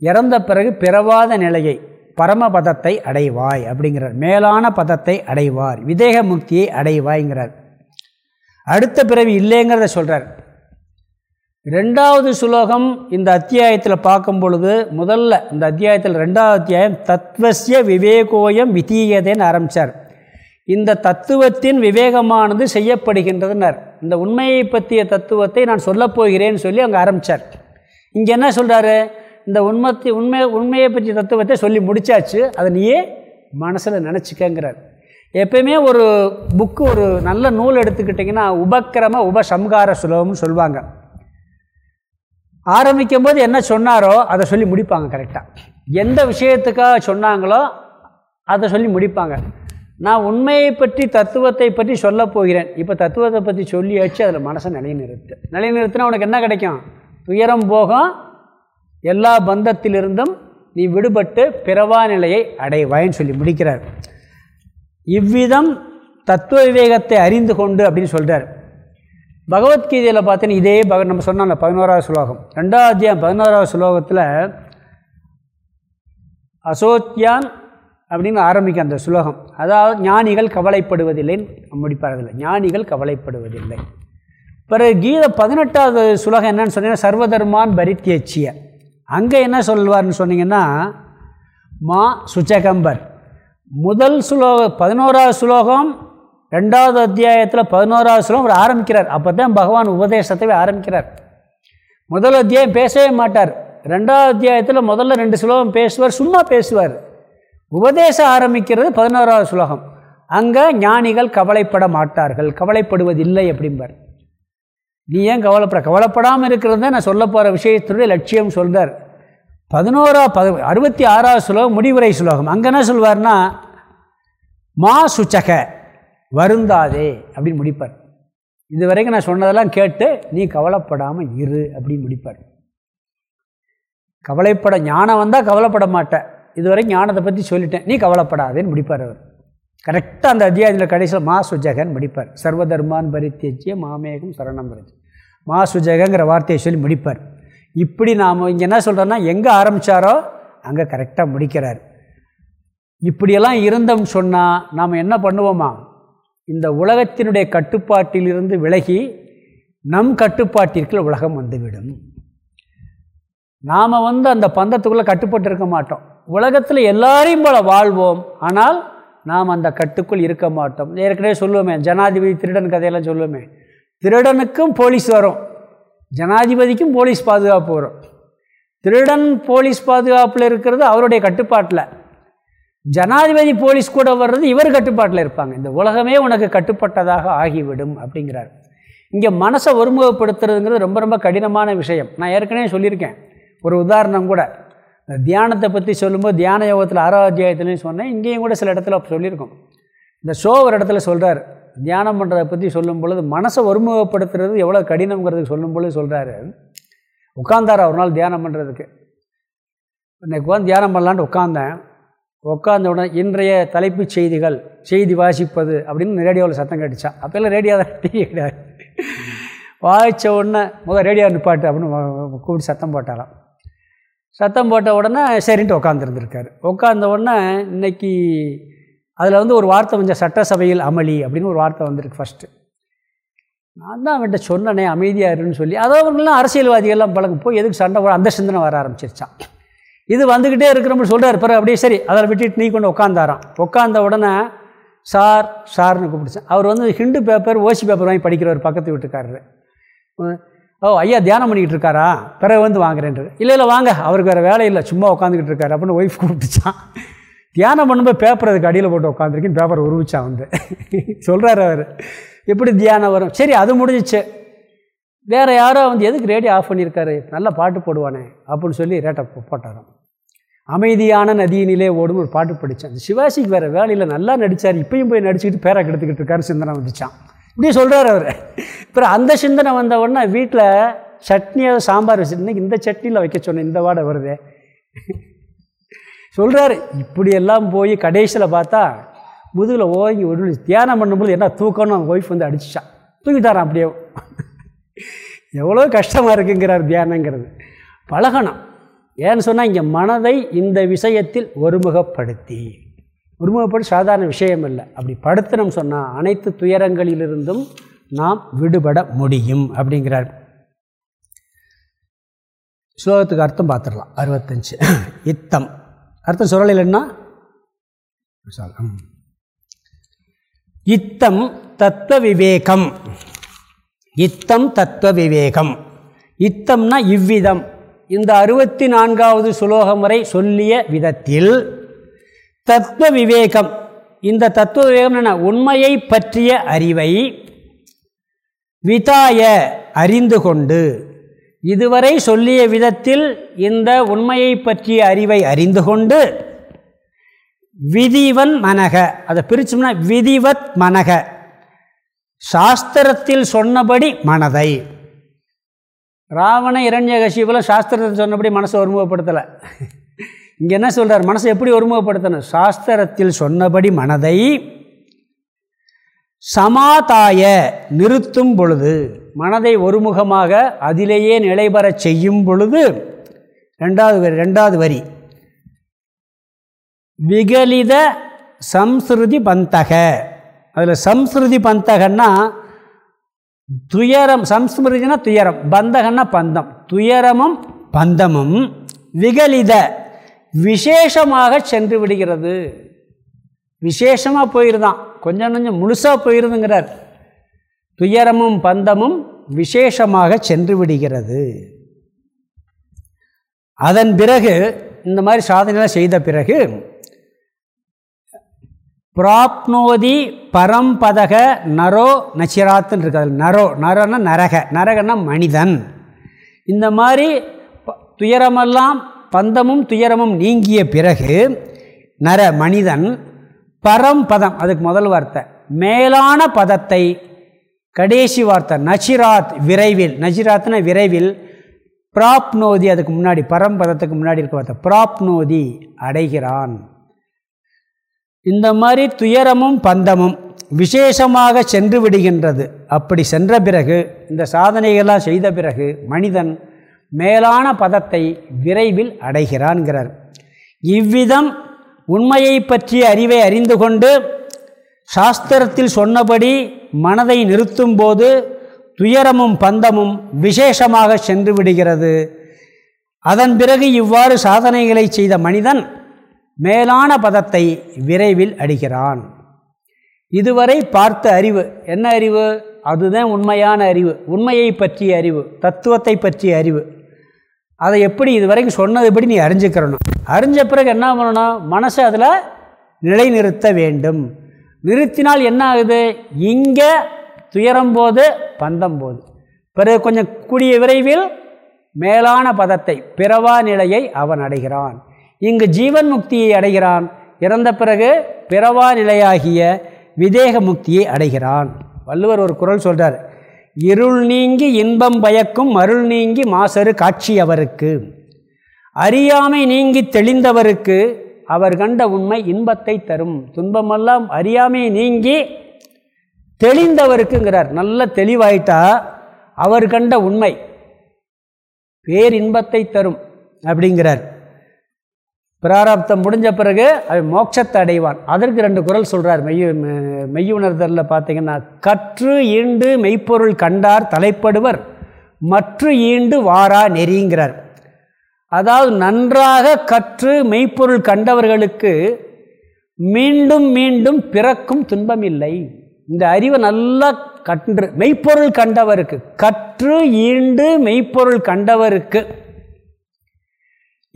இறந்த பிறகு பிறவாத நிலையை பரமபதத்தை அடைவாய் அப்படிங்கிறார். மேலான பதத்தை அடைவார். விதேக முக்தியை அடைவாய்ங்கிறார். அடுத்த பிறவி இல்லைங்கிறத சொல்கிறார் ரெண்டாவது சுலோகம் இந்த அத்தியாயத்தில் பார்க்கும் பொழுது முதல்ல இந்த அத்தியாயத்தில் ரெண்டாவது அத்தியாயம் தத்வசிய விவேகோயம் விதீயதேன்னு ஆரம்பித்தார் இந்த தத்துவத்தின் விவேகமானது செய்யப்படுகின்றதுனர் இந்த உண்மையை பற்றிய தத்துவத்தை நான் சொல்லப்போகிறேன்னு சொல்லி அங்கே ஆரம்பித்தார் இங்கே என்ன சொல்கிறாரு இந்த உண்மத்தை உண்மை உண்மையை பற்றிய தத்துவத்தை சொல்லி முடித்தாச்சு அதை நீயே மனசில் நினச்சிக்கங்கிறார். எப்பயுமே ஒரு புக்கு ஒரு நல்ல நூல் எடுத்துக்கிட்டிங்கன்னா உபக்கிரம உபசம்கார சுலபம்னு சொல்லுவாங்க. ஆரம்பிக்கும் போது என்ன சொன்னாரோ அதை சொல்லி முடிப்பாங்க கரெக்டாக எந்த விஷயத்துக்காக சொன்னாங்களோ அதை சொல்லி முடிப்பாங்க. நான் உண்மையை பற்றி தத்துவத்தை பற்றி சொல்ல போகிறேன். இப்போ தத்துவத்தை பற்றி சொல்லியாச்சு அதில் மனசை நிலைநிறுத்து. நிலைநிறுத்தினா உனக்கு என்ன கிடைக்கும்? துயரம் போகும் எல்லா பந்தத்திலிருந்தும் நீ விடுபட்டு பிறவா நிலையை அடைவாயின்னு சொல்லி முடிக்கிறார். இவ்விதம் தத்துவ விவேகத்தை அறிந்து கொண்டு அப்படின்னு சொல்கிறார் பகவத்கீதையில் பார்த்தீங்கன்னா இதே பக நம்ம சொன்னோம்ல பதினோராவது ஸ்லோகம். ரெண்டாவது அத்தியாயம் பதினோராவது ஸ்லோகத்தில் அசோத்யான் அப்படின்னு ஆரம்பிக்க அந்த சுலோகம் அதாவது ஞானிகள் கவலைப்படுவதில்லை முடிப்பார்கள் ஞானிகள் கவலைப்படுவதில்லை. பிறகு கீதை பதினெட்டாவது சுலகம் என்னன்னு சொன்னீங்கன்னா சர்வதர்மான் பரித்தியச்சிய. அங்கே என்ன சொல்வார்னு சொன்னீங்கன்னா மா சுச்சகம்பர். முதல் சுலோக பதினோராவது சுலோகம் ரெண்டாவது அத்தியாயத்தில் பதினோராவது ஸ்லோகம் அவர் ஆரம்பிக்கிறார். அப்போ தான் பகவான் உபதேசத்தை ஆரம்பிக்கிறார். முதல் அத்தியாயம் பேசவே மாட்டார். ரெண்டாவது அத்தியாயத்தில் முதல்ல ரெண்டு ஸ்லோகம் பேசுவார் சும்மா பேசுவார். உபதேசம் ஆரம்பிக்கிறது பதினோராவது சுலோகம். அங்கே ஞானிகள் கவலைப்பட மாட்டார்கள் கவலைப்படுவதில்லை அப்படிம்பார். நீ ஏன் கவலைப்பட? கவலைப்படாமல் இருக்கிறது தான் நான் சொல்ல போகிற விஷயத்தினுடைய லட்சியம் சொல்கிறார் பதினோரா பத அறுபத்தி ஆறாவது ஸ்லோகம் முடிவுரை ஸ்லோகம் அங்கே என்ன சொல்வார்னா மா சுச்சக வருந்தாதே அப்படின்னு முடிப்பார். இது வரைக்கும் நான் சொன்னதெல்லாம் கேட்டு நீ கவலைப்படாமல் இரு அப்படின்னு முடிப்பார். கவலைப்பட ஞானம் வந்தால் கவலைப்பட மாட்டேன். இதுவரை ஞானத்தை பற்றி சொல்லிட்டேன். நீ கவலைப்படாதேன்னு முடிப்பார் அவர். கரெக்டாக அந்த அத்தியாயத்தில் கடைசியில் மா சுஜகன் முடிப்பார். சர்வதர்மான் பரித்தியச்சிய மாமேகம் சரணம் வருது மா சுஜகங்கிற வார்த்தையை சொல்லி முடிப்பார். இப்படி நாம் இங்கே என்ன சொல்கிறோன்னா எங்கே ஆரம்பித்தாரோ அங்கே கரெக்டாக முடிக்கிறார். இப்படியெல்லாம் இருந்தோம் சொன்னால் நாம் என்ன பண்ணுவோமா? இந்த உலகத்தினுடைய கட்டுப்பாட்டிலிருந்து விலகி நம் கட்டுப்பாட்டிற்குள்ள உலகம் வந்துவிடும். நாம் வந்து அந்த பந்தத்துக்குள்ளே கட்டுப்பட்டு இருக்க மாட்டோம். உலகத்தில் எல்லாரையும் போல் வாழ்வோம். ஆனால் நாம் அந்த கட்டுக்குள் இருக்க மாட்டோம். ஏற்கனவே சொல்லுவோமே ஜனாதிபதி திருடன் கதையெல்லாம் சொல்லுவோமே. திருடனுக்கும் போலீஸ் வரும். ஜனாதிபதிக்கும் போலீஸ் பாதுகாப்பு வரும். திருடன் போலீஸ் பாதுகாப்பில் இருக்கிறது அவருடைய கட்டுப்பாட்டில். ஜனாதிபதி போலீஸ் கூட வர்றது இவர் கட்டுப்பாட்டில் இருப்பாங்க. இந்த உலகமே உனக்கு கட்டுப்பட்டதாக ஆகிவிடும் அப்படிங்கிறார். இங்கே மனசை ஒருமுகப்படுத்துறதுங்கிறது ரொம்ப ரொம்ப கடினமான விஷயம். நான் ஏற்கனவே சொல்லியிருக்கேன். ஒரு உதாரணம் கூட. தியானத்தை பற்றி சொல்லும்போது தியான யோகத்தில் ஆறாவது அத்தியாயத்துலேயும் சொன்னேன். இங்கேயும் கூட சில இடத்துல சொல்லியிருக்கோம். இந்த ஷோ ஒரு இடத்துல சொல்கிறார் தியானம் பண்ணுறதை பற்றி சொல்லும் பொழுது மனசை ஒருமுகப்படுத்துறது எவ்வளோ கடினங்கிறதுக்கு சொல்லும் பொழுது சொல்கிறாரு உட்காந்தார் ஒரு நாள் தியானம் பண்ணுறதுக்கு இன்றைக்கு வந்து தியானம் பண்ணலான்ட்டு உட்காந்தேன் உட்காந்த உடனே இன்றைய தலைப்புச் செய்திகள் செய்தி வாசிப்பது அப்படின்னு ரேடியோவில் சத்தம் கட்டிச்சான் அப்போல்லாம் ரேடியோ தான் டிவி கிடையாது வாய்ச்ச உடனே முதல் ரேடியோ நிப்பாட்டு அப்படின்னு கூப்பிட்டு சத்தம் போட்டாலாம் சத்தம் போட்ட உடனே சரின்ட்டு உட்காந்துருந்துருக்காரு உட்காந்த உடனே இன்றைக்கி அதில் வந்து ஒரு வார்த்தை கொஞ்சம் சட்டசபையில் அமளி அப்படின்னு ஒரு வார்த்தை வந்திருக்கு ஃபஸ்ட்டு நான் தான் அவன்கிட்ட சொன்னனே அமைதியாக இருன்னு சொல்லி. அதவங்களாம் அரசியல்வாதிகள்லாம் பழகும் போய் எதுக்கு சண்டை போட அந்த சிந்தனை வர ஆரம்பிச்சிருச்சான் இது வந்துக்கிட்டே இருக்கிறோம்னு சொல்கிறார் பிறகு அப்படியே சரி அதில் விட்டுட்டு நீ கொண்டு உட்காந்தாராம் உட்காந்த உடனே சார் சார்னு கூப்பிடுச்சேன் அவர் வந்து ஹிண்டு பேப்பர் ஓசி பேப்பர் வாங்கி படிக்கிறவர் பக்கத்து வீட்டுக்காரர். ஓ ஐயா தியானம் பண்ணிக்கிட்டு இருக்காரா? பிறகு வந்து வாங்குறேன்ட்டு இல்லை இல்லை வாங்க. அவருக்கு வேறு வேலை இல்லை. சும்மா உட்காந்துக்கிட்டு இருக்காரு. அப்படின்னு ஒய்ஃப் கூப்பிட்டுச்சான் தியானம் பண்ணும்போது பேப்பர் அதுக்கு அடியில் போட்டு உட்காந்துருக்கின்னு பேப்பர் உருவிச்சான் வந்து. சொல்கிறார் அவர். எப்படி தியானம் வரும்? சரி அது முடிஞ்சிச்சு. வேறு யாரோ வந்து எதுக்கு ரேடியோ ஆஃப் பண்ணியிருக்காரு? நல்லா பாட்டு போடுவானே அப்படின்னு சொல்லி ரேட்டை போட்டாராம். அமைதியான நதியினிலே ஓடும் ஒரு பாட்டு படித்தேன் சிவாசிக்கு வேறு வேலையில் நல்லா நடித்தார் இப்பயும் போய் நடிச்சுக்கிட்டு பேரை கெடுத்துக்கிட்டு இருக்காரு சிந்தனை வந்துச்சான் இப்படி சொல்கிறார் அவர். அப்புறம் அந்த சிந்தனை வந்த உடனே வீட்டில் சட்னியாவது சாம்பார் வச்சுருந்தேன் இந்த சட்னியில் வைக்க சொன்னேன் இந்த வாடை வருதே. சொல்கிறாரு இப்படியெல்லாம் போய் கடைசியில் பார்த்தா முதுகில் ஓங்கி ஒரு தியானம் பண்ணும்போது என்ன தூக்கம்னு அவங்க ஒய்ஃப் வந்து அடிச்சிச்சான் தூங்கிட்டாரான் அப்படியே. எவ்வளோ கஷ்டமாக இருக்குங்கிறார் தியானங்கிறது. பழகணும். ஏன்னு சொன்னால் இங்கே மனதை இந்த விஷயத்தில் ஒருமுகப்படுத்தி. ஒருமுகப்படுத்தி சாதாரண விஷயம் இல்லை அப்படி படுத்தணும் சொன்னால் அனைத்து துயரங்களிலிருந்தும் நாம் விடுபட முடியும் அப்படிங்கிறார். ஸ்லோகத்துக்கு அர்த்தம் பார்த்துடலாம். அறுபத்தஞ்சு. இத்தம். அர்த்தம் சொல்லலைன்னா இத்தம் தத்துவ விவேகம். இத்தம் தத்துவ விவேகம். இத்தம்னா இவ்விதம். இந்த அறுபத்தி நான்காவது சுலோகம் வரை சொல்லிய விதத்தில் தத்துவ விவேகம் இந்த தத்துவ விவேகம் என்ன? உண்மையை பற்றிய அறிவை விதாய அறிந்து கொண்டு இதுவரை சொல்லிய விதத்தில் இந்த உண்மையை பற்றிய அறிவை அறிந்து கொண்டு விதிவன் மனக. அதை பிரிச்சோம்னா விதிவத் மனக. சாஸ்திரத்தில் சொன்னபடி மனதை. ராவண இரண்யகசிபுல சாஸ்திரத்தில் சொன்னபடி மனசை ஒருமுகப்படுத்தலை. இங்கே என்ன சொல்கிறார் மனசை எப்படி ஒருமுகப்படுத்தணும்? சாஸ்திரத்தில் சொன்னபடி மனதை சமாதாய நிறுத்தும் பொழுது மனதை ஒருமுகமாக அதிலேயே நிலைபெறச் செய்யும் பொழுது ரெண்டாவது வரி ரெண்டாவது வரி. விகலித சம்ஸ்ருதி பந்தக. அதில் சம்ஸ்ருதி பந்தகன்னா துயரம் சம்ஸ்மிருதினா துயரம் பந்தகன்னா பந்தம். துயரமும் பந்தமும் விகலித விசேஷமாக சென்று விடுகிறது. விசேஷமாக போயிருந்தான். கொஞ்சம் கொஞ்சம் முழுசாக போயிருதுங்கிறார் துயரமும் பந்தமும் விசேஷமாக சென்று விடுகிறது. அதன் பிறகு இந்த மாதிரி சாதனைலாம் செய்த பிறகு பிராப்னோதி பரம்பதக நரோ நச்சிராத்துன்னு இருக்குது. நரோ நரோன்னா நரக. நரகன்னா மனிதன். இந்த மாதிரி துயரமெல்லாம் பந்தமும் துயரமும் நீங்கிய பிறகு நர மனிதன் பரம்பதம் அதுக்கு முதல் வார்த்தை மேலான பதத்தை கடைசி வார்த்தை நஜிராத் விரைவில் நச்சிராத்னா விரைவில் பிராப்னோதி அதுக்கு முன்னாடி பரம்பதத்துக்கு முன்னாடி இருக்க வார்த்தை பிராப்னோதி அடைகிறான். இந்த மாதிரி துயரமும் பந்தமும் விசேஷமாக சென்று விடுகின்றது. அப்படி சென்ற பிறகு இந்த சாதனைகள்லாம் செய்த பிறகு மனிதன் மேலான பதத்தை விரைவில் அடைகிறான்கிறார். இவ்விதம் உண்மையை பற்றிய அறிவை அறிந்து கொண்டு சாஸ்திரத்தில் சொன்னபடி மனதை நிறுத்தும் போது துயரமும் பந்தமும் விசேஷமாக சென்று விடுகிறது. அதன் பிறகு இவ்வாறு சாதனைகளை செய்த மனிதன் மேலான பதத்தை விரைவில் அடிகிறான். இதுவரை பார்த்த அறிவு என்ன அறிவு? அதுதான் உண்மையான அறிவு உண்மையை பற்றிய அறிவு தத்துவத்தை பற்றிய அறிவு. அதை எப்படி இதுவரைக்கும் சொன்னதுபடி நீ அறிஞ்சிக்கிறணும். அறிஞ்ச பிறகு என்ன பண்ணணும் மனசை அதில் நிலைநிறுத்த வேண்டும். நிறுத்தினால் என்ன ஆகுது? இங்கே துயரம் போது பந்தம் போது. பிறகு கொஞ்சம் கூடிய விரைவில் மேலான பதத்தை பிறவா நிலையை அவன் அடைகிறான். இங்கு ஜீவன் முக்தியை அடைகிறான். இறந்த பிறகு பிறவா நிலையாகிய விதேக முக்தியை அடைகிறான். வள்ளுவர் ஒரு குரல் சொல்கிறார் இருள் நீங்கி இன்பம் பயக்கும் அருள் நீங்கி மாசரு காட்சி அவருக்கு. அறியாமை நீங்கி தெளிந்தவருக்கு அவர் கண்ட உண்மை இன்பத்தை தரும். துன்பமெல்லாம் அறியாமை நீங்கி தெளிந்தவருக்குங்கிறார். நல்ல தெளிவாயிட்டா அவர் கண்ட உண்மை பேரின்பத்தை தரும் அப்படிங்கிறார். பிராரப்தம் முடிஞ்ச பிறகு அவன் மோட்சத்தை அடைவான். அதற்கு ரெண்டு குரல் சொல்கிறார் மெய்ய மெய்யுணர்தலில் பார்த்தீங்கன்னா கற்று ஈண்டு மெய்ப்பொருள் கண்டார் தலைப்படுவர். மற்ற ஈண்டு வாரா நெறிங்கிறார். அதாவது நன்றாக கற்று மெய்ப்பொருள் கண்டவர்களுக்கு மீண்டும் மீண்டும் பிறக்கும் துன்பம் இல்லை இந்த அறிவை நல்லா கற்று மெய்ப்பொருள் கண்டவருக்கு கற்று ஈண்டு மெய்ப்பொருள் கண்டவருக்கு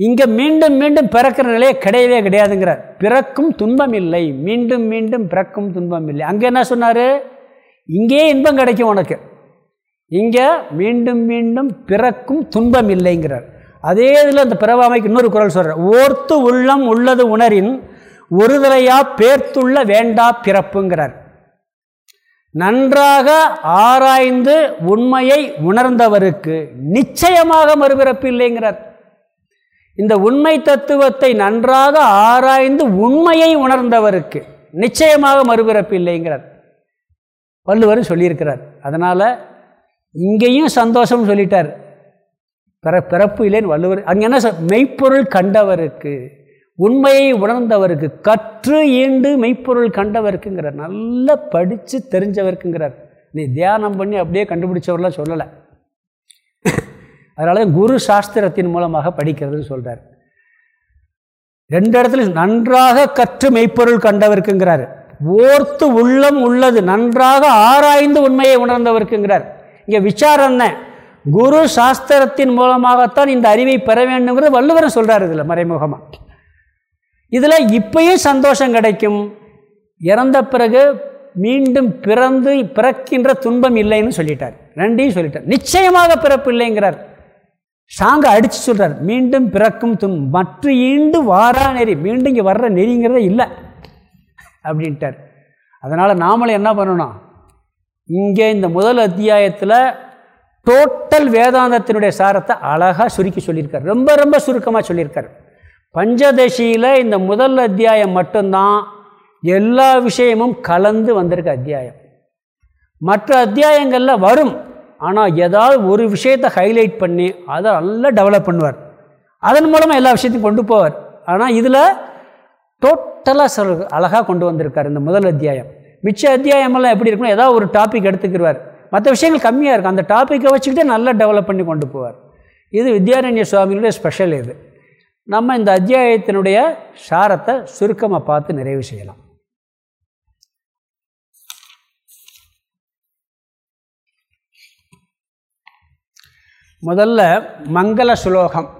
இங்கே மீண்டும் மீண்டும் பிறக்கிற நிலையே கிடையவே கிடையாதுங்கிறார். பிறக்கும் துன்பம் இல்லை. மீண்டும் மீண்டும் பிறக்கும் துன்பம் இல்லை. அங்கே என்ன சொன்னார்? இங்கே இன்பம் கிடைக்கும் உனக்கு. இங்கே மீண்டும் மீண்டும் பிறக்கும் துன்பம் இல்லைங்கிறார். அதே இதில் அந்த பிறவாமைக்கு இன்னொரு குரல் சொல்கிறார் ஓர்த்து உள்ளம் உள்ளது உணரின் ஒருதலையா பேர்த்துள்ள வேண்டா பிறப்புங்கிறார். நன்றாக ஆராய்ந்து உண்மையை உணர்ந்தவருக்கு நிச்சயமாக மறுபிறப்பு இல்லைங்கிறார். இந்த உண்மை தத்துவத்தை நன்றாக ஆராய்ந்து உண்மையை உணர்ந்தவருக்கு நிச்சயமாக மறுபிறப்பு இல்லைங்கிறார். வள்ளுவரும் சொல்லியிருக்கிறார். அதனால் இங்கேயும் சந்தோஷம் சொல்லிட்டார். பிற பிறப்பு இல்லைன்னு வள்ளுவர் அங்கே என்ன மெய்ப்பொருள் கண்டவருக்கு உண்மையை உணர்ந்தவருக்கு கற்று ஈண்டு மெய்ப்பொருள் கண்டவருக்குங்கிறார். நல்லா படித்து தெரிஞ்சவருக்குங்கிறார். நீ தியானம் பண்ணி அப்படியே கண்டுபிடிச்சவரெலாம் சொல்லலை. அதனால குரு சாஸ்திரத்தின் மூலமாக படிக்கிறதுன்னு சொல்கிறார் ரெண்டு இடத்துல நன்றாக கற்று மெய்ப்பொருள் கண்டவருக்குங்கிறார். ஓர்த்து உள்ளம் உள்ளது நன்றாக ஆராய்ந்து உண்மையை உணர்ந்தவருக்குங்கிறார். இங்கே விசாரம் என்ன? குரு சாஸ்திரத்தின் மூலமாகத்தான் இந்த அறிவை பெற வேண்டுங்கிறது வள்ளுவரன் சொல்கிறார் இதில் மறைமுகமாக இதில் இப்பயும் சந்தோஷம் கிடைக்கும். இறந்த பிறகு மீண்டும் பிறந்து பிறக்கின்ற துன்பம் இல்லைன்னு சொல்லிட்டார். ரெண்டையும் சொல்லிட்டார். நிச்சயமாக பிறப்பு இல்லைங்கிறார். சாங்க அடித்து சொல்கிறார் மீண்டும் பிறக்கும் தும் மற்ற ஈண்டு வாரா நெறி மீண்டும் இங்கே வர்ற நெறிங்கிறதே இல்லை. அப்படின்ட்டார். அதனால் நாமளும் என்ன பண்ணணும் இங்கே இந்த முதல் அத்தியாயத்தில் டோட்டல் வேதாந்தத்தினுடைய சாரத்தை அழகாக சுருக்கி சொல்லியிருக்கார். ரொம்ப ரொம்ப சுருக்கமாக சொல்லியிருக்கார். பஞ்சதசியில் இந்த முதல் அத்தியாயம் மட்டும்தான் எல்லா விஷயமும் கலந்து வந்திருக்க அத்தியாயம். மற்ற அத்தியாயங்களில் வரும். ஆனால் ஏதாவது ஒரு விஷயத்தை ஹைலைட் பண்ணி அதை நல்லா டெவலப் பண்ணுவார். அதன் மூலமாக எல்லா விஷயத்தையும் கொண்டு போவார். ஆனால் இதில் டோட்டலாக சொல் அழகாக கொண்டு வந்திருக்கார் இந்த முதல் அத்தியாயம். மிச்ச அத்தியாயமெல்லாம் எப்படி இருக்கணும் ஏதாவது ஒரு டாபிக் எடுத்துக்கிடுவார் மற்ற விஷயங்கள் கம்மியாக இருக்கும். அந்த டாப்பிக்கை வச்சுக்கிட்டே நல்லா டெவலப் பண்ணி கொண்டு போவார். இது வித்யாரண்ய சுவாமிகளுடைய ஸ்பெஷல் இது. நம்ம இந்த அத்தியாயத்தினுடைய சாரத்தை சுருக்கமாக பார்த்து நிறைவு செய்யலாம். முதல்ல மங்கள சுலோகம்.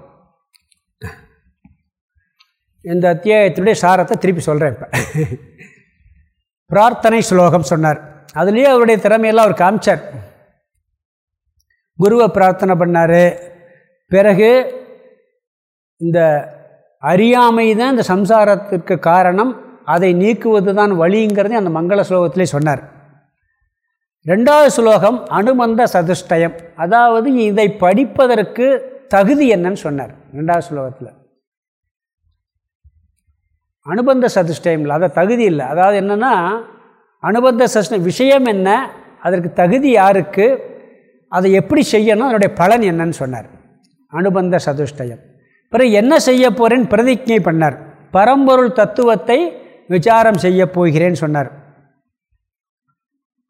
இந்த அத்தியாயத்தினுடைய சாரத்தை திருப்பி சொல்கிறேன் இப்போ. பிரார்த்தனை சுலோகம் சொன்னார். அதுலேயே அவருடைய திறமையெல்லாம் அவர் காமிச்சார். குருவை பிரார்த்தனை பண்ணார். பிறகு இந்த அறியாமை தான் இந்த சம்சாரத்திற்கு காரணம். அதை நீக்குவது தான் வழிங்கிறதே அந்த மங்கள ஸ்லோகத்திலே சொன்னார். ரெண்டாவது ஸ்லோகம் அனுமந்த சதுஷ்டயம். அதாவது இதை படிப்பதற்கு தகுதி என்னன்னு சொன்னார் ரெண்டாவது ஸ்லோகத்தில். அனுபந்த சதுஷ்டயம் இல்லை அதை தகுதி இல்லை. அதாவது என்னென்னா அனுபந்த சதுஷ்ட விஷயம் என்ன அதற்கு தகுதி யாருக்கு அதை எப்படி செய்யணும் அதனுடைய பலன் என்னன்னு சொன்னார். அனுபந்த சதுஷ்டயம். பிறகு என்ன செய்ய போகிறேன்னு பிரதிஜை பண்ணார். பரம்பொருள் தத்துவத்தை விசாரம் செய்ய போகிறேன்னு சொன்னார்.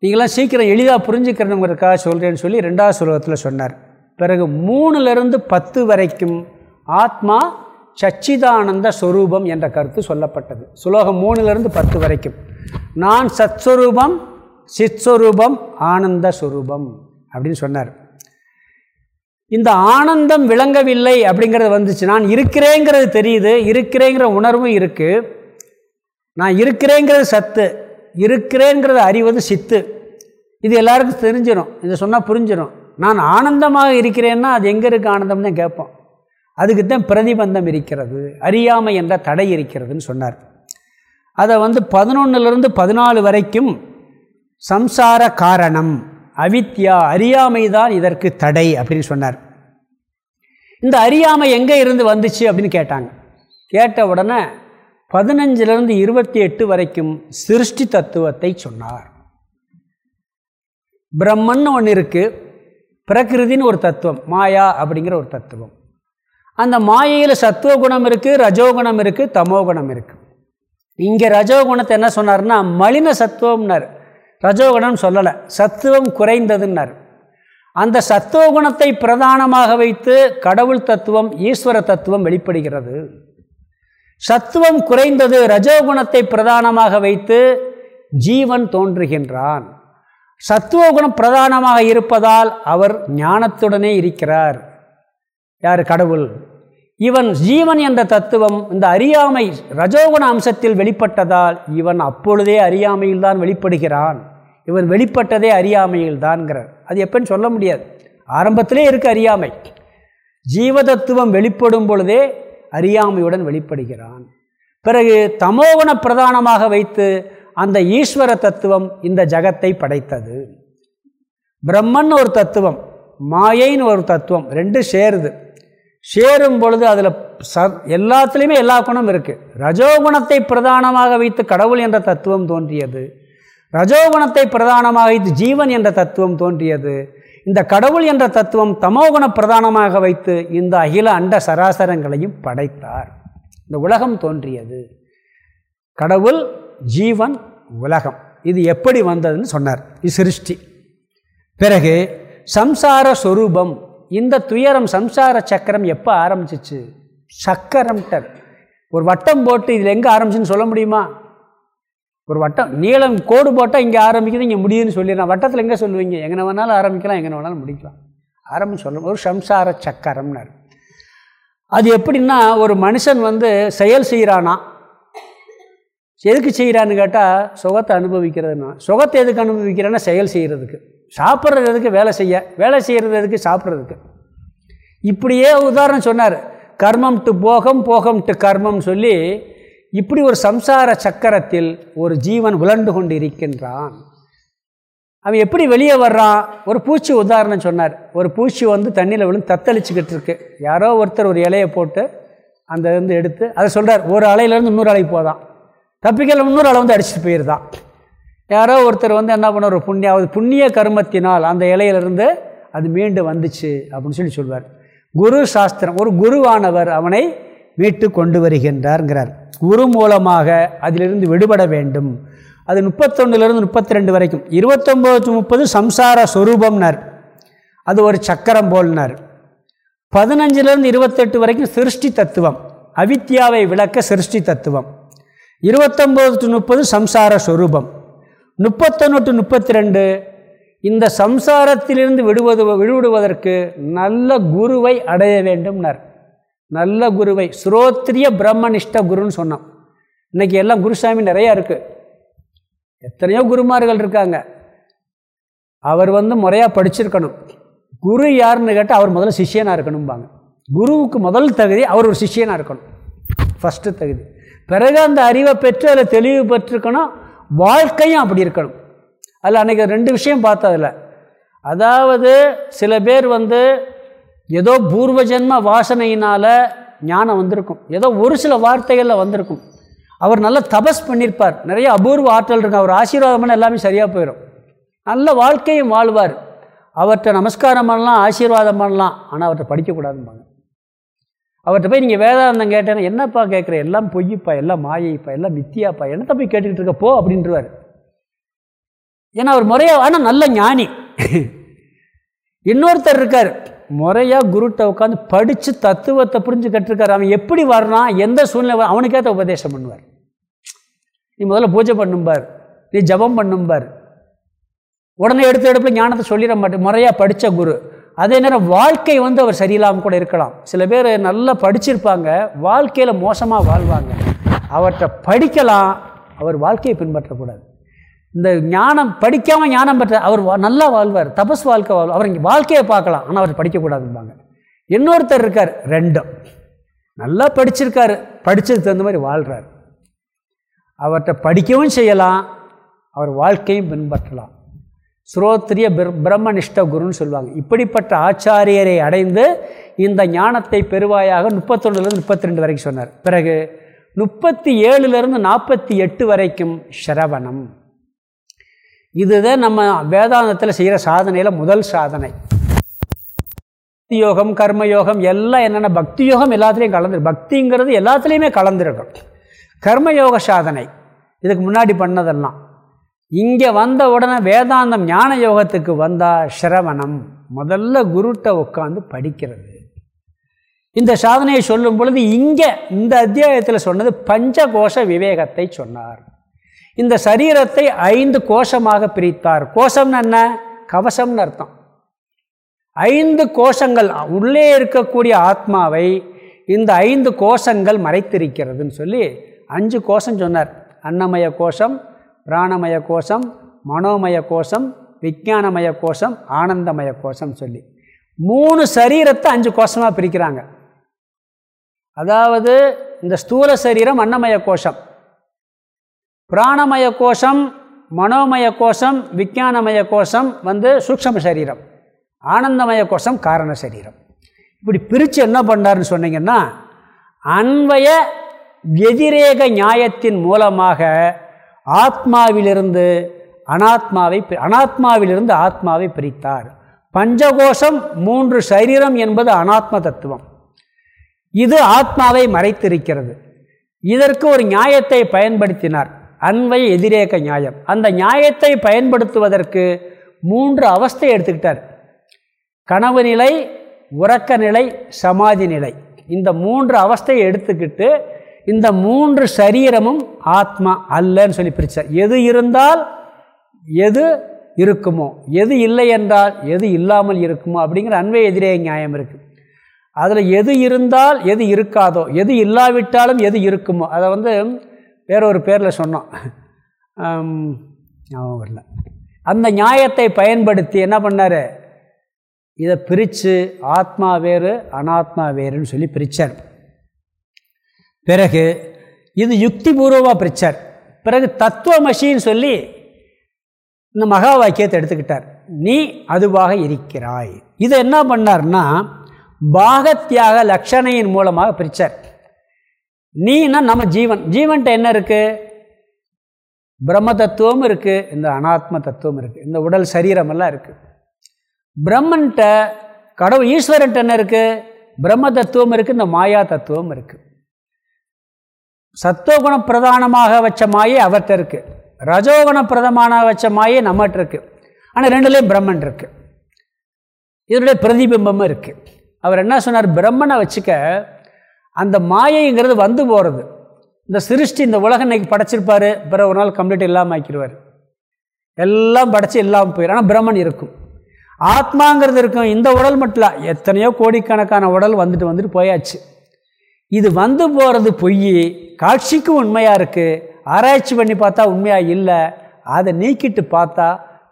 நீங்களாம் சீக்கிரம் எளிதாக புரிஞ்சுக்கிறனுங்கிறதுக்காக சொல்கிறேன்னு சொல்லி ரெண்டாவது சுலோகத்தில் சொன்னார். பிறகு மூணுலேருந்து பத்து வரைக்கும் ஆத்மா சச்சிதானந்த ஸ்வரூபம் என்ற கருத்து சொல்லப்பட்டது. சுலோகம் மூணுலேருந்து பத்து வரைக்கும். நான் சத்ஸ்வரூபம் சித்ஸ்வரூபம் ஆனந்த ஸ்வரூபம் அப்படின்னு சொன்னார். இந்த ஆனந்தம் விளங்கவில்லை அப்படிங்கிறது வந்துச்சு. நான் இருக்கிறேங்கிறது தெரியுது இருக்கிறேங்கிற உணர்வும் இருக்குது நான் இருக்கிறேங்கிறது சத்து. இருக்கிறேங்கிறத அறிவது சித்து. இது எல்லாருக்கும் தெரிஞ்சிடும் இதை சொன்னால் புரிஞ்சிடும் நான் ஆனந்தமாக இருக்கிறேன்னா அது எங்கே இருக்குது ஆனந்தம் தான் கேட்போம். அதுக்கு தான் பிரதிபந்தம் இருக்கிறது. அறியாமை என்ற தடை இருக்கிறதுன்னு சொன்னார். அதை வந்து பதினொன்னுலேருந்து பதினாலு வரைக்கும் சம்சார காரணம் அவித்யா அறியாமை தான் இதற்கு தடை அப்படின்னு சொன்னார். இந்த அறியாமை எங்கே இருந்து வந்துச்சு அப்படின்னு கேட்டாங்க. கேட்ட உடனே பதினஞ்சிலிருந்து இருபத்தி எட்டு வரைக்கும் சிருஷ்டி தத்துவத்தை சொன்னார். பிரம்மன் ஒன்று இருக்குது பிரகிருதின்னு ஒரு தத்துவம் மாயா அப்படிங்கிற ஒரு தத்துவம். அந்த மாயையில் சத்துவ குணம் இருக்குது ரஜோகுணம் இருக்குது தமோகுணம் இருக்குது இங்கே ரஜோகுணத்தை என்ன சொன்னார்னா மலின சத்துவம்னார். ரஜோகுணம் சொல்லலை சத்துவம் குறைந்ததுன்னார். அந்த சத்துவகுணத்தை பிரதானமாக வைத்து கடவுள் தத்துவம் ஈஸ்வர தத்துவம் வெளிப்படுகிறது. சத்துவம் குறைந்தது ரஜோகுணத்தை பிரதானமாக வைத்து ஜீவன் தோன்றுகின்றான். சத்துவகுணம் பிரதானமாக இருப்பதால் அவர் ஞானத்துடனே இருக்கிறார். யார் கடவுள்? இவன் ஜீவன் என்ற தத்துவம் இந்த அறியாமை ரஜோகுண அம்சத்தில் வெளிப்பட்டதால் இவன் அப்பொழுதே அறியாமையில்தான் வெளிப்படுகிறான். இவன் வெளிப்பட்டதே அறியாமையில்தான்கிறார் அது எப்பன்னு சொல்ல முடியாது. ஆரம்பத்திலே இருக்கு அறியாமை. ஜீவதத்துவம் வெளிப்படும் பொழுதே அறியாமையுடன் வெளிப்படுகிறான். பிறகு தமோகுண பிரதானமாக வைத்து அந்த ஈஸ்வர தத்துவம் இந்த ஜகத்தை படைத்தது. பிரம்மன் ஒரு தத்துவம் மாயைன்னு ஒரு தத்துவம் ரெண்டு சேருது. சேரும் பொழுது அதில் ச எல்லாத்துலேயுமே எல்லா குணம் இருக்குது ரஜோகுணத்தை பிரதானமாக வைத்து கடவுள் என்ற தத்துவம் தோன்றியது. ரஜோகுணத்தை பிரதானமாக வைத்து ஜீவன் என்ற தத்துவம் தோன்றியது. இந்த கடவுள் என்ற தத்துவம் தமோகுண பிரதானமாக வைத்து இந்த அகில அண்ட சராசரங்களையும் படைத்தார். இந்த உலகம் தோன்றியது. கடவுள் ஜீவன் உலகம். இது எப்படி வந்ததுன்னு சொன்னார். இது சிருஷ்டி. பிறகு சம்சார சொரூபம். இந்த துயரம் சம்சார சக்கரம் எப்போ ஆரம்பிச்சிச்சு? சக்கரம்டர் ஒரு வட்டம் போட்டு இதில் எங்கே ஆரம்பிச்சுன்னு சொல்ல முடியுமா? ஒரு வட்டம் நீளம் கோடு போட்டால் இங்கே ஆரம்பிக்குது இங்கே முடியுதுன்னு சொல்லிடலாம். வட்டத்தில் எங்கே சொல்லுவீங்க? எங்கே வேணாலும் ஆரம்பிக்கலாம் எங்கே வேணாலும் முடிக்கலாம். ஆரம்பி சொல்லணும் ஒரு சம்சார சக்கரம்னார் அது எப்படின்னா ஒரு மனுஷன் வந்து செயல் செய்கிறானா எதுக்கு செய்கிறான்னு கேட்டால் சுகத்தை அனுபவிக்கிறதுனா. சுகத்தை எதுக்கு அனுபவிக்கிறேன்னா செயல் செய்கிறதுக்கு சாப்பிட்றது எதுக்கு? வேலை செய்ய. வேலை செய்கிறது எதுக்கு? சாப்பிட்றதுக்கு. இப்படியே உதாரணம் சொன்னார். கர்மம் டு போகம் போகம் டு கர்மம் சொல்லி இப்படி ஒரு சம்சார சக்கரத்தில் ஒரு ஜீவன் உலண்டு கொண்டு இருக்கின்றான் அவன் எப்படி வெளியே வர்றான்? ஒரு பூச்சி உதாரணம் சொன்னார். ஒரு பூச்சி வந்து தண்ணியில் விழுந்து தத்தளிச்சுக்கிட்டு இருக்கு. யாரோ ஒருத்தர் ஒரு இலையை போட்டு அந்த இருந்து எடுத்து அதை சொல்கிறார் ஒரு அலையிலேருந்து இன்னொரு அலை போதான். தப்பிக்கல இன்னொரு அலை வந்து அடிச்சுட்டு போயிருதான். யாரோ ஒருத்தர் வந்து என்ன பண்ண ஒரு புண்ணிய புண்ணிய கர்மத்தினால் அந்த இலையிலிருந்து அது மீண்டு வந்துச்சு அப்படின்னு சொல்லி சொல்வார். குரு சாஸ்திரம் ஒரு குருவானவர் அவனை மீட்டு கொண்டு வருகின்றார்ங்கிறார். குரு மூலமாக அதிலிருந்து விடுபட வேண்டும். அது முப்பத்தொன்னுலேருந்து முப்பத்தி ரெண்டு வரைக்கும். இருபத்தொம்போது முப்பது சம்சார சொரூபம்னார். அது ஒரு சக்கரம் போல்னார். பதினஞ்சுலேருந்து இருபத்தெட்டு வரைக்கும் சிருஷ்டி தத்துவம். அவித்யாவை விளக்க சிருஷ்டி தத்துவம். இருபத்தொம்போது டு முப்பது சம்சார ஸ்வரூபம் முப்பத்தொன்று டு முப்பத்தி ரெண்டு இந்த சம்சாரத்திலிருந்து விடுவது விடுவிடுவதற்கு நல்ல குருவை அடைய வேண்டும்னார். நல்ல குருவை ஸ்ரோத்ரிய பிரம்மனிஷ்ட குருன்னு சொன்னான். இன்றைக்கி எல்லாம் குருசாமி நிறையா இருக்குது எத்தனையோ குருமார்கள் இருக்காங்க. அவர் வந்து முறையாக படிச்சிருக்கணும். குரு யாருன்னு கேட்டால் அவர் முதல்ல சிஷியனாக இருக்கணும்பாங்க. குருவுக்கு முதல் தகுதி அவர் ஒரு சிஷியனாக இருக்கணும். ஃபஸ்ட்டு தகுதி. பிறகு அந்த அறிவை பெற்று அதில் தெளிவு பெற்றிருக்கணும். வாழ்க்கையும் அப்படி இருக்கணும். அதில் அன்றைக்கி ரெண்டு விஷயம் பார்த்ததில்ல அதாவது சில பேர் வந்து ஏதோ பூர்வஜன்ம வாசனையினால் ஞானம் வந்திருக்கும். ஏதோ ஒரு சில வார்த்தைகளில் வந்திருக்கும். அவர் நல்லா தபஸ் பண்ணியிருப்பார் நிறைய அபூர்வ ஆற்றல் இருக்கும் அவர் ஆசீர்வாதம் பண்ண எல்லாமே சரியாக போயிடும் நல்ல வாழ்க்கையும் வாழ்வார். அவர்கிட்ட நமஸ்காரம் பண்ணலாம் ஆசீர்வாதம் பண்ணலாம். ஆனால் அவர்கிட்ட படிக்கக்கூடாதும்பாங்க. அவர்கிட்ட போய் நீங்கள் வேதாந்தம் கேட்டேன்னா என்னப்பா கேட்குற எல்லாம் பொய்யப்பா? எல்லாம் மாயைப்பா எல்லாம் மித்தியாப்பா? என்னத்தை போய் கேட்டுக்கிட்டு இருக்க? போ அப்படின்றவார். ஏன்னா அவர் முறையாக ஆனால் நல்ல ஞானி. இன்னொருத்தர் இருக்கார். முறையாக குருட்ட உட்காந்து படித்து தத்துவத்தை புரிஞ்சு கற்றுருக்கார் அவன் எப்படி வர்றான் எந்த சூழ்நிலை அவனுக்கேற்ற உபதேசம் பண்ணுவார். நீ முதல்ல பூஜை பண்ணும்பார் நீ ஜபம் பண்ணும்பார். உடனே எடுத்து எடுப்பில் ஞானத்தை சொல்லிட மாட்டேன் முறையாக படித்த குரு. அதே நேரம் வாழ்க்கை வந்து அவர் சரியில்லாமல் கூட இருக்கலாம். சில பேர் நல்லா படிச்சிருப்பாங்க வாழ்க்கையில் மோசமாக வாழ்வாங்க. அவர்கிட்ட படிக்கலாம் அவர் வாழ்க்கையை பின்பற்றக்கூடாது. இந்த ஞானம் படிக்காமல் ஞானம் பெற்ற அவர் நல்லா வாழ்வார். தபஸ் வாழ்க்கை வாழ்வார் அவர் இங்கே வாழ்க்கையை பார்க்கலாம். ஆனால் அவர் படிக்கக்கூடாதும்பாங்க. இன்னொருத்தர் இருக்கார் ரெண்டும். நல்லா படிச்சிருக்காரு. படித்ததுக்கு தகுந்த மாதிரி வாழ்கிறார் அவர்கிட்ட படிக்கவும் செய்யலாம். அவர் வாழ்க்கையும் பின்பற்றலாம். ஸ்ரோத்ரிய பிரம்மனிஷ்ட குருன்னு சொல்லுவாங்க. இப்படிப்பட்ட ஆச்சாரியரை அடைந்து இந்த ஞானத்தை பெறுவாயாக முப்பத்தொன்னுலேருந்து முப்பத்தி ரெண்டு வரைக்கும் சொன்னார். பிறகு முப்பத்தி ஏழுலேருந்து நாற்பத்தி எட்டு வரைக்கும் சிரவணம் இதுதான் நம்ம வேதாந்தத்தில் செய்கிற சாதனையில் முதல் சாதனை. பக்தி யோகம் கர்மயோகம் எல்லாம் என்னென்ன பக்தி யோகம் எல்லாத்துலேயும் கலந்துரு பக்திங்கிறது எல்லாத்துலேயுமே கலந்துருக்கும். கர்மயோக சாதனை. இதுக்கு முன்னாடி பண்ணதெல்லாம். இங்கே வந்த உடனே வேதாந்தம் ஞான யோகத்துக்கு வந்தால் சிரவணம். முதல்ல குருட்ட உட்காந்து படிக்கிறது. இந்த சாதனையை சொல்லும் பொழுது இங்கே இந்த அத்தியாயத்தில் சொன்னது பஞ்சகோஷ விவேகத்தை சொன்னார். இந்த சரீரத்தை ஐந்து கோஷமாக பிரித்தார். கோஷம்னு என்ன? கவசம்னு அர்த்தம். ஐந்து கோஷங்கள் உள்ளே இருக்கக்கூடிய ஆத்மாவை இந்த ஐந்து கோஷங்கள் மறைத்திருக்கிறதுன்னு சொல்லி அஞ்சு கோஷம் சொன்னார். அன்னமய கோஷம் பிராணமய கோஷம் மனோமய கோஷம் விஜானமய கோஷம் ஆனந்தமய கோஷம் சொல்லி. மூணு சரீரத்தை அஞ்சு கோஷமாக பிரிக்கிறாங்க. அதாவது இந்த ஸ்தூல சரீரம் அன்னமய கோஷம். பிராணமய கோஷம் மனோமய கோஷம் விஜானமய கோஷம் வந்து சூக்ஷம சரீரம். ஆனந்தமய கோஷம் காரண சரீரம். இப்படி பிரித்து என்ன பண்ணார்னு சொன்னீங்கன்னா அன்வய எதிரேக நியாயத்தின் மூலமாக ஆத்மாவிலிருந்து அனாத்மாவை அனாத்மாவிலிருந்து ஆத்மாவை பிரித்தார். பஞ்சகோஷம் மூன்று சரீரம் என்பது அனாத்ம தத்துவம். இது ஆத்மாவை மறைத்திருக்கிறது. இதற்கு ஒரு நியாயத்தை பயன்படுத்தினார். அன்வை எதிரேக்க நியாயம். அந்த நியாயத்தை பயன்படுத்துவதற்கு மூன்று அவஸ்தை எடுத்துக்கிட்டார். கனவு நிலை உறக்க நிலை சமாதி நிலை. இந்த மூன்று அவஸ்தையை எடுத்துக்கிட்டு இந்த மூன்று சரீரமும் ஆத்மா அல்லன்னு சொல்லி பிரித்தார் எது இருந்தால் எது இருக்குமோ எது இல்லை என்றால் எது இல்லாமல் இருக்குமோ அப்படிங்கிற அன்பை எதிரே நியாயம் இருக்குது அதில் எது இருந்தால் எது இருக்காதோ எது இல்லாவிட்டாலும் எது இருக்குமோ அதை வந்து வேற ஒரு பேரில் சொன்னோம் ஞாபகம் வரல. அந்த நியாயத்தை பயன்படுத்தி என்ன பண்ணார்? இதை பிரித்து ஆத்மா வேறு அனாத்மா வேறுன்னு சொல்லி பிரித்தார் பிறகு இது யுக்தி பூர்வமாக பிரித்தார் பிறகு தத்துவமசின்னு சொல்லி இந்த மகா வாக்கியத்தை எடுத்துக்கிட்டார். நீ அதுவாக இருக்கிறாய். இதை என்ன பண்ணார்னா பாகத்தியாக லக்ஷணையின் மூலமாக பிரித்தார் நீனா நம்ம ஜீவன். ஜீவன்ட்ட என்ன இருக்குது பிரம்ம தத்துவம் இருக்குது இந்த அனாத்ம தத்துவம் இருக்குது இந்த உடல் சரீரமெல்லாம் இருக்குது பிரம்மன்ட்ட கடவுள் ஈஸ்வரன்ட்ட என்ன இருக்குது பிரம்ம தத்துவம் இருக்குது இந்த மாயா தத்துவம் இருக்குது சத்துவகுண பிரதானமாக வச்ச மாயை அவர்கிட்ட இருக்குது ரஜோகுண பிரதமான வச்ச மாயை நம்மகிட்ட இருக்குது ஆனால் ரெண்டுலேயும் பிரம்மன் இருக்குது இதனுடைய பிரதிபிம்பமும் இருக்குது அவர் என்ன சொன்னார்? பிரம்மனை வச்சுக்க அந்த மாயைங்கிறது வந்து போகிறது இந்த சிருஷ்டி இந்த உலகம் இன்னைக்கு படைச்சிருப்பார் பிற ஒரு நாள் கம்ப்ளீட் இல்லாமல் ஆக்கிடுவார் எல்லாம் படைச்சி இல்லாமல் போயிடும் ஆனால் பிரம்மன் இருக்கும். ஆத்மாங்கிறது இருக்கும். இந்த உடல் மட்டும் எத்தனையோ கோடிக்கணக்கான உடல் வந்துட்டு வந்துட்டு போயாச்சு. இது வந்து போகிறது பொய் காட்சிக்கும் உண்மையாக இருக்குது ஆராய்ச்சி பண்ணி பார்த்தா உண்மையாக இல்லை அதை நீக்கிட்டு பார்த்தா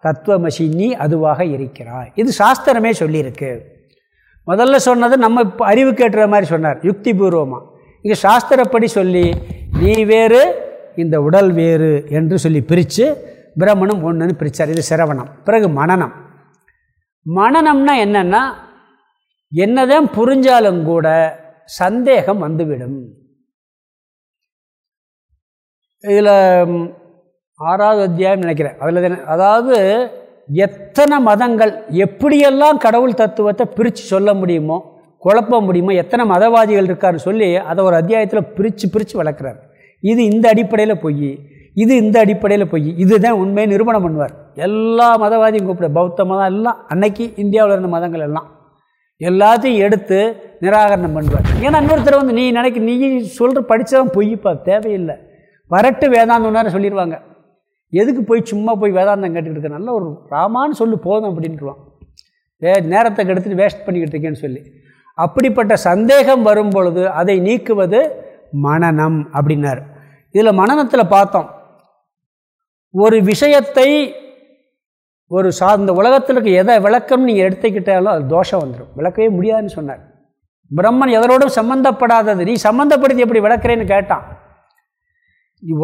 தத்துவமசி நீ அதுவாக இருக்கிறாய். இது சாஸ்திரமே சொல்லியிருக்கு. முதல்ல சொன்னது நம்ம அறிவு கேட்டுற மாதிரி சொன்னார் யுக்தி பூர்வமாக இங்கே சாஸ்திரப்படி சொல்லி நீ வேறு இந்த உடல் வேறு என்று சொல்லி பிரித்து பிரம்மணம் ஒன்றுன்னு பிரித்தார் இது சிரவணம். பிறகு மனநம். மனநம்னா என்னென்னா என்னதான் புரிஞ்சாலும் கூட சந்தேகம் வந்துவிடும். இதில் ஆறாவது அத்தியாயம் நினைக்கிறேன். அதில் அதாவது எத்தனை மதங்கள் எப்படியெல்லாம் கடவுள் தத்துவத்தை பிரித்து சொல்ல முடியுமோ குழப்ப முடியுமோ எத்தனை மதவாதிகள் இருக்காருன்னு சொல்லி அதை ஒரு அத்தியாயத்தில் பிரித்து பிரித்து வளர்க்குறாரு. இது இந்த அடிப்படையில் பொய் இது இந்த அடிப்படையில் பொய் இதுதான் உண்மையை நிரூபணம் பண்ணுவார். எல்லா மதவாதியும் கூப்பிட பௌத்த மதம் எல்லாம் அன்னைக்கு இந்தியாவில் இருந்த மதங்கள் எல்லாம். எல்லாத்தையும் எடுத்து நிராகரணம் பண்ணுவார். ஏன்னா இன்னொருத்தர் வந்து நீ நினைக்க நீ சொல்கிற படித்ததான் பொய்ப்பா தேவையில்லை. வரட்டு வேதாந்தம்னாரு சொல்லிடுவாங்க எதுக்கு போய் சும்மா போய் வேதாந்தம் கேட்டுக்கிட்டு இருக்க? நல்ல ஒரு ராமான்னு சொல்லு போதும் அப்படின்ட்டுருவான் வே நேரத்தை கெடுத்துட்டு வேஸ்ட் பண்ணிக்கிட்டு இருக்கேன்னு சொல்லி. அப்படிப்பட்ட சந்தேகம் வரும் பொழுது அதை நீக்குவது மனநம் அப்படின்னார். இதில் மனநத்தில் பார்த்தோம். ஒரு விஷயத்தை ஒரு சார்ந்த உலகத்தில் இருக்க எதை விளக்கம் நீங்கள் எடுத்துக்கிட்டாலும் அது தோஷம் வந்துடும் விளக்கவே முடியாதுன்னு சொன்னார். பிரம்மன் எதனோடும் சம்மந்தப்படாதது நீ சம்மந்தப்படுத்தி எப்படி விளக்குறேன்னு கேட்டான்.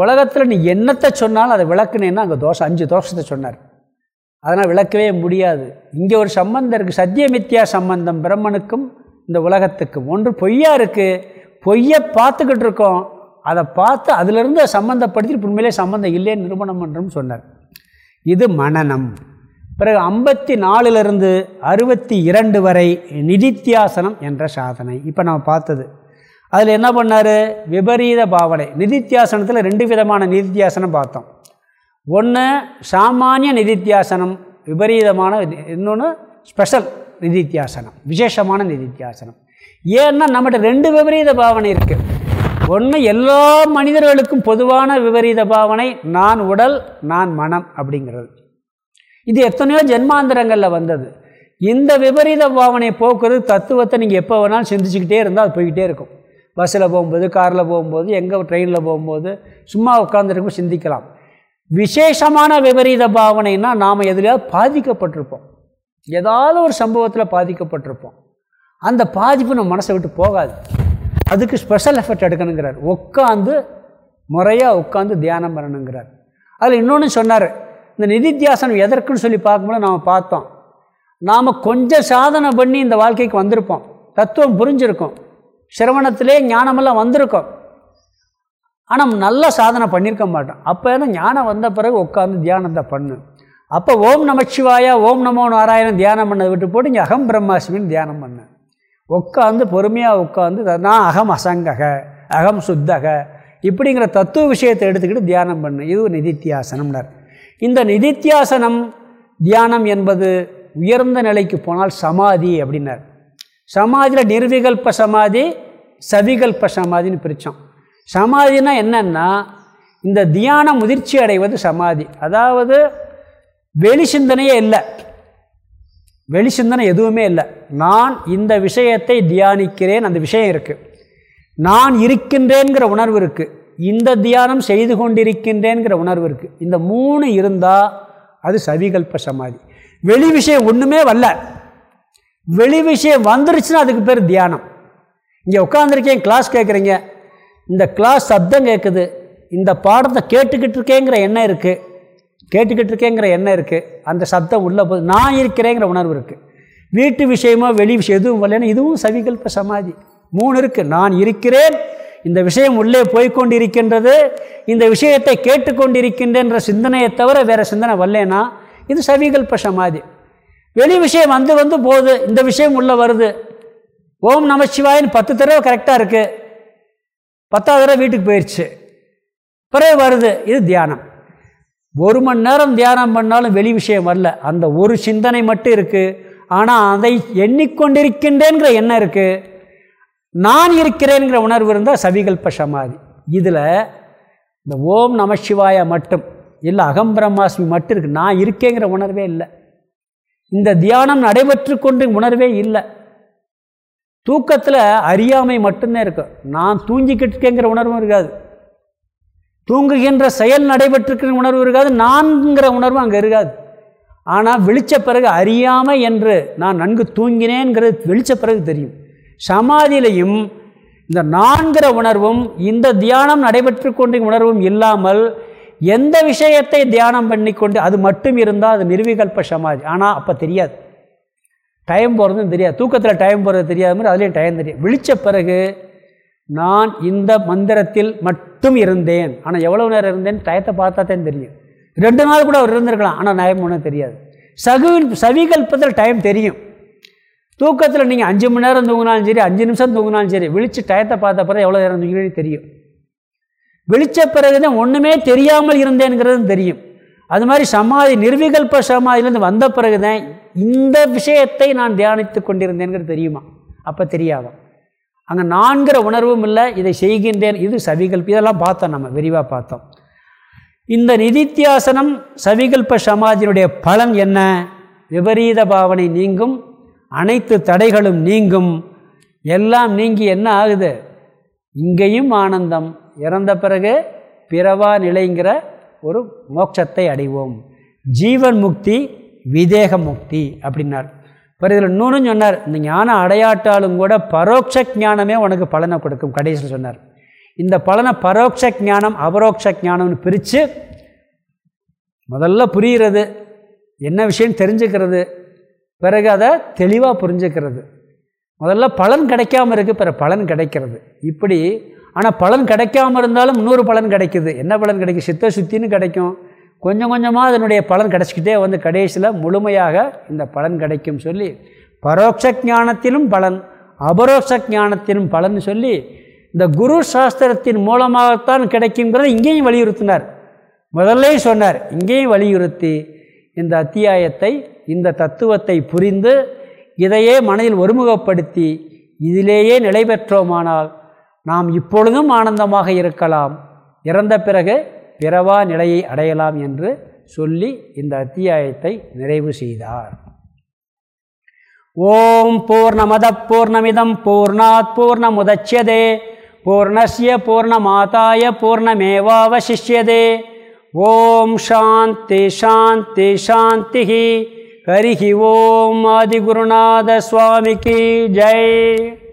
உலகத்தில் நீ என்னத்தை சொன்னாலும் அதை விளக்குனேன்னா அங்கே தோஷம் அஞ்சு தோஷத்தை சொன்னார். அதனால் விளக்கவே முடியாது. இங்கே ஒரு சம்பந்தம் இருக்குது சத்தியமித்யா சம்பந்தம் பிரம்மனுக்கும் இந்த உலகத்துக்கும். ஒன்று பொய்யா இருக்குது பொய்யை பார்த்துக்கிட்டு இருக்கோம். அதை பார்த்து அதிலிருந்து சம்மந்தப்படுத்தி உண்மையிலே சம்மந்தம் இல்லைன்னு நிறுவனம் என்றும் சொன்னார். இது மனநம். பிறகு ஐம்பத்தி நாலுலேருந்து அறுபத்தி இரண்டு வரை நிதித்தியாசனம் என்ற சாதனை. இப்போ நம்ம பார்த்தது. அதில் என்ன பண்ணார்? விபரீத பாவனை. நிதித்தியாசனத்தில் ரெண்டு விதமான நிதித்தியாசனம் பார்த்தோம். ஒன்று சாமானிய நிதித்தியாசனம் விபரீதமான இன்னொன்று ஸ்பெஷல் நிதித்தியாசனம் விசேஷமான நிதித்தியாசனம். ஏன்னா நம்மகிட்ட ரெண்டு விபரீத பாவனை இருக்குது ஒன்று எல்லா மனிதர்களுக்கும் பொதுவான விபரீத பாவனை நான் உடல் நான் மனம் அப்படிங்கிறது. இது எத்தனையோ ஜென்மாந்திரங்களில் வந்தது. இந்த விபரீத பாவனையை போக்குறது தத்துவத்தை நீங்கள் எப்போ வேணாலும் சிந்திச்சுக்கிட்டே இருந்தால் அது போய்கிட்டே இருக்கும். பஸ்ஸில் போகும்போது காரில் போகும்போது எங்கே ட்ரெயினில் போகும்போது சும்மா உட்காந்துருக்கும் சிந்திக்கலாம். விசேஷமான விபரீத பாவனைன்னா நாம் எதுலையாவது பாதிக்கப்பட்டிருப்போம். ஏதாவது ஒரு சம்பவத்தில் பாதிக்கப்பட்டிருப்போம். அந்த பாதிப்பு நம்ம மனசை விட்டு போகாது. அதுக்கு ஸ்பெஷல் எஃபெக்ட் எடுக்கணுங்கிறார். உட்காந்து முறையாக உட்காந்து தியானம் பண்ணணுங்கிறார். அதில் இன்னொன்று சொன்னார். இந்த நிதித்தியாசனம் எதற்குன்னு சொல்லி பார்க்கும்போது நாம் பார்த்தோம். நாம் கொஞ்சம் சாதனை பண்ணி இந்த வாழ்க்கைக்கு வந்திருப்போம். தத்துவம் புரிஞ்சிருக்கும். சிரவணத்திலே ஞானமெல்லாம் வந்திருக்கும். ஆனால் நல்ல சாதனை பண்ணியிருக்க மாட்டோம் அப்போ ஏன்னா ஞானம் வந்த பிறகு உட்காந்து தியானத்தை பண்ணு. அப்போ ஓம் நமச்சிவாயா ஓம் நமோ நாராயணன் தியானம் பண்ணதை விட்டு போட்டு இங்கே அகம் பிரம்மாஸ்மின்னு தியானம் பண்ணேன் உட்காந்து பொறுமையாக உட்காந்து நான் அகம் அசங்கக அகம் சுத்தக இப்படிங்கிற தத்துவ விஷயத்தை எடுத்துக்கிட்டு தியானம் பண்ணு. இது நிதித்தியாசனம்னார். இந்த நிதித்தியாசனம் தியானம் என்பது உயர்ந்த நிலைக்கு போனால் சமாதி அப்படின்னார். சமாதியில் நிர்விகல்ப சமாதி சவிகல்ப சமாதின்னு பிரித்தோம் சமாதினா என்னென்னா இந்த தியான முதிர்ச்சி அடைவது சமாதி. அதாவது வெளி சிந்தனையே இல்லை. வெளி சிந்தனை எதுவுமே இல்லை. நான் இந்த விஷயத்தை தியானிக்கிறேன் அந்த விஷயம் இருக்குது நான் இருக்கின்றேங்கிற உணர்வு இருக்குது இந்த தியானம் செய்து கொண்டிருக்கின்றேங்கிற உணர்வு இருக்குது இந்த மூணு இருந்தால் அது சவிகல்ப சமாதி. வெளி விஷயம் ஒன்றுமே வரல. வெளி விஷயம் வந்துருச்சுன்னா அதுக்கு பேர் தியானம். இங்கே உட்காந்துருக்கேன் கிளாஸ் கேட்குறீங்க இந்த கிளாஸ் சப்தம் கேட்குது இந்த பாடத்தை கேட்டுக்கிட்டு இருக்கேங்கிற எண்ணம் இருக்குது கேட்டுக்கிட்டு இருக்கேங்கிற எண்ணம் இருக்குது அந்த சப்தம் உள்ளே போது நான் இருக்கிறேங்கிற உணர்வு இருக்குது வீட்டு விஷயமோ வெளி விஷயம் எதுவும் இல்லைன்னா இதுவும் சவிகல்ப சமாதி. மூணு இருக்குது நான் இருக்கிறேன். இந்த விஷயம் உள்ளே போய்கொண்டிருக்கின்றது இந்த விஷயத்தை கேட்டுக்கொண்டிருக்கின்றன்ற சிந்தனையை தவிர வேறு சிந்தனை வரலனா இது சவிகல்ப சமாதி. வெளி விஷயம் வந்து வந்து போகுது. இந்த விஷயம் உள்ளே வருது. ஓம் நமச்சிவாயின்னு பத்து தடவை கரெக்டாக இருக்குது பத்தாவது தடவை வீட்டுக்கு போயிடுச்சு பிறகு வருது. இது தியானம். ஒரு மணி நேரம் தியானம் பண்ணாலும் வெளி விஷயம் வரல. அந்த ஒரு சிந்தனை மட்டும் இருக்குது ஆனால் அதை எண்ணிக்கொண்டிருக்கின்றேங்கிற எண்ணம் இருக்குது நான் இருக்கிறேங்கிற உணர்வு இருந்தால் சவிகல்ப சமாதி. இதில் இந்த ஓம் நமசிவாயா மட்டும் இல்லை அகம்பிரம்மாஸ்மி மட்டும் இருக்குது நான் இருக்கேங்கிற உணர்வே இல்லை. இந்த தியானம் நடைபெற்று கொண்டு உணர்வே இல்லை. தூக்கத்தில் அறியாமை மட்டும்தான் இருக்கும் நான் தூங்கிக்கிட்டு இருக்கேங்கிற உணர்வும் இருக்காது. தூங்குகின்ற செயல் நடைபெற்றிருக்கிற உணர்வு இருக்காது. நான்கிற உணர்வு அங்கே இருக்காது. ஆனால் வெளிச்ச பிறகு அறியாமை என்று நான் நன்கு தூங்கினேங்கிறது வெளிச்ச பிறகு தெரியும். சமாதியிலையும் இந்த நான்கிற உணர்வும் இந்த தியானம் நடைபெற்று கொண்ட உணர்வும் இல்லாமல் எந்த விஷயத்தை தியானம் பண்ணிக்கொண்டு அது மட்டும் இருந்தால் அது நிர்விகல்ப சமாதி. ஆனால் அப்போ தெரியாது. டைம் போகிறதும் தெரியாது. தூக்கத்தில் டைம் போகிறது தெரியாத. மாதிரி அதுலேயும் டைம் தெரியும் விழித்த பிறகு நான் இந்த மந்திரத்தில் மட்டும் இருந்தேன். ஆனால் எவ்வளோ நேரம் இருந்தேன் டயத்தை பார்த்தா தான் தெரியும். ரெண்டு நாள் கூட அவர் இருந்திருக்கலாம். ஆனால் நயம் ஒன்றும் தெரியாது. சகு சவிகல்பத்தில் டைம் தெரியும். தூக்கத்தில் நீங்கள் அஞ்சு மணி நேரம் தூங்கினாலும் சரி அஞ்சு நிமிஷம் தூங்கினாலும் சரி விழித்து டயத்தை பார்த்த பிறகு எவ்வளோ நேரம் தூங்கினு தெரியும். விழிச்ச பிறகு தான் ஒன்றுமே தெரியாமல் இருந்தேங்கிறது தெரியும். அது மாதிரி சமாதி நிர்விகல்ப சமாதியிலேருந்து வந்த பிறகு தான் இந்த விஷயத்தை நான் தியானித்து கொண்டிருந்தேங்கிறது தெரியுமா? அப்போ தெரியாதான் அங்கே நான்கிற உணர்வும் இல்லை இதை செய்கின்றேன். இது சவிகல்ப இதெல்லாம் பார்த்தோம் நம்ம விரிவாக பார்த்தோம். இந்த நிதித்தியாசனம் சவிகல்ப சமாதியினுடைய பலன் என்ன? விபரீத பாவனை நீங்கும் அனைத்து தடைகளும் நீங்கும் எல்லாம் நீங்கி என்ன ஆகுது? இங்கேயும் ஆனந்தம். இறந்த பிறகு பிறவா நிலைங்கிற ஒரு மோட்சத்தை அடைவோம். ஜீவன் முக்தி விதேக முக்தி அப்படின்னார். பிறகு இதில் இன்னொன்று சொன்னார் இந்த ஞானம் அடையாட்டாலும் கூட பரோட்ச ஞானமே உனக்கு பலனை கொடுக்கும் கடைசியில் சொன்னார். இந்த பலனை பரோட்ச ஞானம் அபரோக்ஷ ஞானம்னு பிரித்து முதல்ல புரிகிறது என்ன விஷயம் தெரிஞ்சுக்கிறது பிறகு அதை தெளிவாக புரிஞ்சுக்கிறது. முதல்ல பலன் கிடைக்காம இருக்குது பிற பலன் கிடைக்கிறது. இப்படி ஆனால் பலன் கிடைக்காம இருந்தாலும் இன்னொரு பலன் கிடைக்குது. என்ன பலன் கிடைக்கும் சித்த சுத்தின்னு கிடைக்கும். கொஞ்சம் கொஞ்சமாக அதனுடைய பலன் கிடச்சிக்கிட்டே வந்து கடைசியில் முழுமையாக இந்த பலன் கிடைக்கும் சொல்லி பரோட்ச ஞானத்திலும் பலன் அபரோட்ச ஞானத்திலும் பலன் சொல்லி இந்த குரு சாஸ்திரத்தின் மூலமாகத்தான் கிடைக்குங்கிறத இங்கேயும் வலியுறுத்தினார். முதல்லையும் சொன்னார் இங்கேயும் வலியுறுத்தி இந்த அத்தியாயத்தை இந்த தத்துவத்தை புரிந்து இதையே மனதில் ஒருமுகப்படுத்தி இதிலேயே நிலை பெற்றோமானால் நாம் இப்பொழுதும் ஆனந்தமாக இருக்கலாம். இறந்த பிறகு பிறவா நிலையை அடையலாம் என்று சொல்லி இந்த அத்தியாயத்தை நிறைவு செய்தார். ஓம் பூர்ணமத பூர்ணமிதம் பூர்ணாத் பூர்ணமுதட்சியதே பூர்ணஸ்ய பூர்ணமாதாய பூர்ணமேவாவசிஷ்யதே. ஓம் சாந்தி சாந்தி சாந்தி ஹரிஹி ஓம் ஆதிகுருநாத சுவாமிக்கு ஜெய்.